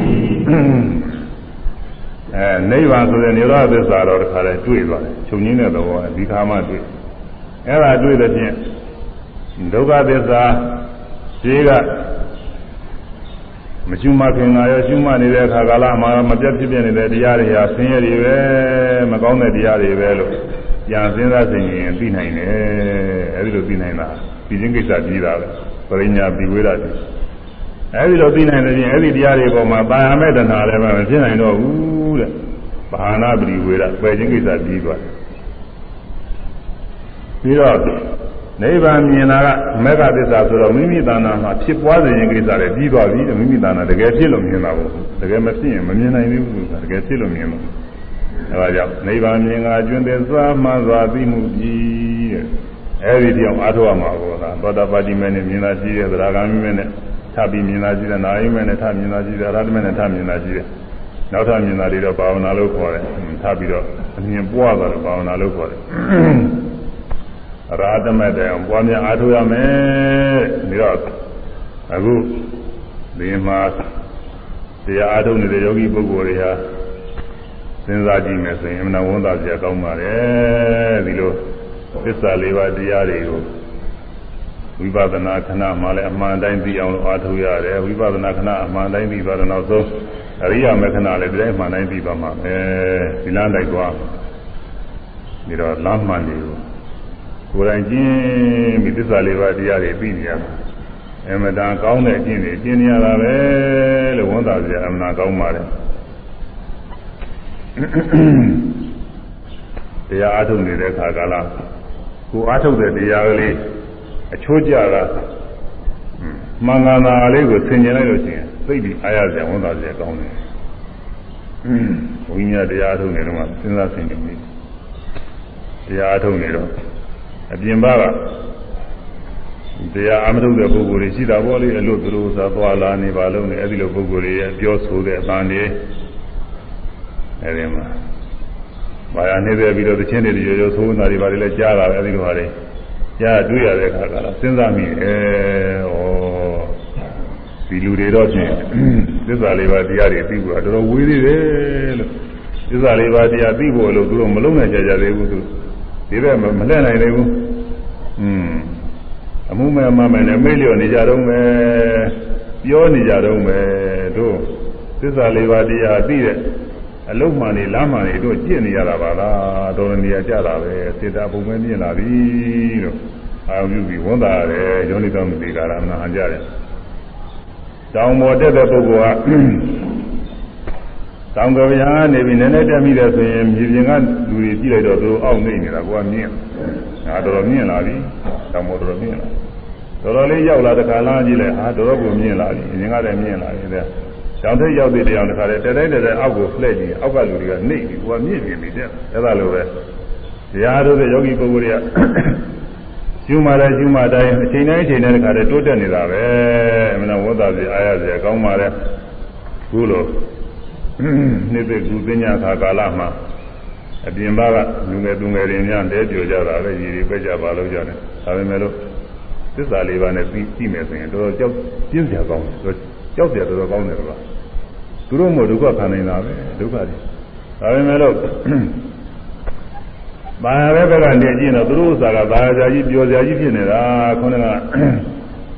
အဲနိဗ္ဗာန်ဆိုတဲ့နိရောဓသစ္စာတော့တစ်ခါလဲတွေ့သွားတယ်ချုပ်ငင်းတဲ့သဘောကဒီခါမှတွေ့အဲ့ဒါတွေ့တဲ့ဖြင့် ဒုက္ခသစ္စာဈေးကမကျွမခင်ငါရောကျွမနေတဲ့အခါကာလမှာမပြတ်ဖြစ်ပြနေတဲ့တရားတွေဟာဆင်းရဲတွေပဲမကောင်းတဲ့တရားတွေပဲလို့ပြန်စဉ်းစားသိရင်သိနိုင်တယ်အဲဒီလိုသိနိုင်တာပြီးချင်းကိစ္စပြီးတာပဲပရိညာပြီးဝေးတာတည်းအဲဒီလိုသိနိုင်တဲ့ပြင်အဲဒီတရားတွေပေါ်မှာတာယာမဲ့တဏှာလည်းမဖြစ်နိုင်တော့ဘူးတဲ့ဘာနာပရိဝေဒပယ်ခြင်းကိစ္စပြီးသွားတယ်ပြီးတော့ နိဗ္ဗာန်မြင်တာကမေဃသစ္စာဆိုတော့မိမိတဏ္ဍာမှာဖြစ်ပွားစေခြင်းကိစ္စလည်းပြီးသွားပြီမိမိတဏ္ဍာတကယ်ဖြစ်လို့မြင်တာပေါ့တကယ်မဖြစ်ရင်မမြင်နိုင်ဘူးဆိုတာတကယ်ဖြစ်လို့မြင်လို့အဲဒါကြောင့်နိဗ္ဗာန်မြင်ကကျွန်းတဲ့သွားမှစွာသိမှုကြီးတဲ့အဲဒီတောင်အားထုတ်ရမှာပေါ့လားသောတာပတိမဲနဲ့မြင်တာရှိတယ်သရဂံမိမဲနဲ့ထပ်ပြီးမြင်တာရှိတယ်နာယိမဲနဲ့ထပ်မြင်တာရှိတယ်အရဟတမဲနဲ့ထပ်မြင်တာရှိတယ်နောက်ထပ်မြင်တာတွေတော့ဘာဝနာလို့ခေါ်တယ်ထပ်ပြီးတော့အမြင်ပွားသွားတယ်ဘာဝနာလို့ခေါ်တယ် ရာသမဲ့တဲ့ပွားများအားထုတ်ရမယ်ပြီးတော့အခုဒီမှာတရားအားထုတ်နေတဲ့ယောဂီပုဂ္ဂိုလ်တွေဟာစဉ်းစားကြည့်မယ်ဆိုရင်အမှန်ဝန်သားစရာကောင်းပါတယ်ဒီလိုသစ္စာလေးပါးတရားတွေကိုဝိပဿနာခဏမှလည်းအမှန်တိုင်းသိအောင်လို့အားထုတ်ရတယ်ဝိပဿနာခဏအမှန်တိုင်းသိသွားတော့နောက်ဆုံးအရိယာမေခဏလည်းဒီတိုင်းမှန်တိုင်းပြီးပါမှာပဲဒီလမ်းလိုက်သွားဒီတော့လမ်းမှန်နေကို ကိုယ်တိုင်ကျင်းပြီးသစ္စာလေးပါးတရားတွေပြီးနေရမှာအမတန်ကောင်းတဲ့အကျင့်တွေကျင့်နေရတာပဲလို့ဝန်သားစရာအမှန်ကောင်းပါတယ်တရားအားထုတ်နေတဲ့ခါကာလကိုအားထုတ်တဲ့တရားကလေးအချိုးကြတာမှန်ကန်တာလေးကိုဆင်ခြင်လိုက်လို့ရှိရင်သိပြီးအားရစရာဝန်သားစရာကောင်းတယ်ဝိညာဉ်တရားထုတ်နေတော့မှစဉ်းစားဆင်ခြင်ပြီးတရားထုတ်နေတော့ အပြင်ဘကတရားအမထုတ်တဲ့ပုဂ္ဂိုလ်တွေရှိတာပေါ့လေအလို့သူတို့သာသွားလာနေပါလို့နေအဲ့ဒီလိုပုဂ္ဂိုလ်တွေရဲ့ပြောဆိုတဲ့အတန်တွေအဲ့ဒီမှာဘာယာနေတဲ့ပြီးတော့တခြင်းတွေရောရောသိုးနာတွေပါလေလဲကြားတာပဲအဲ့ဒီလိုဟာတွေကြားတွေ့ရတဲ့အခါကလည်းစဉ်းစားမိအဲဩဒီလူတွေတော့ချင်းသစ္စာလေးပါးတရားတွေသိဖို့တော်တော်ဝေးသေးတယ်လို့သစ္စာလေးပါးတရားသိဖို့လို့သူတို့မလုံးနိုင်ကြကြသေးဘူးသူ ဒီဘက်မလှည့်နိုင်သေးဘူးอืมအမှုမဲ့မမဲ့နဲ့မေ့လျော့နေကြတော့မယ်ပြောနေကြတော့မယ်တို့သစ္စာလေးပါးတရားသိတဲ့အလုံးမှန်နေလမ်းမှန်နေတို့ကြင့်နေရတာပါလားတော်နေရကြတာပဲစေတာပုံပဲမြင်လာပြီလို့အာယုပြုပြီးဝန်တာရတယ်ယောနိတော်မတိကာရမနာဟန်ကြတယ်တောင်ပေါ်တက်တဲ့ပုဂ္ဂိုလ်က တောင်ကဗျာနေပြီးနည်းနည်းတက်မိတယ်ဆိုရင်မြေပြင်ကလူတွေကြည့်လိုက်တော့သူအောက်နေနေတာကိုကမြင်ငါတော်တော်မြင်လာပြီတောင်ပေါ်တော်တော်မြင်လာတော်တော်လေးရောက်လာတခါလားကြည့်လိုက်ဟာတော်တော်ကိုမြင်လာပြီအရင်ကတည်းကမြင်လာပြီတဲ့ကျောင်းထိပ်ရောက်တဲ့တရားတခါတည်းတဲတိုင်းတဲတိုင်းအောက်ကိုလှည့်ကြည့်အောက်ကလူတွေကနေပြီကိုကမြင့်နေပြီတဲ့အဲ့ဒါလိုပဲတရားတို့တဲ့ယောဂီပုဂ္ဂိုလ်တွေကကျူးမာတယ်ကျူးမာတိုင်းအချိန်တိုင်းအချိန်တိုင်းတခါတည်းတိုးတက်နေတာပဲအမှန်ဝတ်သားစီအားရစီကောင်းပါလေခုလို နေ့သက်ကူပညာခါကာလမှာအပြင်ဘကလူငယ်သူငယ်တွေများတဲပြိုကြတာပဲရည်ရည်ပဲကြပါလို့ကြတယ်ဒါပေမဲ့လို့သစ္စာလေးပါးနဲ့ပြီးပြီးမယ်ဆိုရင်တော်တော်ကြောက်ပြင်းစရာကောင်းတယ်ကြောက်စရာတော်တော်ကောင်းတယ်ကွာသူတို့မို့ဒုက္ခခံနေတာပဲဒုက္ခတွေဒါပေမဲ့လို့ဘာပဲဘက်ကနေကြည့်တော့သူတို့ဥစ္စာကဘာသာကြီးပြောစရာကြီးဖြစ်နေတာခေါင်းက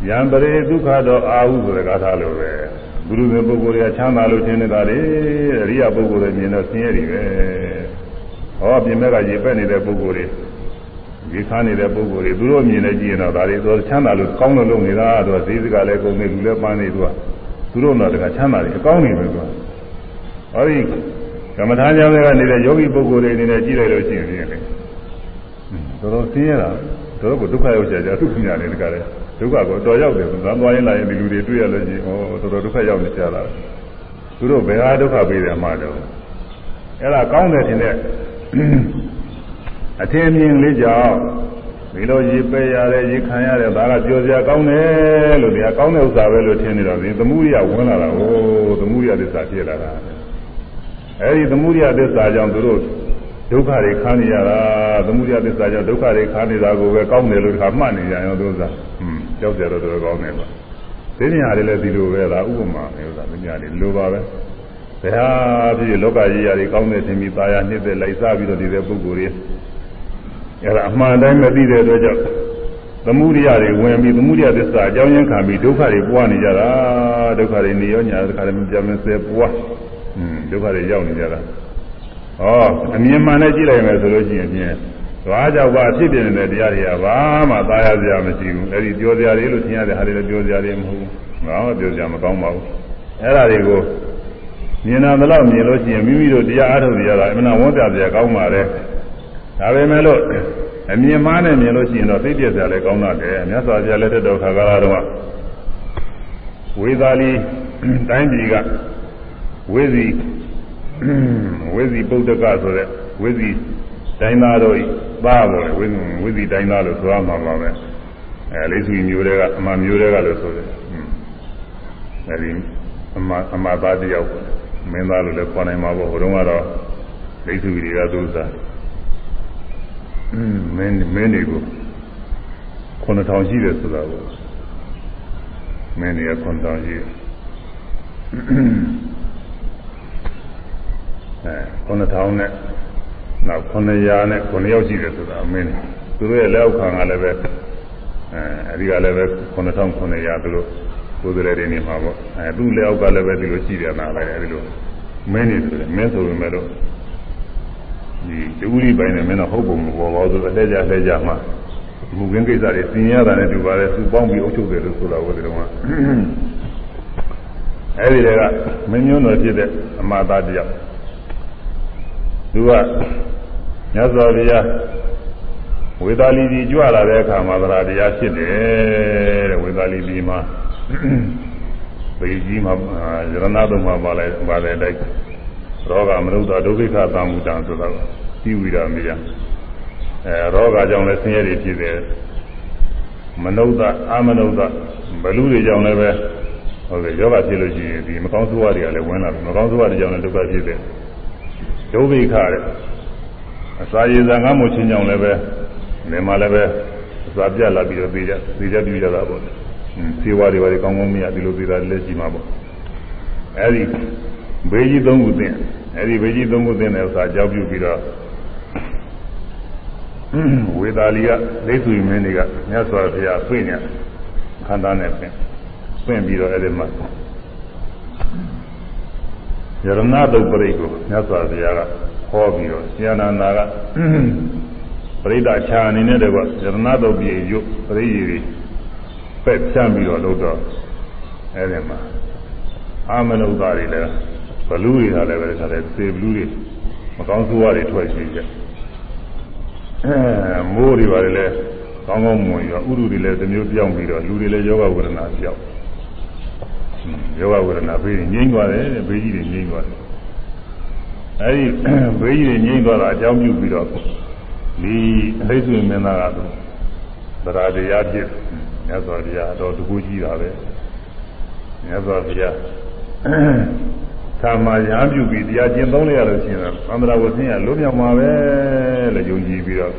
ယံပရိဒုက္ခတော့အာဟုဆိုတဲ့ကားထားလို့ပဲ ဘုရုဇေပုဂ္ဂိုလ်တွေကချမ်းသာလို့ထင်နေတာလေအရိယပုဂ္ဂိုလ်တွေမြင်တော့ဆင်းရဲတွေပဲဟောပြင်မဲ့ကရေပက်နေတဲ့ပုဂ္ဂိုလ်တွေရေခါနေတဲ့ပုဂ္ဂိုလ်တွေသူတို့မြင်နေကြည့်ရင်တော့ဒါတွေဆိုချမ်းသာလို့ကောင်းလို့လုပ်နေတာတော့ဈေးစကလည်းကုန်နေလူလည်းပန်းနေသူကသူတို့တော့တကချမ်းသာတယ်အကောင်းနေပဲကွာဟောဒီကမ္မထာကြောင့်လည်းနေတဲ့ယောဂီပုဂ္ဂိုလ်တွေအနေနဲ့ကြည့်လိုက်လို့ရှိရင်လေတော်တော်ဆင်းရဲတာတော်တော်ကိုဒုက္ခရောက်ကြကြသူ့ပညာနဲ့တကလည်း ဒုက္ခကိုတော်ရောက်တယ်သံသွားရင်လာရင်ဒီလူတွေတွေ့ရလို့ရှိရင်ဩတော်တော်ဒုက္ခရောက်နေကြတာသူတို့ဘယ်ဟာဒုက္ခပေးတယ်မှတော့အဲ့ဒါကောင်းတယ်ထင်တဲ့အထင်မြင်လေးကြောင့်ဒီလိုရေပယ်ရတယ်ရေခံရတယ်ဒါကပြောစရာကောင်းတယ်လို့တရားကောင်းတဲ့ဥစ္စာပဲလို့ထင်နေတော့ဒီသမှုရိယဝင်လာတာဟိုသမှုရိယသစ္စာဖြစ်လာတာအဲဒီသမှုရိယသစ္စာကြောင့်သူတို့ဒုက္ခတွေခံနေရတာသမှုရိယသစ္စာကြောင့်ဒုက္ခတွေခံနေတာကိုပဲကောင်းတယ်လို့ဒီခါမှတ်နေကြရောသူစားဟွန်း ကြောက်ကြတော့တော်ကောင်းတယ်ပါသိညာလေးလည်းဒီလိုပဲလားဥပမာမျိုးလားသိညာလေးလိုပါပဲဘယ်ဟာဖြစ်လောကကြီးရာတွေကောင်းတဲ့သင်ပြီးပါရနှစ်သက်လိုက်စားပြီးတော့ဒီတဲ့ပုဂ္ဂိုလ်တွေအဲ့ဒါအမှန်တိုင်းမသိတဲ့အတွက်ကြောင့်သမုဒိယတွေဝင်ပြီးသမုဒိယသစ္စာအကြောင်းရင်းခံပြီးဒုက္ခတွေပွားနေကြတာဒုက္ခတွေနေရောညာတခါလည်းမပြောင်းမဆဲပွားอืมဒုက္ခတွေရောက်နေကြတာဟောအမြင်မှန်နဲ့ကြည့်လိုက်မယ်ဆိုလို့ရှိရင် သွားကြောက်ပါဖြစ်ပြနေတဲ့တရားတွေကဘာမှသာယာစရာမရှိဘူးအဲ့ဒီပြောစရာတွေလို့ထင်ရတဲ့ဟာတွေလည်းပြောစရာတွေမဟုတ်ဘူးငါမှပြောစရာမကောင်းပါဘူးအဲ့ဒါတွေကိုမြင်တာမလို့မြင်လို့ရှိရင်မိမိတို့တရားအားထုတ်ကြရတာအမှန်ဝန်ပြစရာကောင်းပါလေဒါပေမဲ့လို့အမြင်မှားနဲ့မြင်လို့ရှိရင်တော့သိပြစရာလည်းကောင်းတယ်မြတ်စွာဘုရားလက်ထက်တော်ခါကာလတော့ဝေသာလီတိုင်းပြည်ကဝေစီဝေစီပုဒ္ဒကဆိုတဲ့ဝေစီတိုင်းသားတို့ သားပေါ်လေဝေစီဝေစီတိုင်းသားလို့ဆိုရမှာပါပဲအဲလေးစုမျိုးတွေကအမှမျိုးတွေကလို့ဆိုတယ်အဲဒီအမှအမှသားတယောက်မင်းသားလို့လည်းခေါ်နိုင်မှာပေါ့ဟိုတုန်းကတော့လေးစုတွေကသူစားอืมမင်းမင်းတွေကို9000ရှိတယ်ဆိုတာကိုမင်းတွေက9000ရှိတယ်အဲ9000နဲ့ နောက်900နဲ့9ယောက်ရှိတယ်ဆိုတာမင်းသူတို့ရဲ့လက်အောက်ခံကလည်းပဲအဲအဲဒီကလည်းပဲ9900သူတို့ကိုယ်စလဲတွေနေမှာပေါ့အဲသူ့လက်အောက်ကလည်းပဲဒီလိုရှိတယ်နာပဲအဲဒီလိုမင်းနေတယ်မင်းဆိုပေမဲ့တော့ဒီတူရီပိုင်းနဲ့မင်းတော့ဟုတ်ပုံမပေါ်ပါဘူးဆိုတော့လက်ကြလက်ကြမှာမူကင်းကိစ္စတွေသင်ရတာနဲ့တူပါတယ်သူပေါင်းပြီးအုပ်ချုပ်တယ်လို့ဆိုတာကိုဒီတော့ကအဲဒီတည်းကမင်းမျိုးတော်ဖြစ်တဲ့အမသားတယောက် သူကမြတ်စွာဘုရားဝေသာလီကြီးကြွလာတဲ့အခါမှာသရတရားဖြစ်တယ်တဲ့ဝေသာလီကြီးမှာပေကြီးမှာရဏသုံးမှာပါလဲပါလဲတိုက်ရောဂမနုဿဒုက္ခသံမူတံဆိုတော့ပြီးဝိရမေယအဲရောဂကြောင့်လည်းဆင်းရဲတွေဖြစ်တယ်မနုဿအာမနုဿဘလူတွေကြောင့်လည်းပဲဟုတ်ကဲ့ယောဂဖြစ်လို့ရှိရင်ဒီမကောင်းဆိုးဝါးတွေကလည်းဝင်လာတယ်မကောင်းဆိုးဝါးတွေကြောင့်လည်းဒုက္ခဖြစ်တယ် ဒုက္ခိခတဲ့အစာရည်စံကားမှုချင်းကြောင့်လည်းပဲနေမှာလည်းပဲအစာပြတ်လာပြီးတော့သိကြသိကြပြကြတာပေါ့သေဝါတွေဘာတွေကောင်းကောင်းမရဒီလိုသေတာလည်းရှိမှာပေါ့အဲဒီဘေးကြီးသုံးခုသင်အဲဒီဘေးကြီးသုံးခုသင်တဲ့ဥစ္စာကြောက်ပြုပြီးတော့ဝေသာလီကဒိသုမင်းတွေကမြတ်စွာဘုရားပြင်ညခန္ဓာနဲ့ပြင်ပြင်ပြီးတော့အဲဒီမှာ ယရဏတုတ်ပရိတ်ကိုမြတ်စွာဘုရားကဟောပြီးတော့ဉာဏနာကပရိဒချာအနေနဲ့တကွယရဏတုတ်ပြေရုပ်ပရိယေတွေပက်ဖြန့်ပြီးတော့လို့တော့အဲဒီမှာအာမနုဿတွေလည်းဘလူတွေကလည်းပဲဒါလည်းသေဘလူတွေမကောင်းဆိုးရတွေထွက်ရှိကြအဲမိုးတွေပါလေကောင်းကောင်းမွန်ရောဥရုတွေလည်းတစ်မျိုးပြောင်းပြီးတော့လူတွေလည်းယောဂဝေဒနာပြောင်း ယောဂဝေဒနာဘေးငြိမ့်သွားတယ်ဘေးကြီးတွေငြိမ့်သွားတယ်အဲဒီဘေးကြီးတွေငြိမ့်သွားတာအကြောင်းပြုပြီးတော့ဒီအဟိသုမင်းသားကတော့သရတရားဖြစ်မြတ်စွာဘုရားတော့တကူကြီးတာပဲမြတ်စွာဘုရားသာမရာပြုပြီးတရားကျင့်သုံးလိုက်ရလို့ရှိရင်သံဃာဝဆင်းရလွတ်မြောက်မှာပဲလို့ယုံကြည်ပြီးတော့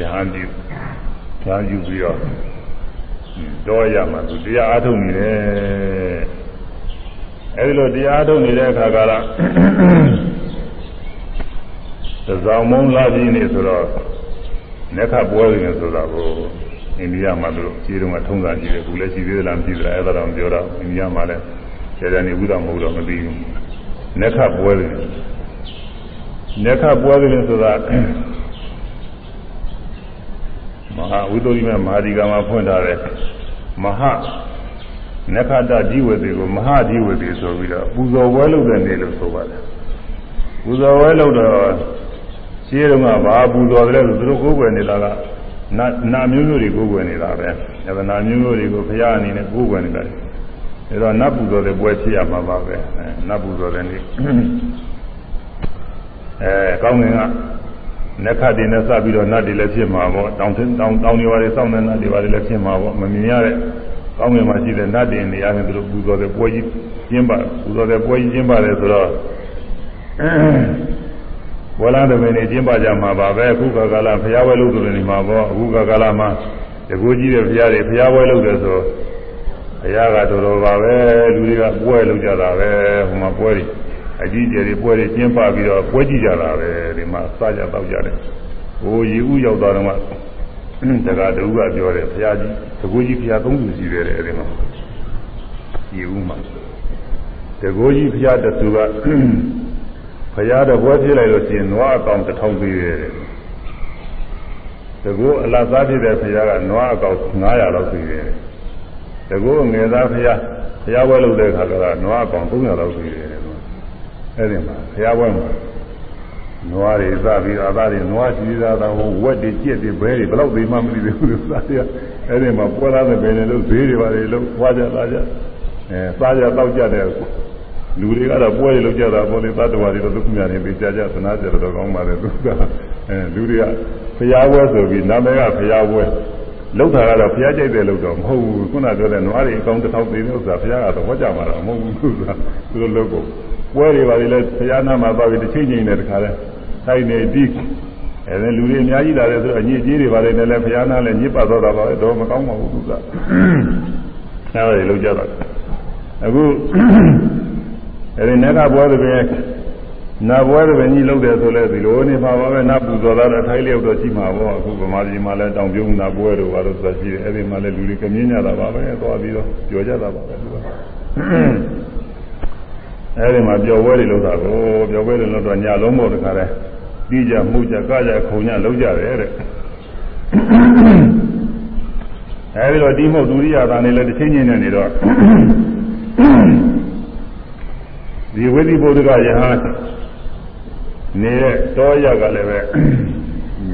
ရာပြုရာပြုပြီးတော့ တော့ရမှာသူတရားအားထုတ်နေတယ်အဲဒီလိုတရားအားထုတ်နေတဲ့အခါကလာသဇောင်မုံလာပြီးနေဆိုတော့လက်ခပွဲနေဆိုတာကိုအိန္ဒိယမှာတို့ခြေတုံးကထုံးစံကြည့်တယ်ခုလည်းရှိသေးသလားမကြည့်သလားအဲ့ဒါတော့ပြောတော့အိန္ဒိယမှာလည်းခြေတန်းနေဥဒ္ဒမဟုတ်တော့မသိဘူးလက်ခပွဲနေလက်ခပွဲနေဆိုတာ မဟာဝိသုရိမမဟာဒီကမှာဖွင့်ထားတယ်မဟာနခတဒီဝေတိကိုမဟာဒီဝေတိဆိုပြီးတော့ပူဇော်ပွဲလုပ်တဲ့နေ့လို့ဆိုပါတယ်ပူဇော်ပွဲလုပ်တော့ရှင်းတော့ကဘာပူဇော်တယ်လို့သူတို့ကိုယ်ွယ်နေတာကနာနာမျိုးမျိုးတွေကိုယ်ွယ်နေတာပဲအဲဒါနာမျိုးမျိုးတွေကိုဘုရားအနေနဲ့ကိုယ်ွယ်နေတာအဲတော့နတ်ပူဇော်တဲ့ပွဲဖြစ်ရမှာပါပဲအဲနတ်ပူဇော်တဲ့နေ့အဲကောင်းငင်က နက္ခတ်တွေနဲ့စပြီးတော့နတ်တွေလည်းဖြစ်မှာပေါ့တောင်တောင်တောင်တွေပါလေစောင့်တဲ့နတ်တွေပါလေလည်းဖြစ်မှာပေါ့မမြင်ရတဲ့ကောင်းငင်မှာရှိတဲ့နတ်တွေနေရာနဲ့သူတို့ပူဇော်တဲ့ပွဲကြီးကျင်းပပူဇော်တဲ့ပွဲကြီးကျင်းပါတယ်ဆိုတော့ဘောလသမင်တွေကျင်းပကြမှာပါပဲအခုကကာလဘုရားဝဲလို့ဆိုနေမှာပေါ့အခုကကာလမှာတကူကြီးတဲ့ဘုရားတွေဘုရားဝဲလို့တယ်ဆိုဘုရားကတော်တော်ပါပဲလူတွေကပွဲလို့ကြတာပဲဟိုမှာပွဲတွေ အကြီးကျယ်တွေပွဲတွေကျင်းပပြီးတော့ပွဲကြည့်ကြတာပဲဒီမှာစားကြတော့ကြတယ်ဟိုရေဦးရောက်သွားတော့မှတက္ကတူကပြောတယ်ဘုရားကြီးတကူကြီးဘုရားသုံးခုရှိတယ်အဲဒီမှာရေဦးမှာတကူကြီးဘုရားတဆူကဘုရားတပွဲပြလိုက်လို့ရှိရင်နွားအကောင်တစ်ထောင်သေးတယ်တကူအလားသားဖြစ်တဲ့ဘုရားကနွားအကောင်900လောက်သေးတယ်တကူငယ်သားဘုရားဘုရားပွဲလုပ်တဲ့အခါကနွားအကောင်300လောက်သေးတယ် အဲ့ဒီမှာဘုရားပွဲမှာနွားတွေစပြီးအသားတွေနွားကြီးသားတော့ဝက်တွေကြက်တွေဘဲတွေဘယ်တော့သိမှမသိသေးဘူးလို့သားရအဲ့ဒီမှာပွဲလာတဲ့ဘယ်နဲ့လို့ဈေးတွေပါလေလို့ဝါကြလာကြအဲစားကြတောက်ကြတဲ့လူတွေကတော့ပွဲတွေလုပ်ကြတာပေါ့လေသတ္တဝါတွေတော့ဒုက္ခများနေပြီးကြာကြာသနာကြတော့ကောင်းပါလေသူကအဲလူတွေကဘုရားပွဲဆိုပြီးနာမည်ကဘုရားပွဲလောက်တာကတော့ဘုရားကြိုက်တယ်လို့တော့မဟုတ်ဘူးခုနပြောတဲ့နွားတွေအကောင်းတစ်ထောင်သေးတဲ့ဥစ္စာဘုရားကတော့ဟောကြမှာတော့မဟုတ်ဘူးသူကသူတို့လုပ်ကုန် ပွဲတွေပါလေလဲဘုရားနာမှာပါပြီးတစ်ချိန်ချိန်နဲ့တခါလဲထိုင်နေပြီးအဲဒီလူတွေအများကြီးလာတယ်ဆိုတော့အညစ်အကြေးတွေပါလေနဲ့လဲဘုရားနာလဲညစ်ပါတော့တာပါပဲတော့မကောင်းပါဘူးသူကအဲဒီလောက်ကြတာအခုအဲဒီနက်ကပွဲတွေပဲနတ်ဘွဲတွေကြီးလုပ်တယ်ဆိုလဲဒီလိုနေမှာပါပဲနတ်ပူဇော်တာလည်းထိုင်းလျောက်တော့ရှိမှာပေါ့အခုဗမာပြည်မှာလည်းတောင်ပြုံးနတ်ဘွဲတို့ဘာလို့ဆိုတာရှိတယ်အဲ့ဒီမှာလည်းလူတွေကမြင်ကြတာပါပဲသွားပြီးတော့ပြောကြတာပါပဲသူက အဲ့ဒီမှာပျော်ပွဲတွေလုပ်တာကိုပျော်ပွဲတွေလုပ်တော့ညလုံးမို့တခါလဲပြီးကြမှုကြကကြခုံညလုံးကြတယ်တဲ့အဲဒီတော့ဒီမဟုတ်ဒုရိယသာနေလည်းတစ်ချိန်ချင်းနဲ့နေတော့ဒီဝိသိဗုဒ္ဓကယဟန်နေတဲ့တောရကလည်းပဲ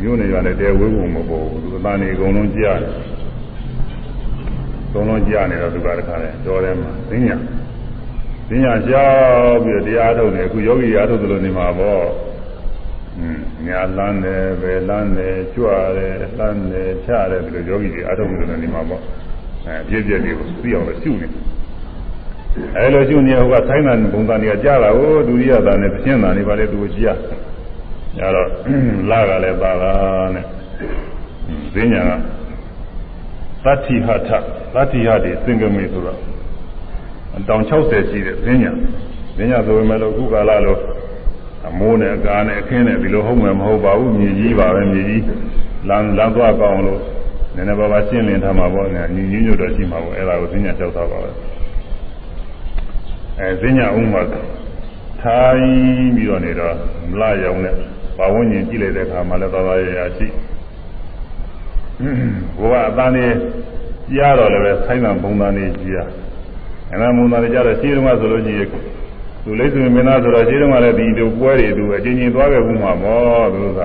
မြို့နေရတဲ့တဲဝိဝုံမပေါ်ဘူးသူအသာနေအကုန်လုံးကြားတယ်အကုန်လုံးကြားနေတော့သူကတခါလဲတောထဲမှာသိညာ သိညာကြောက်ပြီးတရားထုတ်နေအခုယောဂီရားထုတ်သလိုနေမှာပေါ့ညာလန်းတယ်ပဲလန်းတယ်ကြွတယ်လန်းတယ်ချတယ်ဒီလိုယောဂီတွေအားထုတ်နေတယ်နေမှာပေါ့အဲပြည့်ပြည့်လေးကိုသိအောင်လို့ရှုနေအဲလိုရှုနေဟိုကဆိုင်းတာဘုံသားတွေကကြားတာဟိုဒုရိယသားနဲ့ပြင်းတာနေပါလေသူကိုကြားအဲတော့လာကလည်းပါတာနဲ့ဈဉ္ညာကသတ္တိဟထသတ္တိဟတိသင်္ကမေဆိုတော့ တောင်60ရှိတဲ့ဈဉ္ညာဈဉ္ညာဆိုပေမဲ့လို့ခုကာလလို့အမိုးနဲ့အကားနဲ့အခင်းနဲ့ဒီလိုဟုတ်မယ်မဟုတ်ပါဘူးမြေကြီးပါပဲမြေကြီးလမ်းလမ်းသွားကောင်းလို့နည်းနည်းပါးပါးရှင်းလင်းထားမှာပေါ့ညာညီညွတ်တော့ရှိမှာပေါ့အဲ့ဒါကိုသိညာလျှောက်ထားပါပဲအဲသိညာဥမှာထိုင်ပြီးတော့နေတော့မလာရောင်နဲ့ဘာဝန်းကျင်ကြည့်လိုက်တဲ့အခါမှာလည်းသာသာရရရှိဘုရားအတန်းလေးကြားတော့လည်းပဲဆိုင်းတာဘုံသားလေးကြီးရ အဲ့ဒါဘုံသားလေးကြားတော့ရှင်းတော့ဆိုလို့ရှိရင်သူလိမ့်စွင်မင်းသားဆိုတော့ရှင်းတော့လည်းဒီတို့ပွဲတွေသူအချင်းချင်းသွားခဲ့ဘူးမှာပေါ့သူက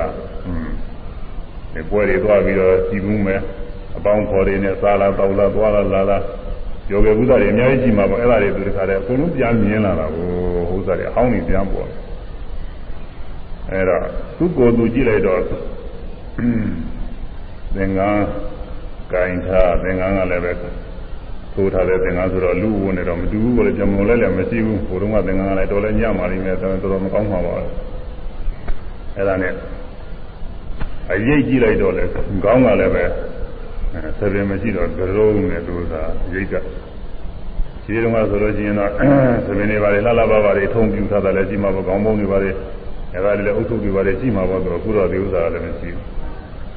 ဒီပွဲတွေသွားပြီးတော့ကြည်ဘူးမယ်အပေါင်းခေါ်တွေနဲ့စားလာတောက်လာသွားလာလာလာယောဂေဘုရားတွေအများကြီးရှိမှာပေါ့အဲ့ဒါတွေသူတခါတည်းအကုန်လုံးပြန်မြင်လာတာကိုဟိုစားတွေအဟောင်းတွေပြန်ပေါ်အဲ့တော့သူ့ကိုယ်သူကြည့်လိုက်တော့သင်္ကန်းကင်ထားသင်္ကန်းကလည်းပဲ ထိုးထားတဲ့သင်္ကန်းဆိုတော့လူဝင်နေတော့မတူဘူးကိုလည်းကြံမုံလဲလည်းမရှိဘူးဘုရုံးကသင်္ကန်းကလည်းတော်လည်းညမာလိမ့်မယ်တော်တော်မကောင်းပါပါဘူးအဲ့ဒါနဲ့အရေးကြည့်လိုက်တော့လေခေါင်းကလည်းပဲဆယ်ပင်မရှိတော့ကြရုံးနဲ့သူသာရိတ်ကခြေတုံးကဆိုလို့ရှိရင်တော့ဆယ်ပင်တွေပါလေလှလှပါပါတွေထုံပြူထားတာလည်းရှိမှာပေါ့ခေါင်းပုံးတွေပါလေအဲ့ဒါလည်းအုပ်စုတွေပါလေရှိမှာပေါ့ဆိုတော့ခုတော့ဒီဥစ္စာကလည်းမရှိဘူး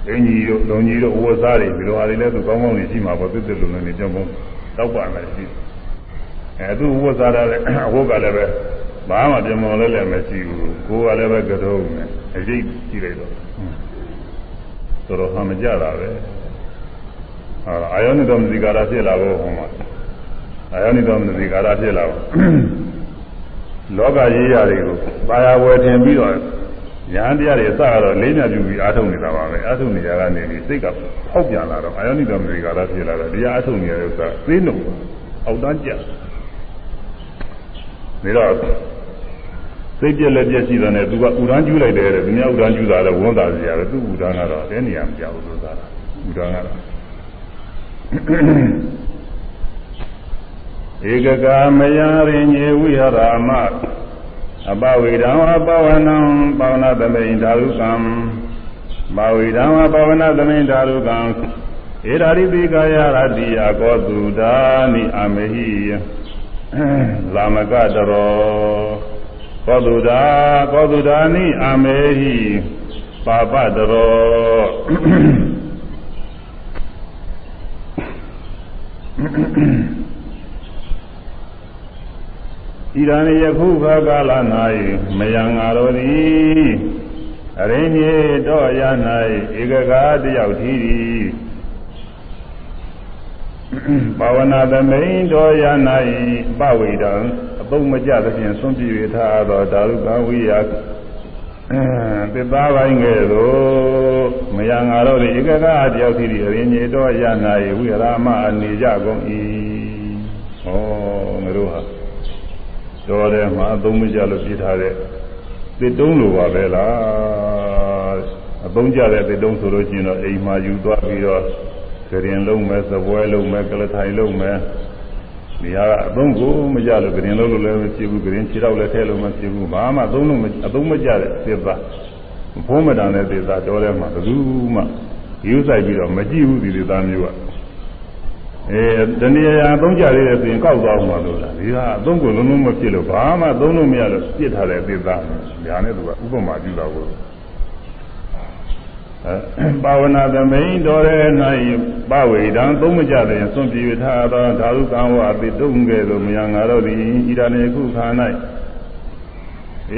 အင်ကြီးတို့လုံကြီးတို့ဝတ်စားတွေဒီလိုဟာတွေလည်းသူကောင်းကောင်းနေရှိမှာပေါ့သစ်သစ်လုံလုံနေကြောင်းပုံ တောက်ပါမယ်ရှိအဲသူဝတ်စားတာလည်းအဝတ်ကလည်းပဲဘာမှပြမော်လဲလည်းမရှိဘူးကိုယ်ကလည်းပဲကြရုံးနဲ့အရေးကြည့်လိုက်တော့တော်တော်ဟာမကြတာပဲအာယောနိတော်မဇိကာရဖြစ်လာဖို့ဟောမှာအာယောနိတော်မဇိကာရဖြစ်လာဖို့လောကရေးရာတွေကိုပါရဝယ်တင်ပြီးတော့ ဉာဏ်တရားတွေအစကတော့လေးညပြုပြီးအားထုတ်နေတာပါပဲအားထုတ်နေကြကနေပြီးစိတ်ကဖောက်ပြန်လာတော့အာယောနိတော်မဇိကာရဖြစ်လာတော့တရားအားထုတ်နေတဲ့ဥစ္စာသိနှုတ်အောက်တန်းကြနေတော့စိတ်ပြက်လက်ပြက်ရှိတဲ့နဲ့သူကဥဒန်းကျူးလိုက်တယ်တဲ့သူများဥဒန်းကျူးတာလည်းဝန်တာစီရတယ်သူ့ဥဒန်းကတော့တဲနေရာမကြောက်ဘူးဆိုတာဥဒန်းကတော့ဧကကာမယရိညေဝိဟရာမ အပဝိဒံဝပဝနံပဝနာသမိန်ဓာရုကံပဝိဒံဝပဝနာသမိန်ဓာရုကံဧရာရိတိကာယရတိယကောတုဒာနိအမဟိလာမကတရောကောတုဒာကောတုဒာနိအမေဟိပါပတရော ဤရန်ယခုခါကာလ၌မယံငါတော်သည်အရင်းမြေတော့ရ၌ဧကကာတယောက်ထီသည်ဘာဝနာသမိန်တော်ရ၌ပဝိဒံအပုံမကြသဖြင့်ဆုံးပြ၍ထားသောဓာရုကဝိယသစ္စာပိုင်းကဲ့သို့မယံငါတော်သည်ဧကကာတယောက်ထီသည်အရင်းမြေတော့ရ၌ဝိရမအနေကြကုန်၏ဟောငါတို့ဟာ တော်တယ်မှာအသုံးမကျလို့ပြထားတဲ့သစ်တုံးလိုပါပဲလားအသုံးကျတဲ့သစ်တုံးဆိုလို့ရှိရင်တော့အိမ်မှာယူသွားပြီးတော့ကရင်လုံးမဲ့သပွဲလုံးမဲ့ကလထိုင်လုံးမဲ့ဒီဟာကအသုံးကိုမကြလို့ကရင်လုံးလို့လည်းမဖြစ်ဘူးကရင်ခြေတော့လည်းထဲလို့မဖြစ်ဘူးဘာမှအသုံးလို့အသုံးမကျတဲ့သစ်သားဘုံမတန်တဲ့သစ်သားတော်ထဲမှာဘယ်သူမှယူဆိုင်ပြီးတော့မကြည့်ဘူးဒီသစ်သားမျိုးက အဲတဏှာအသုံးကြလေးတဲ့ဆိုရင်ကောက်သွားမှာလို့လားဒီကအသုံးကိုလုံးလုံးမဖြစ်လို့ဘာမှသုံးလို့မရလို့ပြစ်ထားတဲ့သေသားညာနဲ့သူကဥပမာပြုတာကိုအဲပါဝနာသမိန်တော်ရဲ၌ပဝေဒံသုံးမကြတဲ့စွန့်ပြေထားသောဓာတုကံဝအပိတုံကဲ့သို့မယံငါတို့သည်ဣဒာနေခုခါ၌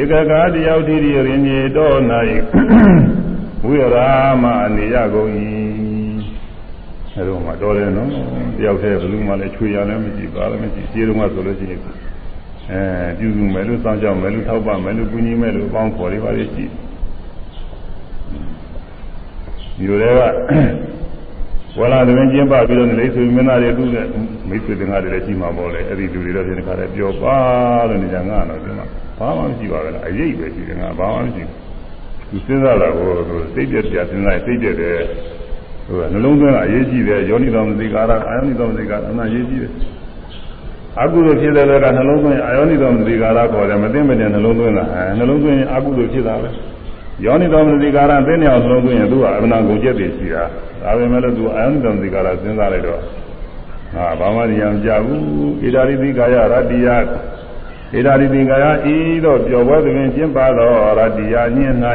ဧကကာတယောက်တိရိရင်မြေတော်၌ဝိရာမအနေရကုန်၏ အဲတော့မှတော်တယ်နော်တယောက်တည်းဘလူးမှလည်းချွေရလည်းမရှိပါလည်းမရှိခြေတုံးကဆိုလို့ရှိရင်အဲပြုစုမယ်လို့စောင့်ကြောက်မယ်လို့ထောက်ပံ့မယ်လို့ကူညီမယ်လို့အပေါင်းခေါ်ရပါလိမ့်ရှိဒီလိုတွေကဝလာသမင်းကျင်းပပြီးတော့လိဆွေမင်းသားတွေသူ့နဲ့မိတ်ဆွေတင်ကားတွေလည်းရှိမှာပေါ့လေအဲ့ဒီလူတွေတော့ဒီတစ်ခါတည်းပြောပါလို့နေကြငါတော့ဒီမှာဘာမှမရှိပါဘူးလားအရေးပဲရှိတယ်ငါဘာမှမရှိဘူးသူစဉ်းစားတာကိုသူစိတ်ပြက်ပြစဉ်းစားစိတ်ပြက်တယ် ဟိုကနှလုံးသွင်းတာအရေးကြီးတယ်ယောနိတော်မသိကာရအာယောနိတော်မသိကာရအမှန်အရေးကြီးတယ်အကုသိုလ်ဖြစ်တဲ့ဘက်ကနှလုံးသွင်းအာယောနိတော်မသိကာရခေါ်တယ်မသိမတဲ့နှလုံးသွင်းတာအဲနှလုံးသွင်းရင်အကုသိုလ်ဖြစ်တာပဲယောနိတော်မသိကာရသိနေအောင်နှလုံးသွင်းရင်သူကအမှန်ကုန်ကျက်တည်ရှိတာဒါပေမဲ့လို့သူအာယောနိတော်မသိကာရစဉ်းစားလိုက်တော့ဟာဘာမှရံကြဘူးဣဒာရိတိကာယရတ္တိယဣဒာရိတိကာယဤသို့ပျော်ပွဲသဖြင့်ကျင့်ပါသောရတ္တိယညင်း၌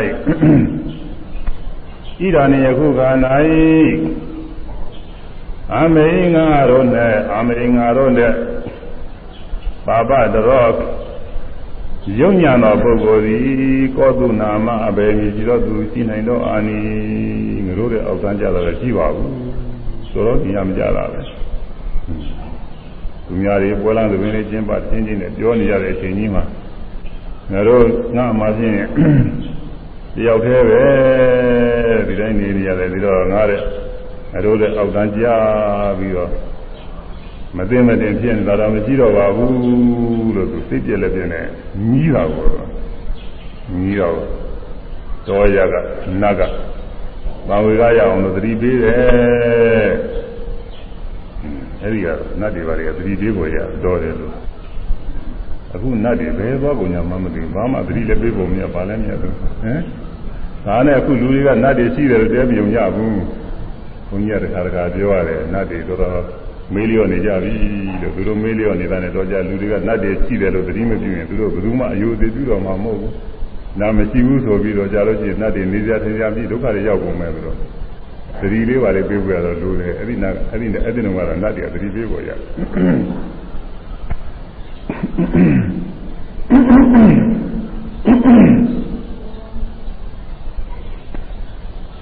ဣဒာနေယခုခါ၌အမေငါတို့နဲ့အမေငါတို့နဲ့ပါပတရောယုံညာသောပုဂ္ဂိုလ်သည်ကောတုနာမအဘယ်မည်ရှိတော့သူရှိနိုင်တော့အာနီငါတို့ရဲ့အောက်တန်းကြတော့ရှိပါဘူးဆိုတော့ဒီရမကြတာပဲသူများတွေပွဲလမ်းသမင်းလေးကျင်းပတင်းချင်းနဲ့ပြောနေရတဲ့အချိန်ကြီးမှာငါတို့ငါမှဖြင့် တယောက်တည်းပဲဒီတိုင်းနေနေရတယ်ပြီးတော့ငါတဲ့အတို့လည်းအောက်တန်းကြပြီးတော့မသိမတင်ဖြစ်နေတာတော့မရှိတော့ပါဘူးလို့သူစိတ်ပြက်လက်ပြက်နဲ့ကြီးတာကိုကြီးတော့တော်ရကနတ်ကဘာဝေကရအောင်လို့သတိပေးတယ်အဲဒီကနတ်တွေပါတွေကသတိပေးပေါ်ရတော်တယ်လို့အခုနတ်တွေဘယ်သွားကုန်ကြမှမသိဘူးဘာမှသတိလည်းပေးဖို့မရပါလည်းမရဘူးဟမ် ဒါနဲ့အခုလူတွေကနတ်တွေရှိတယ်လို့တဲပြုံကြဘူးဘုန်းကြီးကတခါတခါပြောရတယ်နတ်တွေတော်တော်မေးလျော့နေကြပြီလို့သူတို့မေးလျော့နေတာနဲ့တော့ကြလူတွေကနတ်တွေရှိတယ်လို့သတိမပြုရင်သူတို့ဘယ်သူမှအယုအသေးပြုတော့မှာမဟုတ်ဘူးနာမရှိဘူးဆိုပြီးတော့ကြာလို့ရှိရင်နတ်တွေနေကြထင်ကြပြီးဒုက္ခတွေရောက်ကုန်မယ်ဆိုတော့သတိလေးပါလေပြေးပြရတော့လူတွေအဲ့ဒီနတ်အဲ့ဒီအဲ့ဒီတော့ကတော့နတ်တွေကသတိပေးပေါ်ရ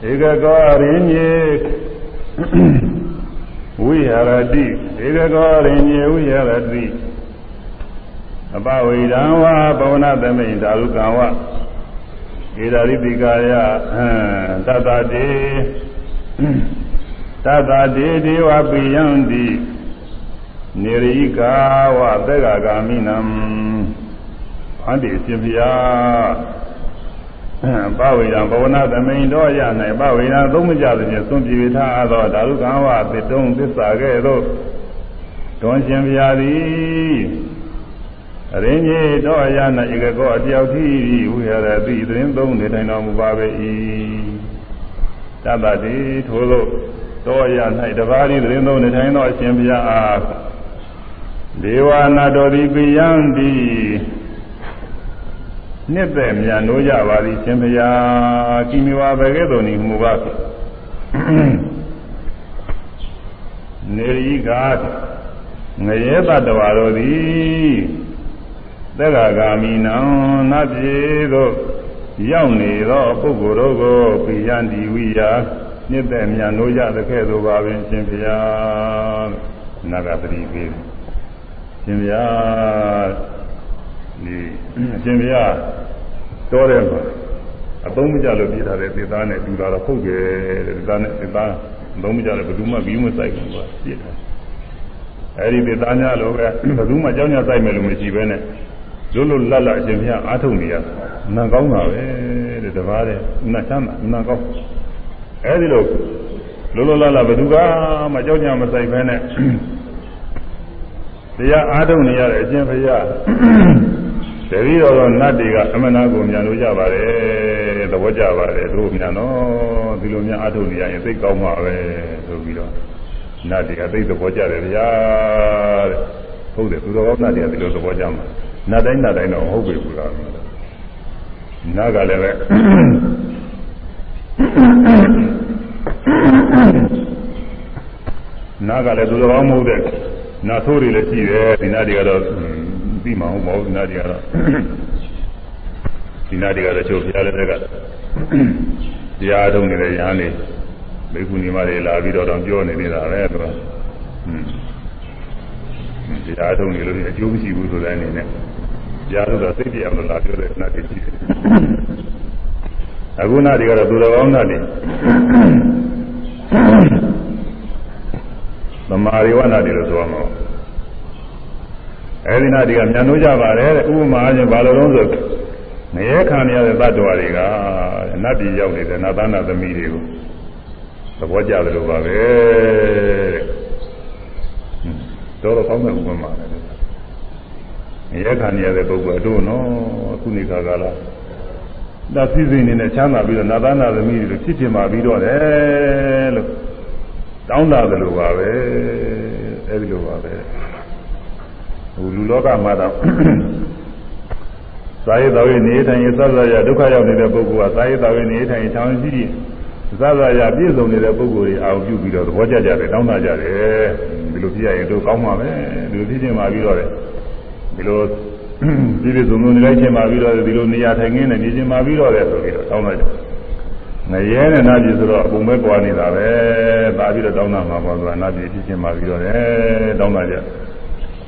ဧကကောရင်းကြီးဝိဟာရတိဧကကောရင်ညေဝိဟာရတိအပဝိဒံဝါဘဝနာသမိန်ဓာရုကံဝဧဓာရိတိကာယသတ္တတေသတ္တတေဒေဝပိယံတိနေရိကာဝသေကဂာမိနံအန္တိရှင်ဖျား ပဝေယံဘဝနာသမိန်တော်ရ၌ပဝေယံသုံးမကြသည်ဖြင့်သွန်ပြေထားသောဓာရုကံဝသစ်တုံးသစ္စာကဲ့သို့တွန်ရှင်ဗျာသည်အရင်းကြီးတော်ရ၌ဧကကောအတယောက်သီးဝိရတိသရင်သုံးနေထိုင်တော်မူပါပေ၏တတ္တတိထို့သောတော်ရ၌တပါးသည်သရင်သုံးနေထိုင်သောအရှင်ဗျာအားဒေဝနာတော်သည်ပိယံသည် နှစ်သက်မြန်လို့ရပါသည်ရှင်ဘုရားကိမိဝါဘယ်ကဲ့သို့နေမူပါနေရိကငရဲတတဝါတော်သည်သက္ကဂာမိနံနတ်ပြေသို့ရောက်နေသောပုဂ္ဂိုလ်တို့ကိုပိယံဒီဝိယာနှစ်သက်မြန်လို့ရတဲ့ကဲ့သို့ပါပင်ရှင်ဘုရားနဂပတိပေးရှင်ဘုရား ဒီအရှင်ဘုရားတော်တယ်မှာအသုံးမကျလို့ပြထားတဲ့သေသားနဲ့တူတာတော့ဟုတ်တယ်သေသားနဲ့သေသားအသုံးမကျလို့ဘယ်သူမှဘီးမဆိုင်ဘူးကွာပြစ်တယ်အဲဒီသေသားများလို့ပဲဘယ်သူမှကြောင်းကြဆိုင်မယ်လို့မရှိဘဲနဲ့လွတ်လွတ်လပ်လပ်အရှင်ဘုရားအားထုတ်နေရတာနာကောင်းတာပဲတဲ့တပါးတဲ့နာချမ်းသာနာကောင်းအဲဒီလိုလွတ်လွတ်လပ်လပ်ဘယ်သူကမှကြောင်းကြမဆိုင်ဘဲနဲ့တရားအားထုတ်နေရတဲ့အရှင်ဘုရား တပည့်တော်သောနတ်တွေကအမနာကိုမြန်လို့ကြပါတယ်သဘောကျပါတယ်တို့မြန်တော့ဒီလိုများအထုတ်နေရရင်သိကောင်းပါပဲဆိုပြီးတော့နတ်တွေကသိသဘောကျတယ်ဗျာတဲ့ဟုတ်တယ်သူတော်ကောင်းနတ်တွေကဒီလိုသဘောကျမှာနတ်တိုင်းနတ်တိုင်းတော့ဟုတ်ပြီဘူးလားနတ်ကလည်းပဲနာကလည်းသူတော်ကောင်းမဟုတ်တဲ့နာဆိုးတွေလည်းရှိတယ်ဒီနာတွေကတော့ ပြီးမှမဟုတ်ဘူးဒီနာတွေကတော့ဒီနာတွေကတော့ချုပ်ပြရတဲ့ကတရားထုံးနေတဲ့ရဟန်းတွေမိခုနီမတွေလာပြီးတော့တော့ပြောနေနေတာပဲသူကတရားထုံးနေလို့အကျိုးမရှိဘူးဆိုတဲ့အနေနဲ့တရားထုံးတော့သိပြအောင်လို့လာပြောတဲ့နာတွေရှိတယ်အခုနာတွေကတော့သူတော်ကောင်းနာတွေသမာရိဝနာတွေလို့ဆိုရမှာ အဲဒီနာတွေကမြန်လို့ကြပါတယ်တဲ့ဥပမာချင်းဘာလို့လဲဆိုငရဲခံရတဲ့သတ္တဝါတွေကနတ်ပြည်ရောက်နေတဲ့နတ်သားနတ်သမီးတွေကိုသဘောကျတယ်လို့ပါပဲတဲ့တော်တော်ကောင်းတဲ့ဥပမာပဲငရဲခံရတဲ့ပုဂ္ဂိုလ်တို့နော်အခုနေခါကာလဒါစီစဉ်နေနဲ့ချမ်းသာပြီးတော့နတ်သားနတ်သမီးတွေဖြစ်ဖြစ်มาပြီးတော့တယ်လို့တောင်းတာတယ်လို့ပါပဲအဲဒီလိုပါပဲ ဟိုလူလောကမှာတော့သာယတော်ရဲ့နေထိုင်ရသဇာယဒုက္ခရောက်နေတဲ့ပုဂ္ဂိုလ်ကသာယတော်ရဲ့နေထိုင်ချောင်းရှိရှိသဇာယပြည့်စုံနေတဲ့ပုဂ္ဂိုလ်တွေအာရုံပြုပြီးတော့သဘောကျကြတယ်တောင်းတကြတယ်ဒီလိုဖြစ်ရရင်တို့ကောင်းမှာပဲဒီလိုဖြစ်ချင်းပါပြီးတော့လေဒီလိုပြည့်ပြည့်စုံစုံနေလိုက်ချင်းပါပြီးတော့ဒီလိုနေရာထိုင်ခင်းနဲ့နေချင်းပါပြီးတော့လေဆိုပြီးတော့တောင်းလိုက်တယ်ငရဲနဲ့နာပြည်ဆိုတော့အပုံပဲပွားနေတာပဲပါပြီးတော့တောင်းတာမှာပေါ့ဆိုတာနာပြည်ဖြစ်ချင်းပါပြီးတော့လေတောင်းတာကြတယ်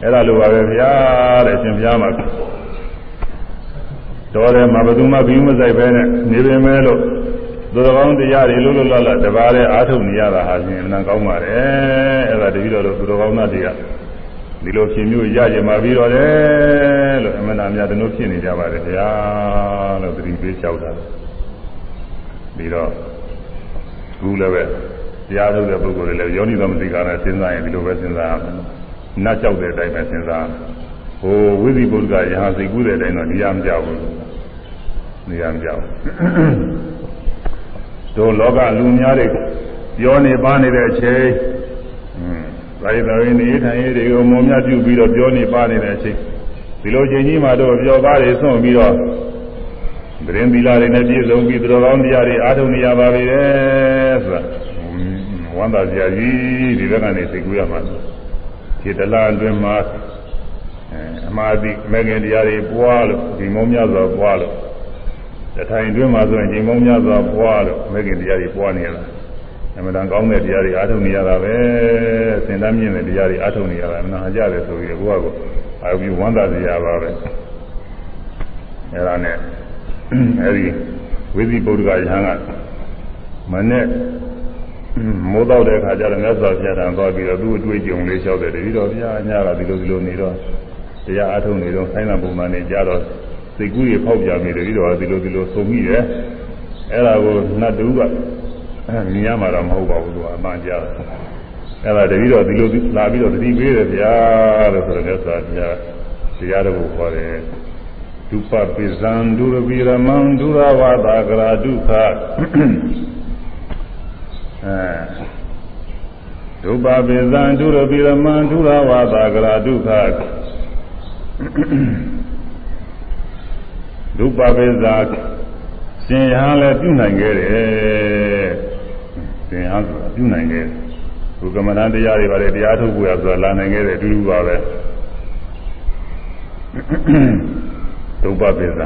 အဲ့ဒါလိုပါပဲဗျာတဲ့ရှင်ဘုရားမှာတော်တယ်မှာဘယ်သူမှပြီးမဆိုင်ပဲနဲ့နေပေမဲ့လို့သူတော်ကောင်းတရားတွေလို့လို့လတ်တပါးတဲ့အာထုတ်နေရတာဟာရှင်အနံကောင်းပါတယ်အဲ့ဒါတတိတော်တို့သူတော်ကောင်းသားတွေကဒီလိုဖြစ်မျိုးရကြမှာပြီးတော့တယ်လို့အမှန်တရားတို့ဖြစ်နေကြပါတယ်ဗျာလို့သတိပေးလျှောက်တာပြီးတော့ခုလည်းပဲတရားထုတ်တဲ့ပုဂ္ဂိုလ်တွေလည်းယောနိသမတိကာနဲ့စဉ်းစားရင်ဒီလိုပဲစဉ်းစားရမယ် နတ်ကြောက်တဲ့အတိုင်းပဲစဉ်းစားဟိုဝိသီပုဒ္ဒကယဟာစိတ်ကူးတဲ့အတိုင်းတော့နေရာမကြောက်ဘူးနေရာမကြောက်တို့လောကလူများတွေပြောနေပါနေတဲ့အချိန်ဟွန်းသာယတော်ရင်းနေထိုင်ရည်တွေကိုမုံမြပြုပြီးတော့ပြောနေပါနေတဲ့အချိန်ဒီလိုချိန်ကြီးမှာတော့ပြောကားတွေဆွန့်ပြီးတော့သတင်းသီလာတွေနဲ့ပြည့်စုံပြီးသူတော်ကောင်းတရားတွေအားထုတ်နေရပါပြီလေဆိုတာဝမ်းသာစရာကြီးဒီဘက်ကနေသိကူရမှာ ဒီတလားအတွင်းမှာအမှားတိမဲခင်တရားတွေပွားလို့ဒီမုံမြစွာပွားလို့တထိုင်အတွင်းမှာဆိုရင်ဒီမုံမြစွာပွားလို့မဲခင်တရားတွေပွားနေရတာအမှန်တန်ကောင်းတဲ့တရားတွေအားထုတ်နေရတာပဲစင်တမ်းမြင့်တဲ့တရားတွေအားထုတ်နေရတာအမှန်ဟကြတယ်ဆိုပြီးဘုရားကအာရုံဝမ်းသာစရာပါပဲအဲဒါနဲ့အဲဒီဝိသီပုဒ္ဒကယဟန်ကမနဲ့ မိုးတော့တဲ့အခါကျတော့မြတ်စွာဘုရားတန်သွားပြီးတော့သူ့အတွေ့အကြုံလေးလျှောက်တယ်တတိတော်ဘုရားအညာကဒီလိုဒီလိုနေတော့တရားအထုတ်နေတော့ဆိုင်းတဲ့ပုံမှန်နေကြတော့စိတ်ကူးတွေဖောက်ပြနေတယ်တတိတော်ကဒီလိုဒီလိုသုံမိတယ်အဲ့ဒါကိုနတ်တူကမြင်ရမှာတော့မဟုတ်ပါဘူးသူကအမှန်ကြားတယ်အဲ့ဒါတတိတော်ဒီလိုလာပြီးတော့တတိပေးတယ်ဗျာလို့ဆိုတော့မြတ်စွာဘုရားတရားတော်ကိုခေါ်တယ်ဒုပပိဇံဒုရဝိရမံဒုရဝတာကရာဒုက္ခ အဲဒုပပိဇံဒုရဝိရမံဒုရဝတာကရာဒုက္ခဒုပပိဇာရှင်ရဟန်းလည်းပြုနိုင်ခဲ့တယ်ရှင်ရဟန်းဆိုတာပြုနိုင်ခဲ့တယ်ဘုကမဏတရားတွေပါလေတရားထုတ်ဖို့ရဆိုတာလာနိုင်ခဲ့တယ်အတူတူပါပဲဒုပပိသ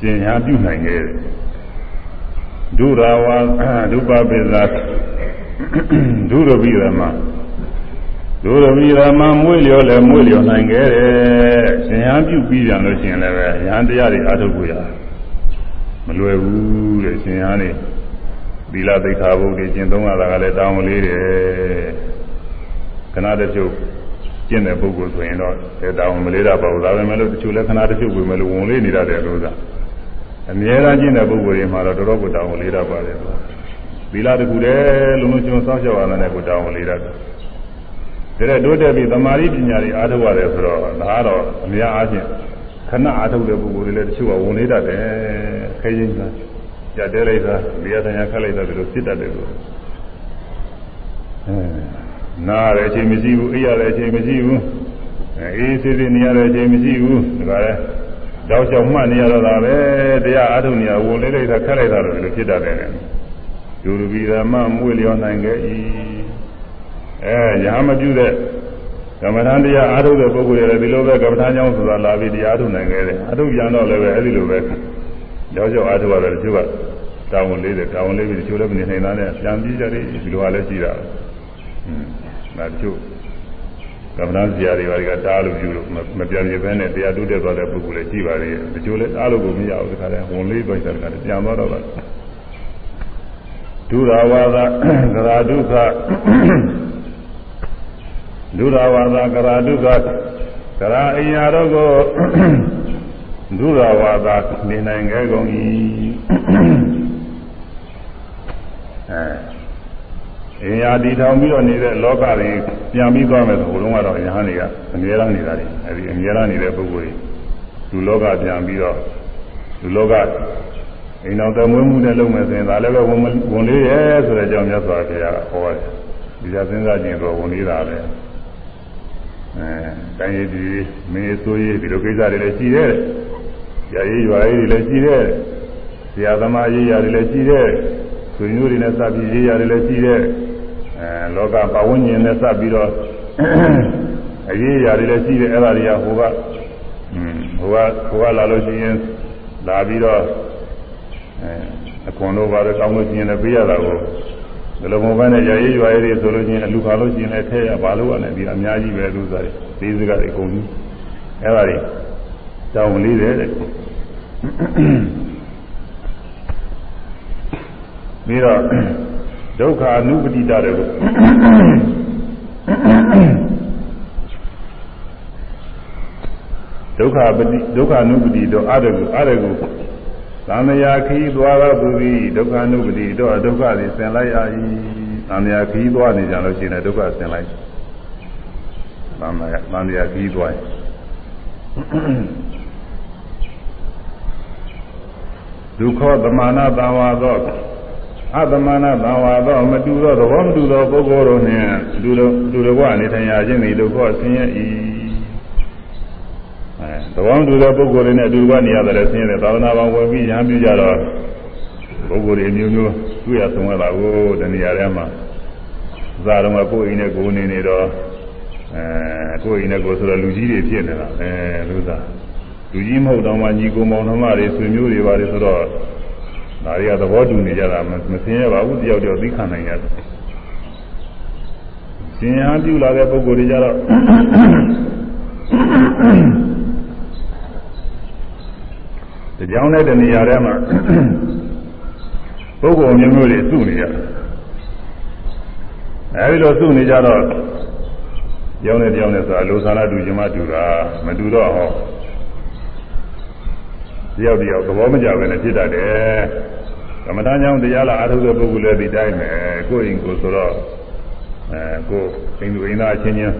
ကျင်ညာပြုနိုင်ခဲ့တယ် ဒုရဝါဒုပပိသဒုရပိရမဒုရပိရမမွေးလျော်လည်းမွေးလျော်နိုင်ခဲ့တယ်ကျင်ညာပြုပြီးပြန်လို့ရှိရင်လည်းပဲယဟန်တရားတွေအားထုတ်ဖို့ရမလွယ်ဘူးတဲ့ကျင်ညာနေသီလသိက္ခာပုဒ်တွေကျင့်သုံးရတာကလည်းတောင်းလေးတယ်ခဏတချို့ကျင့်တဲ့ပုဂ္ဂိုလ်ဆိုရင်တော့အဲတောင်းမလေးတာပါဘူးဒါပေမဲ့လို့တချို့လက္ခဏာတချို့ဝင်မလို့ဝင်လေးနေတတ်တယ်လို့သာ အမြဲတမ်းကျင့်တဲ့ပုဂ္ဂိုလ်တွေမှာတော့တော်တော်ကိုတောင်းလေးတာပါတယ်သီလတခုတည်းလုံးလုံးကျွန်းစောင့်ရှောက်ရတဲ့ကိုတောင်းလေးတာဒါတဲ့တိုးတက်ပြီးသမာဓိပညာတွေအားထုတ်ရတယ်ဆိုတော့ဒါကတော့အများအားဖြင့်ခဏအားထုတ်တဲ့ပုဂ္ဂိုလ်တွေလည်းတချို့ကဝင်လေးတတ်တယ်ခဲရင်းကကြတဲလိုက်တာလျာတရားခက်လိုက်တာဒီလိုဖြစ်တတ်တယ်လို့အဲနားရတဲ့အချိန်မရှိဘူးအိပ်ရတဲ့အချိန်မရှိဘူးအေးစစ်စစ်နေရတဲ့အချိန်မရှိဘူးဒါကြလဲတော က်ချောင်မှတ်နေရတော့တာပဲတရားအထုံနေရဝင်လေးလိုက်တာခက်လိုက်တာလို့ဒီလိုဖြစ်တတ်တယ်ဒုရဘီဓမ္မမွေလျော်နိုင်ခဲ့၏အဲညာမပြုတဲ့ကမ္မဋ္ဌာန်းတရားအားထုတ်တဲ့ပုဂ္ဂိုလ်တွေလည်းဒီလိုပဲကမ္မဋ္ဌာန်းကျောင်းဆိုတာလာပြီးတရားထုတ်နိုင်ခဲ့တယ်အထုတ်ပြန်တော့လည်းပဲအဲဒီလိုပဲကြောက်ကြောက်အားထုတ်ရတယ်တချို့ကတာဝန်လေးတယ်တာဝန်လေးပြီးတချို့လည်းမနေနိုင်တာနဲ့ပြန်ပြီးကြတယ်ဒီလိုကလည်းရှိတာอืมဒါတချို့ ကမ္မဋ္ဌာန်းဆရာတွေကတားလို့ပြုလို့မပြန်ပြဘဲနဲ့တရားထုတ်တဲ့သွားတဲ့ပုဂ္ဂိုလ်လည်းရှိပါသေးတယ်တချို့လည်းအားလို့ကိုမရဘူးတခါတည်းဝန်လေးပဲတခါတည်းပြန်သွားတော့တာဒုရဝါဒကရာဒုက္ခဒုရဝါဒကရာဒုက္ခကရာအရာတို့ကိုဒုရဝါဒနေနိုင်ခဲ့ကုန်၏အဲ အရာတည်ထောင်ပြီးတော့နေတဲ့လောကတွေပြန်ပြီးသွားမယ်ဆိုဘုလုံးကတော့ယဟန်တွေကအမြဲတမ်းနေတာတွေအဲဒီအမြဲတမ်းနေတဲ့ပုဂ္ဂိုလ်တွေလူလောကပြန်ပြီးတော့လူလောကအိမ်တော်သမွေးမှုနဲ့လုပ်မယ်ဆိုရင်ဒါလည်းပဲဝန်လေးရဲ့ဆိုတဲ့အကြောင်းမြတ်စွာဘုရားဟောတယ်ဒီကစဉ်းစားကြည့်တော့ဝန်လေးတာပဲအဲတိုင်းရည်ဒီမင်းဆိုရေးဒီလိုကိစ္စတွေလည်းရှိတယ်။ရာရေးရွာရေးတွေလည်းရှိတယ်။ဆရာသမားရေးရာတွေလည်းရှိတယ်။ဆွေမျိုးတွေနဲ့စပ်ပြီးရေးရာတွေလည်းရှိတယ်။ အဲလောကပဝန်းကျင်နဲ့စပ်ပြီးတော့အရေးရာတွေလည်းရှိတယ်အဲ့ဒါတွေကဟိုကอืมဟိုကဟိုကလာလို့ရှိရင်လာပြီးတော့အဲအခွန်တို့ဘာလို့ကောင်းလို့ရှိရင်လည်းပေးရတာကိုဒီလိုမျိုးပဲနဲ့ရရေးရွာရေးတွေဆိုလို့ချင်းအလူခါလို့ရှိရင်လည်းထဲရဘာလို့ရလဲဒီအများကြီးပဲလို့ဆိုတယ်သေးစကားတွေအကုန်ကြီးအဲ့ဒါတွေတောင်းလေးတယ်တဲ့ပြီးတော့ ဒုက္ခအနုပတိတတဲ့ကိုဒုက္ခပတိဒုက္ခအနုပတိတော့အရကုအရကုသံဃာခီးသွားတော့သူသည်ဒုက္ခအနုပတိတော့ဒုက္ခတွေဆင်လိုက်ရ၏သံဃာခီးသွားနေကြလို့ရှိရင်ဒုက္ခဆင်လိုက်သံဃာသံဃာခီးသွားဒုက္ခသမနာတံဝါသော အသမနာတံဝါသောမတူသောသဘောမတူသောပုဂ္ဂိုလ်တို့နှင့်တူတော်တူတော်ကနေထိုင်ရခြင်းသည်ဒုက္ခဆင်းရဲ၏သဘောတူတဲ့ပုဂ္ဂိုလ်တွေနဲ့အတူတူကနေရတယ်ဆင်းရဲသာသနာ့ဘောင်ဝင်ပြီးရဟန်းပြုကြတော့ပုဂ္ဂိုလ်တွေမျိုးမျိုးတွေ့ရဆုံးရတာကိုတဏှာထဲမှာဇာတော်ကကိုယ်အိမ်နဲ့ကိုယ်နေနေတော့အဲကိုယ်အိမ်နဲ့ကိုယ်ဆိုတော့လူကြီးတွေဖြစ်နေတာအဲလူသားလူကြီးမဟုတ်တော့မှညီကိုမောင်နှမတွေဆွေမျိုးတွေပါတယ်ဆိုတော့ ဒါတွေကသဘောတူနေကြတာမဆင်းရဲပါဘူးတယောက်တယောက်သိခံနိုင်ရတယ်ရှင်ရပြုလာတဲ့ပုဂ္ဂိုလ်တွေကြတော့ဒီကြောင်းတဲ့နေရာထဲမှာပုဂ္ဂိုလ်မျိုးမျိုးတွေစုနေကြအဲဒီလိုစုနေကြတော့ကြောင်းတဲ့ကြောင်းတဲ့ဆိုတာလူသာနာတူချင်မှတူတာမတူတော့ဟော တယောက်တယောက်သဘောမကျဘဲနဲ့ဖြစ်တတ်တယ်ကမ္မဋ္ဌာန်းကြောင့်တရားလာအားထုတ်တဲ့ပုဂ္ဂိုလ်လည်းဒီတိုင်းပဲကိုယ်ရင်ကိုယ်ဆိုတော့အဲကိုယ်အိမ်သူအိမ်သားချင်းချင်း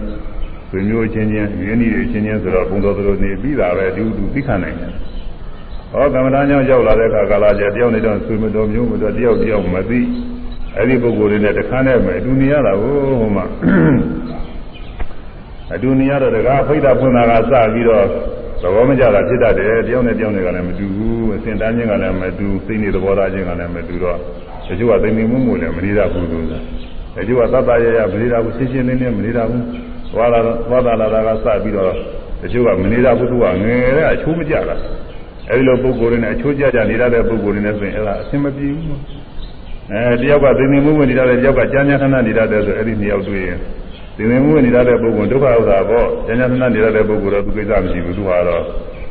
ဆွေမျိုးချင်းချင်းရင်းနှီးတွေချင်းချင်းဆိုတော့ဘုံတော်တော်နေပြီးတာပဲဒီတူသိခံနိုင်တယ်ဟောကမ္မဋ္ဌာန်းကြောင့်ရောက်လာတဲ့အခါကာလကျတယောက်နဲ့တော့ဆွေမတော်မျိုးမတော်တယောက်တယောက်မသိအဲ့ဒီပုဂ္ဂိုလ်တွေနဲ့တခါနဲ့ပဲအတူနေရတာကိုဟိုမှာအတူနေရတော့တကားဖိတ်တာဖွင့်တာကစပြီးတော့ သဘောမကျတာဖြစ်တတ်တယ်တယောက်နဲ့တယောက်နဲ့ကလည်းမတူဘူးအစဉ်တန်းချင်းကလည်းမတူစိတ်နေသဘောထားချင်းကလည်းမတူတော့တချို့ကသိနေမှုမှုလည်းမနေတာဘူးလို့ဆိုတာတချို့ကသတ္တရရမနေတာဘူးရှင်းရှင်းလင်းလင်းမနေတာဘူးသွားလာသွားလာလာကစပြီးတော့တချို့ကမနေတာဘူးသူကငယ်တဲ့အချိုးမကြတာအဲဒီလိုပုံကိုယ်တွေနဲ့အချိုးကြကြနေရတဲ့ပုံကိုယ်တွေနဲ့ဆိုရင်အဲ့ဒါအဆင်မပြေဘူးအဲတယောက်ကသိနေမှုမှုနေတာတဲ့တယောက်ကကြမ်းကြမ်းခဏနေတာတဲ့ဆိုအဲ့ဒီနှစ်ယောက်တွေ့ရင် သိနေမှုနေတဲ့ပုဂ္ဂိုလ်ဒုက္ခဥစ္စာပေါ့ဉာဏ်ဉာဏ်နေတဲ့ပုဂ္ဂိုလ်တော့သူကိစ္စမရှိဘူးသူဟာတော့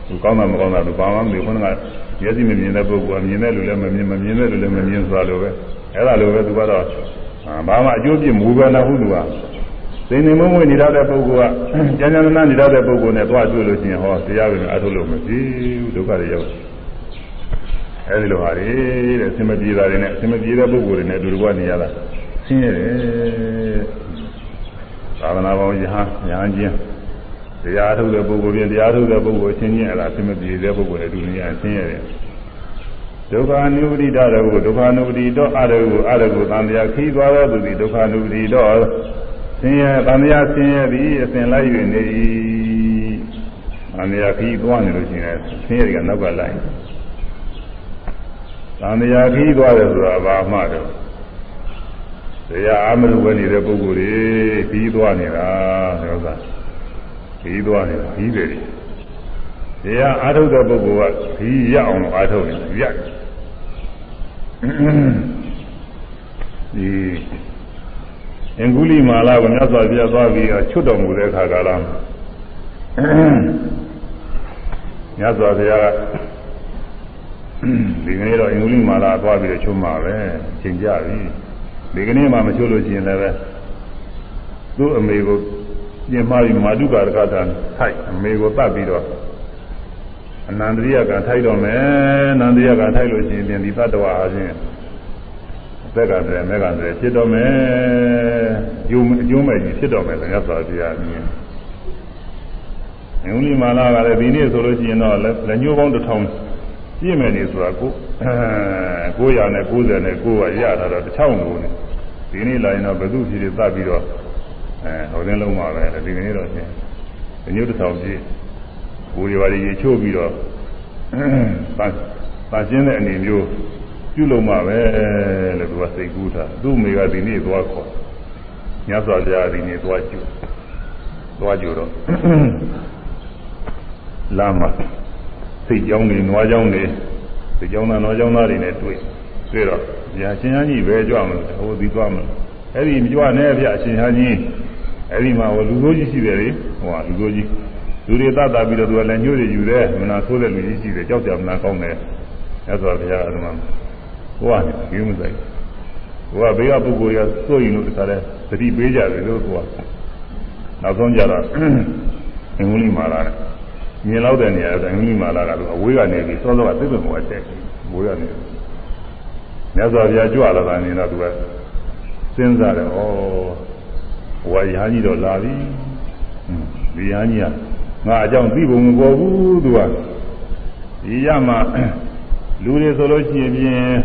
သူကောင်းတာမကောင်းတာသူဘာမှမသိဘူးခဏကမျက်စိမမြင်တဲ့ပုဂ္ဂိုလ်ကမြင်တဲ့လူလည်းမမြင်မမြင်တဲ့လူလည်းမမြင်သွားလို့ပဲအဲ့ဒါလိုပဲသူကတော့ဘာမှအကျိုးပြမူပဲလားဟုသူကသိနေမှုဝင်နေတဲ့ပုဂ္ဂိုလ်ကဉာဏ်ဉာဏ်နေတဲ့ပုဂ္ဂိုလ်နဲ့သွားတွေ့လို့ရှိရင်ဟောတရားဝင်အထုလို့မဖြစ်ဘူးဒုက္ခတွေရောက်အဲဒီလိုပါလေတဲ့အစင်မပြေတာတွေနဲ့အစင်မပြေတဲ့ပုဂ္ဂိုလ်တွေနဲ့အတူတူကနေရတာဆင်းရဲတယ် သာသနာပေါင်းယဟန်ညာချင်းတရားထုတ်တဲ့ပုဂ္ဂိုလ်ပြင်တရားထုတ်တဲ့ပုဂ္ဂိုလ်အချင်းချင်းအလားသင်မပြေတဲ့ပုဂ္ဂိုလ်တွေဒီနေရာအချင်းရတယ်ဒုက္ခနုပတိတရဟုဒုက္ခနုပတိတော့အရဟုအရဟုသံဃာခီးသွားသောသူသည်ဒုက္ခနုပတိတော့ဆင်းရဲသံဃာဆင်းရဲသည်အစဉ်လိုက်၍နေ၏သံဃာခီးသွားနေလို့ရှိရင်ဆင်းရဲကနောက်ကလိုက်သံဃာခီးသွားတယ်ဆိုတာဘာမှတော့ တရားအမလို့ပဲနေတဲ့ပုဂ္ဂိုလ်တွေခီးသွားနေတာဒီဥစ္စာခီးသွားနေတာခီးတယ်တရားအာထုတ်တဲ့ပုဂ္ဂိုလ်ကခီးရအောင်အာထုတ်နေတယ်ရက်ဒီအင်္ဂုလိမာလာကိုမြတ်စွာဘုရားသွားပြီးချွတ်တော်မူတဲ့အခါကလာမြတ်စွာဘုရားကဒီကနေ့တော့အင်္ဂုလိမာလာသွားပြီးတော့ချွတ်မှာပဲချိန်ကြပြီ ဒီကနေ့မှမချွတ်လို့ရှိရင်လည်းပဲသူ့အမေကိုပြင်မှာပြီးမာတုကာရကတာထိုက်အမေကိုတတ်ပြီးတော့အနန္တရိယကထိုက်တော့မယ်အနန္တရိယကထိုက်လို့ရှိရင်ဒီသတ္တဝါအချင်းသက်ကတည်းကမဲကတည်းဖြစ်တော့မယ်ကျိုးအကျိုးမဲ့ကြီးဖြစ်တော့မယ်ဆိုရသော်တရားမြင်အင်္ဂလိပ်မာလာကလည်းဒီနေ့ဆိုလို့ရှိရင်တော့လက်ညှိုးပေါင်းတစ်ထောင် ပြည့်မယ်နေဆိုတာကို990နဲ့90နဲ့9ကရတာတော့တစ်ချောင်းကိုနေဒီနေ့လာရင်တော့ဘယ်သူဖြစ်ဖြစ်သတ်ပြီးတော့အဲဟိုတင်းလုံးမှာပဲဒီနေ့တော့ရှင်ညှိုးတစ်ထောင်ပြည့်ကိုယ်တွေပါရေချိုးပြီးတော့ပါပါရှင်းတဲ့အနေမျိုးပြုလုပ်မှာပဲလို့သူကစိတ်ကူးတာသူ့မိကဒီနေ့သွားခေါ်ညစွာပြားဒီနေ့သွားကြည့်သွားကြတော့လာမှာ စိတ်ကြောင်းတွေနွားကြောင်းတွေစိတ်ကြောင်းသားနွားကြောင်းသားတွေနဲ့တွေ့တွေ့တော့ညာရှင်ဟန်းကြီးပဲကြွမလို့ဟိုဒီသွားမလို့အဲ့ဒီမကြွနဲ့ဗျအရှင်ဟန်းကြီးအဲ့ဒီမှာဟိုလူစိုးကြီးရှိတယ်လေဟိုကလူစိုးကြီးလူတွေတတ်တာပြီးတော့သူကလည်းညှို့ရယူတယ်မနာဆိုးတဲ့လူကြီးရှိတယ်ကြောက်ကြမနာကောင်းတယ်ညစွာပြားအဲ့မှာဟိုကနေဘယ်မှဆိုင်ဟိုကဘေးကပုဂ္ဂိုလ်ရစိုးရင်လို့တခါလဲသတိပေးကြတယ်လို့ဟိုကနောက်ဆုံးကြတော့အင်္ဂလိပ်မာလာနဲ့ မြင်လောက်တဲ့နေရာကအင်္ဂလိပ်မာလာကတော့အဝေးကနေပြီးစောစောကသိပ္ပံဘဝတက်ဝေးကနေမြတ်စွာဘုရားကြွလာတာနေတော့သူကစဉ်းစားတယ်ဩဝါရဟန်းကြီးတော့လာပြီဒီဟန်းကြီးကငါအကြောင်းသိပုံမပေါ်ဘူးသူကဒီရမှာလူတွေဆိုလို့ရှိရင်ဖြင့်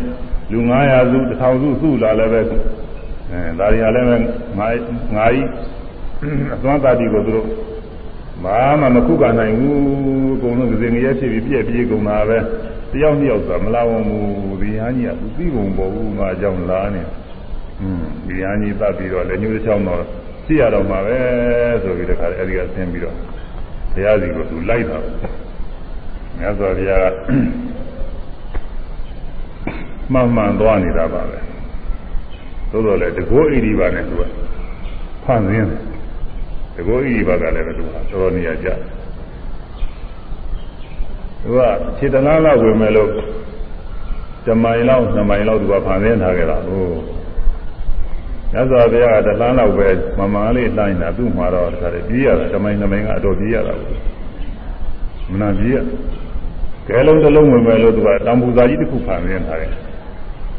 လူ900စု1000စုစုလာလည်းပဲအဲဒါတွေဟာလည်းပဲငါငါကြီးအသွမ်းတာတီကိုသူတို့ ဘာမှမခုကနိုင်ဘူးအကုန်လုံးကစင်ငရဲဖြစ်ပြီးပြည့်ပြေးကုန်တာပဲတယောက်နှစ်ယောက်ဆိုတာမလာဝန်ဘူးဒီဟန်းကြီးကသူသိပုံပေါ်ဘူးငါအကြောင်းလားနေอืมဒီဟန်းကြီးပတ်ပြီးတော့လည်းညှိုးတစ်ချောင်းတော့သိရတော့မှာပဲဆိုပြီးတခါအဲဒီကဆင်းပြီးတော့ဘုရားစီကိုသူလိုက်တာမြတ်စွာဘုရားမှန်မှန်သွားနေတာပါပဲသို့တော်လည်းတကောဣရိပါနဲ့သူကဖန်ဆင်းတယ် တကောဣရိပါကလည်းပဲသူကတော်တော်နေရာကြသူကခြေတလားလောက်ဝင်မဲ့လို့ဇမိုင်လောက်ဇမိုင်လောက်သူကဖန်ဆင်းထားခဲ့တာဟုတ်ရသော်ဘုရားကတလားလောက်ပဲမမန်းလေးတိုင်းတာသူ့မှာတော့တခါတည်းပြေးရတာဇမိုင်ဇမိုင်ကအတော်ပြေးရတာမနာပြေးရကဲလုံးတစ်လုံးဝင်မဲ့လို့သူကတံပူစာကြီးတစ်ခုဖန်ဆင်းထားတယ်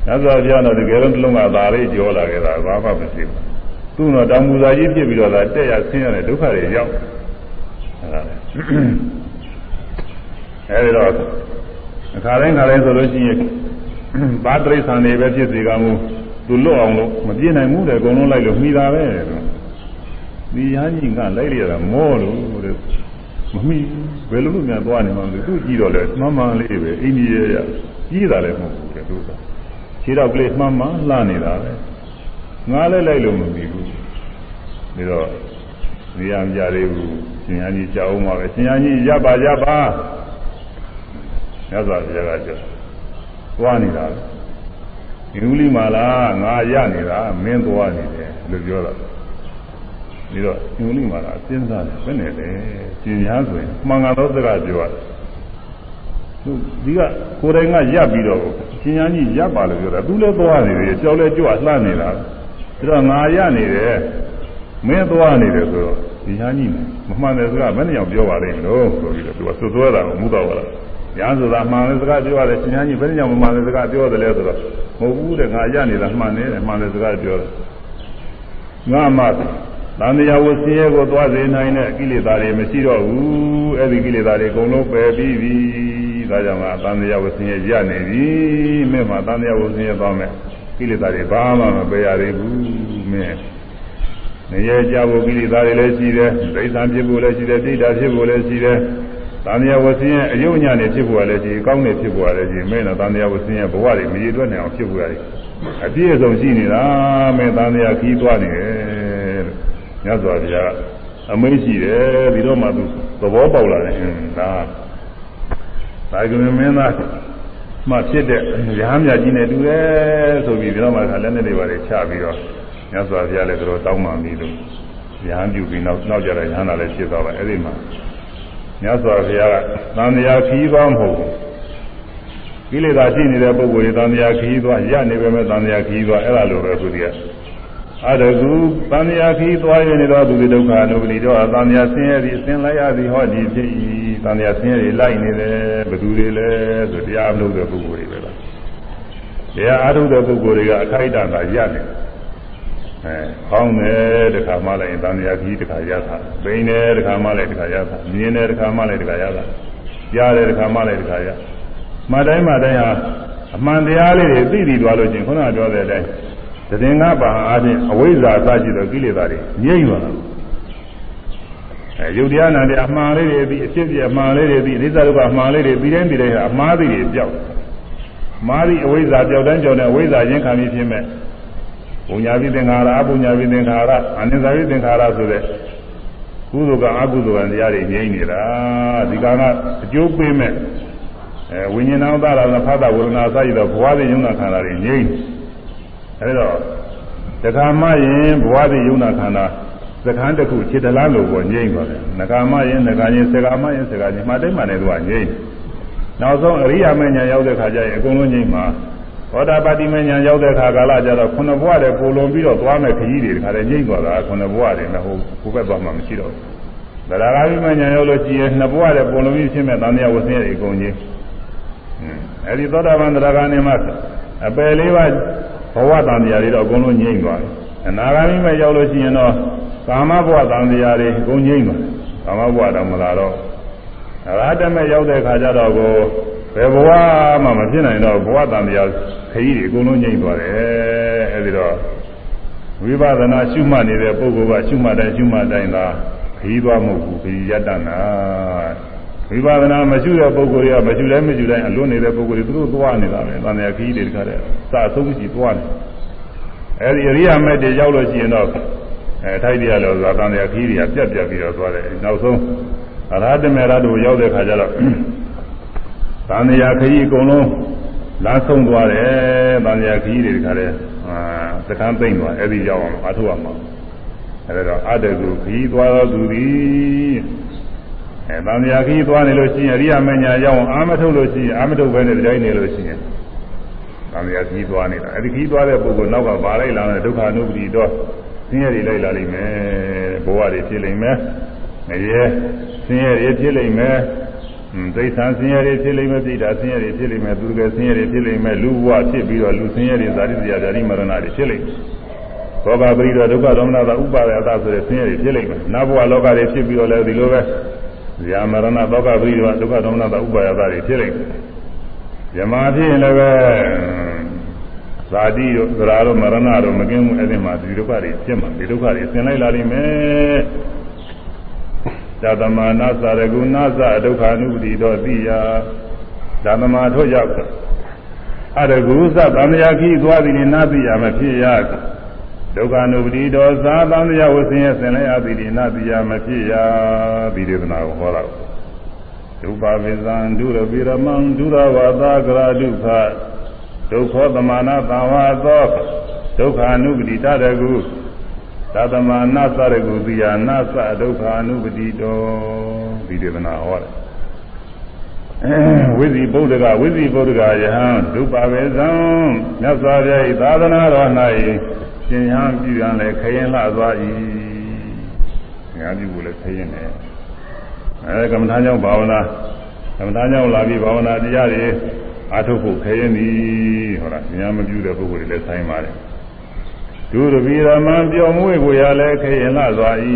ရသော်ဘုရားတော့ဒီကဲလုံးတစ်လုံးကသာလေးကြောလာခဲ့တာဘာမှမရှိဘူး သူ့တော့တံပူစာကြီးပြစ်ပြီးတော့သာတက်ရဆင်းရတဲ့ဒုက္ခတွေရောက်အဲ့ဒါလေအဲဒီတော့အခါတိုင်းခါတိုင်းဆိုလို့ရှိရင်ဘာတိရစ္ဆာန်တွေပဲဖြစ်စေကမူသူလွတ်အောင်လို့မပြည့်နိုင်ဘူးတဲ့အကုန်လုံးလိုက်လို့မှီတာပဲဒီဟန်းကြီးကလိုက်ရတာမောလို့တဲ့မမှီဘယ်လိုလုပ်များသွားနေမှမသိသူကြည့်တော့လေမှန်မှန်လေးပဲအိန္ဒိယရကြီးတာလည်းမဟုတ်ဘူးတဲ့သူကခြေတော့ကလေးမှန်မှန်လှနေတာပဲ ငါလည်းလိုက်လို့မမှီဘူးဒါတော့နေရာမကြသေးဘူးရှင်ဟန်းကြီးကြောက်အောင်ပါပဲရှင်ဟန်းကြီးရပ်ပါရပ်ပါမြတ်စွာဘုရားကပြောသွားနေတာဒီလူလီမာလာငါရနေတာမင်းသွားနေတယ်လို့ပြောတာပြီးတော့ဒီလူလီမာလာစဉ်းစားတယ်ဘယ်နဲ့လဲကျင်များဆိုရင်မှန်ကန်သောစကားပြောတာသူဒီကကိုယ်တိုင်ကရပ်ပြီးတော့ကျင်ညာကြီးရပ်ပါလို့ပြောတာသူလည်းသွားနေတယ်ကြောက်လဲကြွလှမ်းနေတာပြီး တော့ငါရနေတယ်မင်းသွားနေတယ်ဆိုတော့ဒီညာကြီးမမှန်တဲ့စကားဘယ်နဲ့ကြောင့်ပြောပါလိမ့်မလို့ဆိုပြီးတော့သူကစွတ်စွဲတာကိုမူတော့ပါလားညာဆိုတာမှန်တဲ့စကားပြောရတယ်ရှင်ညာကြီးဘယ်နဲ့ကြောင့်မမှန်တဲ့စကားပြောတယ်လဲဆိုတော့မဟုတ်ဘူးတဲ့ငါရနေတာမှန်တယ်မှန်တဲ့စကားပြောတယ်ငါမှသံတရားဝဆင်းရဲကိုသွားစေနိုင်တဲ့ကိလေသာတွေမရှိတော့ဘူးအဲ့ဒီကိလေသာတွေအကုန်လုံးပယ်ပြီးပြီဒါကြောင့်ငါသံတရားဝဆင်းရဲရနေပြီမင်းမှသံတရားဝဆင်းရဲသွားမယ် ကိလေသာတွေဘာမှမပယ်ရသေးဘူးမင်းနေရကြဖို့ကိလေသာတွေလည်းရှိတယ်ဒိဋ္ဌံဖြစ်ဖို့လည်းရှိတယ်ဒိဋ္ဌာဖြစ်ဖို့လည်းရှိတယ်သံဃာဝဆင်းရဲ့အယုံညာနဲ့ဖြစ်ဖို့လည်းရှိကောင်းနေဖြစ်ဖို့လည်းရှိမင်းတော့သံဃာဝဆင်းရဲ့ဘဝတွေမရည်တွက်နိုင်အောင်ဖြစ်ဖို့ရတယ်အပြည့်အစုံရှိနေတာမင်းသံဃာခီးသွားနေတယ်မြတ်စွာဘုရားအမိန့်ရှိတယ်ပြီးတော့မှသူသဘောပေါက်လာတယ်ဒါဒါကမင်းသား မှဖြစ်တဲ့ရဟန်းမြတ်ကြီးနဲ့တူတယ်ဆိုပြီးပြီးတော့မှလက်နဲ့တွေပါလေချပြီးတော့မြတ်စွာဘုရားလည်းတော်တောင်းပန်ပြီးလို့ရဟန်းပြုပြီးနောက်နောက်ကြတဲ့ရဟန်းသာလည်းဖြစ်သွားပါအဲ့ဒီမှာမြတ်စွာဘုရားကသံဃာခီးသွားမဟုတ်ဘူးကိလေသာရှိနေတဲ့ပုဂ္ဂိုလ်တွေသံဃာခီးသွားရနေပဲမဲ့သံဃာခီးသွားအဲ့ဒါလိုပဲသူတွေက အတကူသံဃာခီးသွားရနေတော့သူတွေဒုက္ခအနုပတိတော့သံဃာဆင်းရဲသည်ဆင်းလိုက်ရသည်ဟောဒီဖြစ်၏သံဃာဆင်းရဲတွေလိုက်နေတယ်ဘယ်သူတွေလဲဆိုတရားမလို့တဲ့ပုဂ္ဂိုလ်တွေပဲလားတရားအားထုတ်တဲ့ပုဂ္ဂိုလ်တွေကအခိုက်အတန့်သာရနေတယ်အဲကောင်းတယ်တခါမှလည်းသံဃာကြီးတခါရတာဘိန်းတယ်တခါမှလည်းတခါရတာမြင်တယ်တခါမှလည်းတခါရတာကြားတယ်တခါမှလည်းတခါရမှတိုင်းမှတိုင်းဟာအမှန်တရားလေးတွေသိပြီးသွားလို့ချင်းခုနကပြောတဲ့အတိုင်း သင်္ကပ္ပံအားဖြင့်အဝိဇ္ဇာအစရှိသောကိလေသာတွေငြိမ့်သွားတာအဲယုတ်တရားနာတဲ့အမှန်လေးတွေပြီးအဖြစ်ပြအမှန်လေးတွေပြီးအိသရုပ်ကအမှန်လေးတွေပြီးတိုင်းပြီးတိုင်းဟာအမှားတွေပြောက်မာသည့်အဝိဇ္ဇာပြောက်တိုင်းပြောက်တဲ့အဝိဇ္ဇာရင်းခံပြီးဖြစ်မဲ့ဘုံညာပိသင်္ခါရအဘုံညာပိသင်္ခါရအနိစ္စပိသင်္ခါရဆိုတဲ့ကုသိုလ်ကအကုသိုလ်ကတရားတွေငြိမ့်နေတာဒီကံကအကျိုးပေးမဲ့အဲဝိညာဏသရဏဖသဝရဏအစရှိသောဘဝသည်ယုံနာခန္ဓာတွေငြိမ့် အဲဒါတခါမှရင်ဘဝသည်ယုံနာခန္ဓာစကန်းတစ်ခုခြေတလားလို့ပေါ်ငြိမ့်သွားတယ်။ငကာမရင်ငကာရင်စကာမရင်စကာရင်မှတိုင်းမှလည်းသူကငြိမ့်။နောက်ဆုံးအရိယာမဉ္ဇဉ်ရောက်တဲ့ခါကျရင်အကုန်လုံးငြိမ့်မှာသောတာပတိမဉ္ဇဉ်ရောက်တဲ့ခါကာလကျတော့ခုနှစ်ဘဝတည်းပုံလုံးပြီးတော့သွားမဲ့ခကြီးတွေတခါတည်းငြိမ့်သွားတာခုနှစ်ဘဝတည်းနဲ့ဟိုကိုယ်ဘက်သွားမှမရှိတော့ဘူး။ဗလာဂါမိမဉ္ဇဉ်ရောက်လို့ရှိရင်နှစ်ဘဝတည်းပုံလုံးပြီးရှင်းမဲ့သံဃာဝဆင်းရဲအကုန်ကြီး။အဲဒီသောတာပန်တရားကနေမှအပယ်လေးပါးဘ ဝတန်တရားတွေတော့အကုန်လုံးငြိမ့်သွားတယ်။အနာဂါမိမဲ့ရောက်လို့ရှိရင်တော့ကာမဘဝတန်တရားတွေအကုန်ငြိမ့်သွားတယ်။ကာမဘဝတော့မလာတော့အရဟတမေရောက်တဲ့ခါကျတော့ကိုဘယ်ဘဝမှမဖြစ်နိုင်တော့ဘဝတန်တရားခရီးတွေအကုန်လုံးငြိမ့်သွားတယ်။အဲဒီတော့ဝိပဿနာရှုမှတ်နေတဲ့ပုဂ္ဂိုလ်ကရှုမှတ်တိုင်းရှုမှတ်တိုင်းသာခရီးသွားမဟုတ်ဘူးခရီးရတ္တနာ ဝိပဿနာမရှိတဲ့ပုဂ္ဂိုလ်တွေကမရှိလဲမရှိတိုင်းအလွတ်နေတဲ့ပုဂ္ဂိုလ်တွေသူတို့သွားနေတာပဲ။တန်တရားခရီးတွေတခါတည်းစအဆုံးရှိသွားတယ်။အဲဒီအရိယာမဲ့တွေရောက်လို့ရှိရင်တော့အဲထိုက်တရားလို့ဆိုတာတန်တရားခရီးတွေကပြတ်ပြတ်ပြီးတော့သွားတယ်။နောက်ဆုံးအရဟတမေရတို့ရောက်တဲ့ခါကျတော့တန်တရားခရီးအကုန်လုံးလမ်းဆုံးသွားတယ်။တန်တရားခရီးတွေတခါတည်းအာသကန်းသိမ့်သွားအဲဒီရောက်အောင်အထုရမှာ။အဲဒါတော့အတ္တကုခရီးသွားတော်သူသည် အဲတန်တရားခရီးသွားနေလို့ရှိရင်အရိယာမညာရောက်အောင်အာမထုတ်လို့ရှိရင်အာမထုတ်ပဲနဲ့တိုင်းနေလို့ရှိရင်တန်တရားခရီးသွားနေတာအဲဒီခရီးသွားတဲ့ပုဂ္ဂိုလ်နောက်ကဗာလိုက်လာတဲ့ဒုက္ခအနုပတိတော့ဆင်းရဲတွေလိုက်လာလိမ့်မယ်ဘဝတွေဖြစ်လိမ့်မယ်ငရဲဆင်းရဲတွေဖြစ်လိမ့်မယ်သိသံဆင်းရဲတွေဖြစ်လိမ့်မယ်သိတာဆင်းရဲတွေဖြစ်လိမ့်မယ်သူကဆင်းရဲတွေဖြစ်လိမ့်မယ်လူဘဝဖြစ်ပြီးတော့လူဆင်းရဲတွေဇာတိတရားဓာတိမရဏတွေဖြစ်လိမ့်မယ်ဘောဂပရိဒေါဒုက္ခဒေါမနတာဥပါဒယတာဆိုတဲ့ဆင်းရဲတွေဖြစ်လိမ့်မယ်နတ်ဘဝလောကတွေဖြစ်ပြီးတော့လည်းဒီလိုပဲ ဇာမရဏဘောဂပရိဒေါဒုက္ခဒေါမနတာဥပါဒယတာတွေဖြစ်လိမ့်မယ်ဇမာဖြစ်ရင်လည်းပဲဇာတိတို့သရာတို့မရဏတို့မကင်းမှုအဲ့ဒီမှာဒီဒုက္ခတွေဖြစ်မှာဒီဒုက္ခတွေဆင်လိုက်လာလိမ့်မယ်သတ္တမနာသရကုနာသဒုက္ခ ानु ပတိတော်သိယာဓမ္မထို့ရောက်အရကုသသံဃာခိသွားသည်နာသိယာမဖြစ်ရ ဒုက္ခ ानु ပတိတော်သာသံဃာဝဆင်းရဲဆင်လိုက်အသည်နာသိယာမဖြစ်ရဒီဒေသနာကိုဟောတာဒုပဝိဇံဒုရပိရမံဒုရဝါသာကရာဒုက္ခဒုက္ခသမနာသံဝါသောဒုက္ခ ानु ပတိတရကုသတ္တမနာသရကုသီယာနာသဒုက္ခ ानु ပတိတောဒီဒေသနာဟောတယ်ဝိဇိဗုဒ္ဓကဝိဇိဗုဒ္ဓကယဟံဒုပဝေဇံမြတ်စွာဘုရား၏သာသနာတော်၌ ရှင်ဟံပြုရန်လည်းခရင်လှသွား၏ငါပြုဖို့လည်းခရင်တယ်အဲကမ္မထာကြောင့်ဘာဝနာကမ္မထာကြောင့်လာပြီးဘာဝနာတရားတွေအာထုတ်ဖို့ခရင်သည်ဟောလားဉာဏ်မပြုတဲ့ပုဂ္ဂိုလ်တွေလည်းဆိုင်ပါတယ်ဒုရဗီရမံပြောမွေ့ကိုရလည်းခရင်လှသွား၏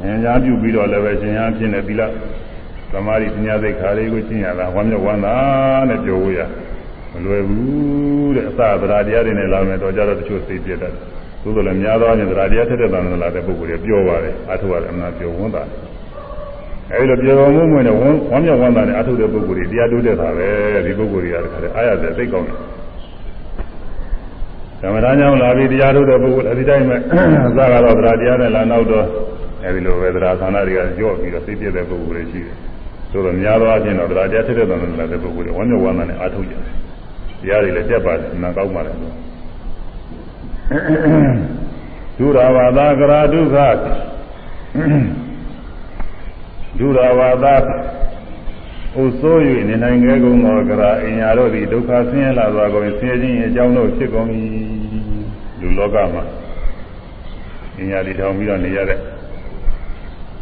ဉာဏ်ကြားပြုပြီးတော့လည်းပဲရှင်ဟံဖြစ်နေသီလသမာဓိပညာသိက္ခာတွေကိုကျင့်ရတာဝမ်းမြောက်ဝမ်းသာနဲ့ပြောဝရမ လွယ်ဘူးတဲ့အစသရာတရားတွေနဲ့လာမယ်တော့ကြတော့တချို့သိပြတတ်တယ်သို့တော်လည်းများသောအားဖြင့်တရားတရားထက်တဲ့တန်လာတဲ့ပုဂ္ဂိုလ်တွေပြောပါတယ်အထုရတယ်အမှန်ပြောဝန်တာအဲဒီလိုပြောမှုမွေးနဲ့ဝမ်းဝမ်းမြောက်ဝမ်းသာနဲ့အထုတဲ့ပုဂ္ဂိုလ်တွေတရားတိုးတဲ့တာပဲဒီပုဂ္ဂိုလ်တွေကတခါတည်းအားရတဲ့သိကောင်းတယ်ကမ္မထာကြောင့်လာပြီးတရားထုတ်တဲ့ပုဂ္ဂိုလ်အဲဒီတိုင်းပဲအစကတော့သရတရားနဲ့လာနောက်တော့အဲဒီလိုပဲသရသာနာတွေကကြော့ပြီးတော့သိပြတဲ့ပုဂ္ဂိုလ်တွေရှိတယ်။ဆိုတော့များသောအားဖြင့်တော့သရတရားဖြစ်တဲ့တန်လာတဲ့ပုဂ္ဂိုလ်တွေဝမ်းမြောက်ဝမ်းသာနဲ့အားထုတ်ကြတယ်။ တရားတွေလည်းတက်ပါတယ်နာကောင်းပါတယ်လို့ဒုရဝါဒကရာဒုက္ခဒုရဝါဒဥဆိုး၍နေနိုင်ခဲ့ကုန်သောကရာအင်ညာတို့သည်ဒုက္ခဆင်းရဲလာသောကုန်ဆင်းရဲခြင်းအကြောင်းတို့ဖြစ်ကုန်၏လူလောကမှာအင်ညာတွေထောင်ပြီးတော့နေရတဲ့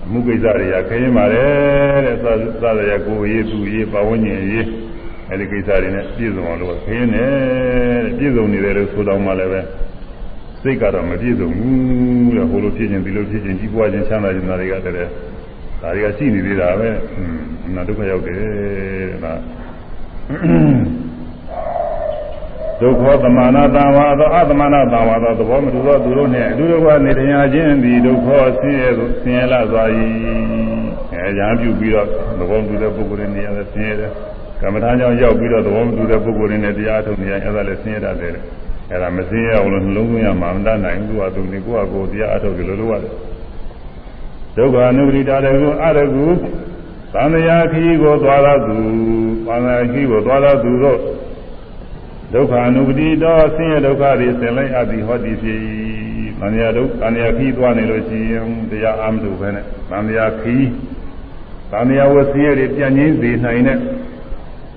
အမှုကိစ္စတွေကခရင်ပါတယ်တဲ့သသရရကိုရေးသူရေးပဝန်းကျင်ရေး အဲဒီကိစ္စတွေနဲ့ပြည့်စုံအောင်လို့ခရင်တယ်တဲ့ပြည့်စုံနေတယ်လို့ဆိုတော့မှလည်းပဲစိတ်ကတော့မပြည့်စုံဘူးတဲ့ဟိုလိုဖြစ်ခြင်းဒီလိုဖြစ်ခြင်းကြီးပွားခြင်းချမ်းသာခြင်းတွေကတည်းကဒါတွေကရှိနေသေးတာပဲอืมနာဒုက္ခရောက်တယ်ဒါဒုက္ခသမနာတံဝါသောအသမနာတံဝါသောသဘောမတူသောသူတို့နှင့်အတူတူကနေတရားချင်းသည်ဒုက္ခဆင်းရဲသို့ဆင်းရဲလာစွာ၏အဲရဟန်းပြုပြီးတော့သဘောမတူတဲ့ပုဂ္ဂိုလ်တွေနေရာဆင်းရဲတယ် ကမ္မထာကြောင့်ရောက်ပြီးတော့သဘောမတူတဲ့ပုဂ္ဂိုလ်တွေနဲ့တရားထုတ်နေရအဲ့ဒါလည်းဆင်းရဲတတ်တယ်အဲ့ဒါမဆင်းရဲအောင်လို့နှလုံးသွင်းရမှာမတတ်နိုင်ဘူးသူကသူနေကိုယ့်အကိုတရားအထုတ်ကြလို့လို့ရတယ်ဒုက္ခအနုပရိတာတကုအရကုသံဃာခီးကိုသွားရသူသံဃာခီးကိုသွားရသူတို့ဒုက္ခအနုပတိတော်ဆင်းရဲဒုက္ခတွေဆင်လိုက်အပ်ပြီးဟောဒီဖြစ်၏သံဃာဒုက္ခသံဃာခီးသွားနေလို့ရှိရင်တရားအမှန်တူပဲနဲ့သံဃာခီးသံဃာဝဆင်းရဲတွေပြန်ငင်းစေနိုင်တဲ့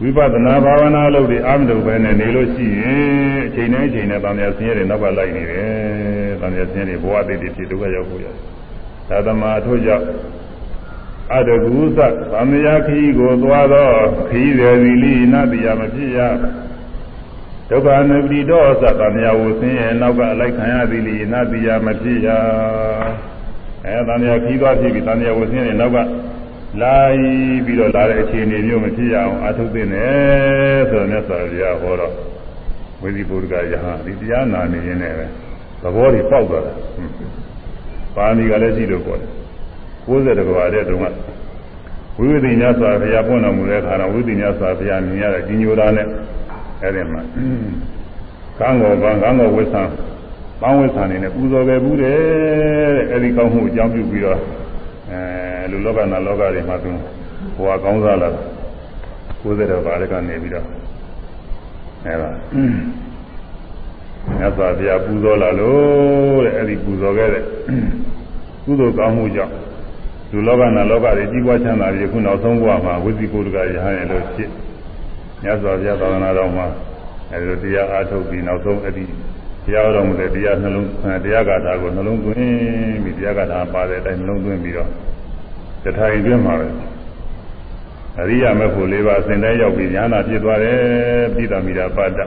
ဝိပဿနာဘာဝနာလုပ်တွေအမှန်တူပဲနဲ့နေလို့ရှိရင်အချိန်တိုင်းအချိန်နဲ့သံဃာဆင်းရဲတွေနောက်ကလိုက်နေတယ်သံဃာဆင်းရဲတွေဘဝတည်တည်ဖြစ်ဒုက္ခရောက်ဖို့ရတယ်သာသမာထို့ကြောင့်အတကူသသံဃာခီကိုသွားသောခီရယ်သီလိနတိယမဖြစ်ရဒုက္ခနုပတိတောသသံဃာဝဆင်းရဲ့နောက်ကအလိုက်ခံရသည်လိနတိယမဖြစ်ရအဲသံဃာခီသွားဖြစ်ပြီးသံဃာဝဆင်းရဲ့နောက်က လိုက်ပြီးတော့လာတဲ့အခြေအနေမျိုးမဖြစ်ရအောင်အထုသိနေဆိုတော့မြတ်စွာဘုရားဟောတော့ဝိသီပုရိကယဟန်ဒီတရားနာနေရင်လည်းသဘောတွေပေါက်သွားတာပါဏီကလည်းရှိလို့ပေါ့90တကဘာတဲ့တုန်းကဝိဝိသိညာစွာဘုရားပွင့်တော်မူတဲ့အခါတော့ဝိသိညာစွာဘုရားမြင်ရတဲ့ကြီးညိုတာနဲ့အဲ့ဒီမှာကံကောဗံကံကောဝိသံပန်းဝိသံနေနဲ့ပူဇော်ခဲ့ဘူးတဲ့အဲ့ဒီကောင်းမှုအကြောင်းပြုပြီးတော့ အဲလူလောကနာလောကတွေမှာသူဘဝကောင်းစားလာ90တကဘာတဲ့ကနေပြီးတော့အဲ့ဒါမြတ်စွာဘုရားပူဇော်လာလို့တဲ့အဲ့ဒီပူဇော်ခဲ့တဲ့ကုသိုလ်ကောင်းမှုကြောင့်လူလောကနာလောကတွေကြီးပွားချမ်းသာပြီးခုနောက်ဆုံးဘဝမှာဝိဇ္ဇိပုဒ္ဒကရဟန်းရဲ့လို့ဖြစ်မြတ်စွာဘုရားသာသနာတော်မှာအဲဒီလိုတရားအားထုတ်ပြီးနောက်ဆုံးအဲ့ဒီ တရားတော်မူတဲ့တရားနှလုံးတရားဂါထာကိုနှလုံးသွင်းပြီးတရားဂါထာပါတဲ့အတိုင်းနှလုံးသွင်းပြီးတော့တထိုင်တွင်းမှာပဲအရိယာမေဖို့၄ပါးအစဉ်တိုင်းရောက်ပြီးဉာဏ်သာဖြစ်သွားတယ်ပိဋကမိတာပါဒ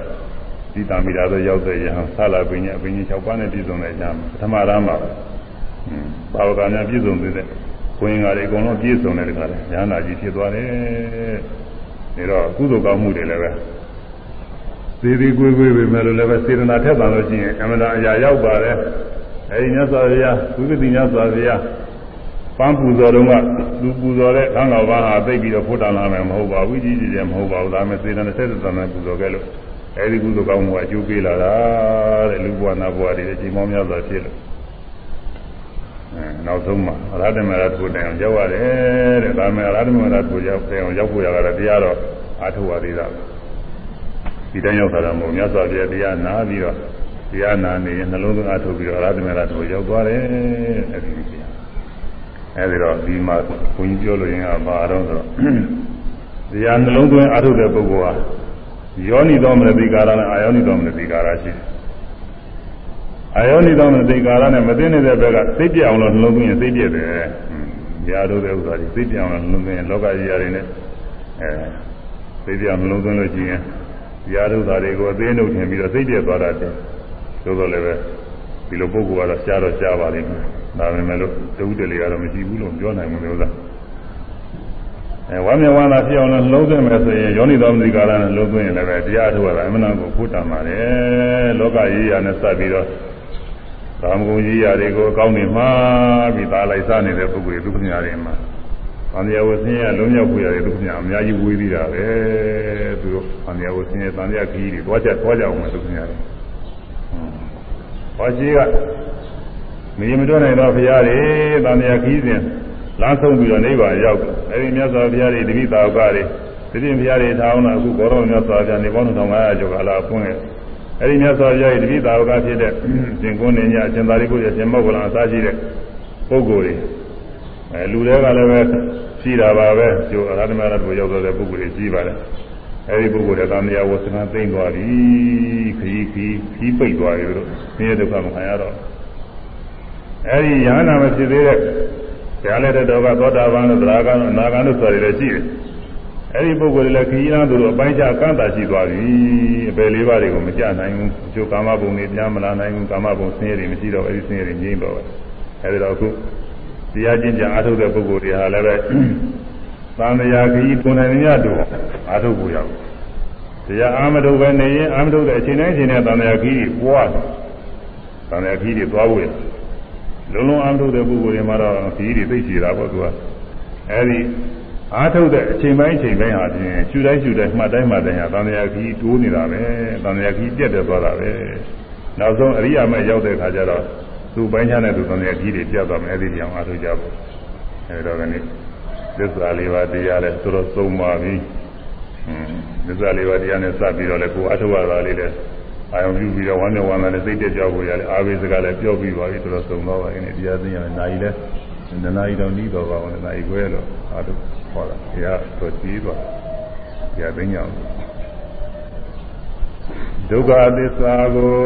ပိဋကမိတာဆိုရောက်တဲ့ယဟန်ဆလာပင်ညအပင်ကြီး၆ပါးနဲ့ပြည့်စုံတဲ့ဉာဏ်ပထမရမ်းပါပဲဘာဝကများပြည့်စုံသေးတဲ့ကိုရင်္ဂါတွေအကုန်လုံးပြည့်စုံတဲ့တခါလဲဉာဏ်သာကြီးဖြစ်သွားတယ်ဒါတော့ကုသိုလ်ကောင်းမှုတွေလည်းပဲ သေးသေးကွေးကွေးပဲမဲ့လို့လည်းပဲစေတနာထက်သန်လို့ရှိရင်အမှန်တရားအရာရောက်ပါတယ်အဲဒီမြတ်စွာဘုရားဝိပဿနာစွာဘုရားပန်းပူဇော်တော့ကသူပူဇော်တဲ့ခန်းတော်ဘာဟာသိပြီးတော့ဖုတ်တန်လာမယ်မဟုတ်ပါဘူးကြီးကြီးကျယ်မဟုတ်ပါဘူးဒါမဲ့စေတနာဆက်သက်သန်ပူဇော်ခဲ့လို့အဲဒီကုသိုလ်ကောင်းမှုအကျိုးပေးလာတာတဲ့လူဘဝနာဘဝတွေချိန်မောင်းများစွာဖြစ်လို့အဲနောက်ဆုံးမှာအရဟတမေရတ်ကိုတိုင်အောင်ရောက်ရတယ်တဲ့ဒါမဲ့အရဟတမေရတ်ကိုရောက်တိုင်အောင်ရောက်ဖို့ရတာတရားတော့အာထုဝါသေးတာ ဒီတိုင်းရောက်တာမဟုတ်မြတ်စွာဘုရားတရားနာပြီးတော့တရားနာနေရင်နှလုံးသွင်းအားထုတ်ပြီးတော့အရဟတမေရတ်ကိုရောက်သွားတယ်အဲဒီတရားအဲဒီတော့ဒီမှာဘုန်းကြီးပြောလို့ရင်ကဘာတော့ဆိုတော့တရားနှလုံးသွင်းအားထုတ်တဲ့ပုဂ္ဂိုလ်ဟာယောနိသောမနတိကာရနဲ့အာယောနိသောမနတိကာရရှိတယ်အာယောနိသောမနတိကာရနဲ့မသိနေတဲ့ဘက်ကစိတ်ပြအောင်လို့နှလုံးသွင်းရင်စိတ်ပြည့်တယ်။တရားတို့တဲ့ဥစ္စာကြီးစိတ်ပြအောင်လို့နှလုံးသွင်းရင်လောကကြီးရာတွေနဲ့အဲစိတ်ပြအောင်နှလုံးသွင်းလို့ရှိရင် တရားတို့သားတွေကိုအသေးနှုတ်ထင်ပြီးတော့စိတ်ပြည့်သွားတာတဲ့။သို့တော်လည်းပဲဒီလိုပုဂ္ဂိုလ်ကတော့ရှားတော့ရှားပါလိမ့်မယ်။ဒါပေမဲ့လို့တဝုတ္တလေကတော့မရှိဘူးလို့ပြောနိုင်မှာမျိုးသား။အဲဝမ်းမြောက်ဝမ်းသာဖြစ်အောင်လို့လုံးသွင်းမယ်ဆိုရင်ယောနိသောမနတိကာရနဲ့လုံးသွင်းရင်လည်းတရားထုတ်ရတာအမှန်တန်ကိုဖုတ္တမှာတယ်။လောကကြီးရာနဲ့စပ်ပြီးတော့ကာမဂုဏ်ကြီးရာတွေကိုအကောင်းနေမှာပြီးသားလိုက်စားနေတဲ့ပုဂ္ဂိုလ်ဒုက္ခညာတွေမှာ သံဃာဝဆင်းရဲလုံးရောက်ခွေရတယ်ဒုက္ခညာအများကြီးဝေးသေးတာပဲသူတို့သံဃာဝဆင်းရဲသံဃာခီးတွေတွားချက်တွားကြအောင်မယ်ဒုက္ခညာတွေဟောရှိကမင်းမတွနိုင်တော့ဘုရားတွေသံဃာခီးစဉ်လမ်းဆုံးပြီးတော့နိဗ္ဗာန်ရောက်တယ်အဲဒီမြတ်စွာဘုရားတွေတတိတာကတွေတတိဘုရားတွေထားအောင်တော့အခုဘောတော်မြတ်စွာဘုရားနေပေါင်း1500ကျော်ကလာဖွင့်ခဲ့အဲဒီမြတ်စွာဘုရားရဲ့တတိတာဝကဖြစ်တဲ့ရှင်ကုန်းနေညအရှင်သာရိပုတ္တရာရှင်မောဂ္ဂလအစရှိတဲ့ပုဂ္ဂိုလ်တွေ အဲလူတွေကလည်းပဲရှိတာပါပဲကျိုးအရဟတမရတ်ကိုရောက်တဲ့ပုဂ္ဂိုလ်တွေကြီးပါတယ်အဲဒီပုဂ္ဂိုလ်တွေကတရားဝဆနာသိမ့်သွားပြီခီးခီးခီးပိတ်သွားပြီလို့ဆင်းရဲဒုက္ခမခံရတော့အဲဒီယန္နာမဖြစ်သေးတဲ့ဆရာလက်တဲ့တော်ကသောတာပန်တို့သရဂံတို့အနာဂံတို့ဆိုရလည်းရှိတယ်အဲ့ဒီပုဂ္ဂိုလ်တွေလည်းခရီးလမ်းသူတို့အပိုင်းခြားကန့်တာရှိသွားပြီအပေလေးပါးတွေကိုမကြနိုင်ဘူးအကျိုးကာမဘုံတွေပြန်မလာနိုင်ဘူးကာမဘုံဆင်းရဲတွေမရှိတော့အဲ့ဒီဆင်းရဲတွေငြိမ့်တော့ပဲအဲ့ဒါတော့အခု တရားကျင့်ကြံအားထုတ်တဲ့ပုဂ္ဂိုလ်တွေဟာလည်းပဲသံဃာခရီးကိုယ်နိုင်ရတူအားထုတ်ဖို့ရဘူးတရားအာမထုတ်ပဲနေရင်အာမထုတ်တဲ့အချိန်တိုင်းအချိန်တိုင်းသံဃာခရီးပွားတယ်သံဃာခရီးတွေသွားဖို့ရလုံးလုံးအာမထုတ်တဲ့ပုဂ္ဂိုလ်တွေမှာတော့ခရီးတွေသိချတာပေါ့သူကအဲ့ဒီအားထုတ်တဲ့အချိန်ပိုင်းအချိန်ပိုင်းဟာဖြင့်ရှူတိုင်းရှူတိုင်းမှတ်တိုင်းမှတ်တိုင်းဟာသံဃာခီးတိုးနေတာပဲသံဃာခီးပြက်တယ်သွားတာပဲနောက်ဆုံးအရိယာမဲ့ရောက်တဲ့ခါကျတော့ သူ့ပိုင်းခြားတဲ့သူသံဃာခီးတွေပြတ်သွားမယ်အဲ့ဒီကြောင်အားထုတ်ကြဖို့အဲ့တော့ကနေ့သစ္စာလေးပါးတရားလဲသူတို့သုံးပါပြီဟွန်းသစ္စာလေးပါးတရားနဲ့စပ်ပြီးတော့လဲကိုအထုတ်ရတာလေးလဲအာယုံပြုပြီးတော့ဝမ်းမြောက်ဝမ်းသာနဲ့စိတ်တက်ကြဖို့ရတယ်အာဘိစကားလည်းပြောပြီးပါပြီသူတို့သုံးတော့ပါအဲ့ဒီတရားသိရင်နာယီလဲနနာယီတော့ဤတော်ပါအောင်နာယီခွဲတော့အားထုတ်ဟောတာတရားတော်ကြီးသွားတရားသိညာ ဒုက္ခသစ္စာကို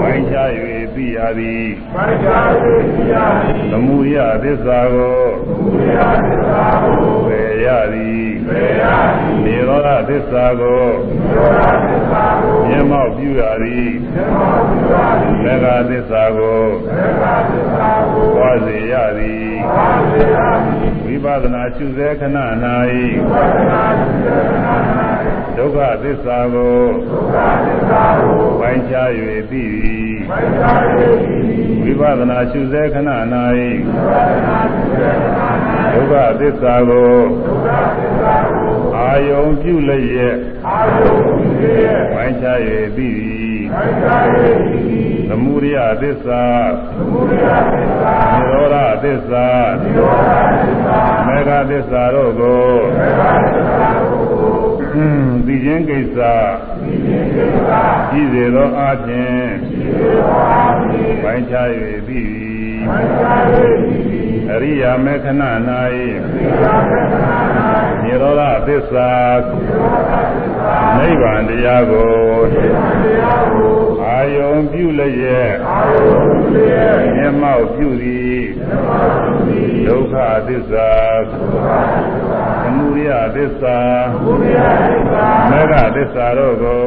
ပိုင်းခြား၍သိရသည်ပိုင်းခြား၍သိရသည်သမုဒယသစ္စာကိုသမုဒယသစ္စာကိုပယ်ရသည်ပယ်ရသည်နိရောဓသစ္စာကိုနိရောဓသစ္စာကိုမျက်မှောက်ပြုရသည်မျက်မှောက်ပြုရသည်မေဃသစ္စာကိုမေဃသစ္စာကိုဝါစေရသည်ဝါစေရသည်ဝိ ပဿနာရှုစေခဏ၌ဝိပဿနာရှုစေခဏ၌ဒုက္ခသစ္စာကိုဒုက္ခသစ္စာကိုပိုင်းခြား၍သိသည်ပိုင်းခြား၍သိသည်ဝိပဿနာရှုစေခဏ၌ဝိပဿနာရှုစေခဏ၌ဒုက္ခသစ္စာကိုဒုက္ခသစ္စာကိုအာယုံပြုလျက်အာယုံပြုလျက်ပိုင်းခြား၍သိ သည်ပိုင်းခြား၍သိသည်သမုဒိယသစ္စာသမုဒိယသစ္စာနိရောဓသစ္စာနိရောဓသစ္စာမေဃသစ္စာတို့ကိုမေဃသစ္စာတို့ကိုသိခြင်းကိစ္စသိခြင်းကိစ္စကြည်စေသောအခြင်းကြည်စေသောအခြင်းပိုင်းခြား၍သိသည်ပိုင်းခြား၍သိသည်အရိယာမေခဏ၌အရိယာမေခဏ၌နိရောဓသစ္စာနိရောဓသစ္စာနိဗ္ဗာန်တရားကိုနိဗ္ဗာန်တရားကို အာယုံပြုလျက်အာယုံပြုလျက်မျက်မှောက်ပြုသည်မျက်မှောက်ပြုသည်ဒုက္ခသစ္စာဒုက္ခသစ္စာသမုဒယသစ္စာသမုဒယသစ္စာမေဃသစ္စာတို့ကို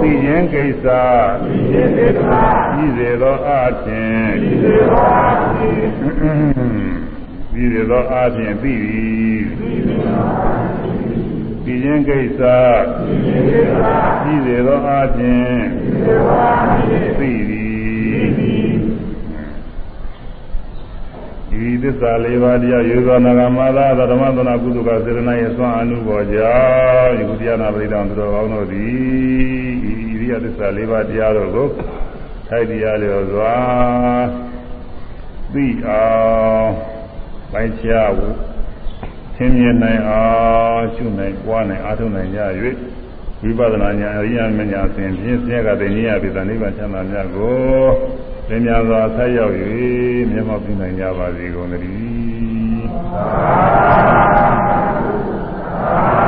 သိခြင်းကိစ္စသိခြင်းကိစ္စဤစေသောအခြင်းဤစေသောအခြင်းဤစေသောအ ခြင်းသိသည်သိခြင်းကိစ္စဤစေသောအခြင်းသိသည်ဒီသစ္စာလေးပါးတရားယေဇောနာဂမသာဓမ္မသနာကုသကစေရနာရဲ့သွမ်းအနုဘောကြောင့်ယုတရားနာပရိဒံသူတော်ကောင်းတို့သည်ဤရိယသစ္စာလေးပါးတရားတို့ကိုထိုက်တရားလျော်စွာသိအောင်ပိုင်းခြားဖို့သ င်မြင်နိုင်အောင်ရှုနိုင်၊ကြွားနိုင်အားထုတ်နိုင်ရ၍ဝိပဿနာဉာဏ်အရိယာမဉာဏ်ဖြင့်ဖြင့်ဆင်းရဲကတည်းကနိယပိသနိဗ္ဗာန်ချမ်းသာများကိုလင်းများစွာဆက်ရောက်၍မျက်မှောက်ပြုနိုင်ကြပါစေကုန်သတည်း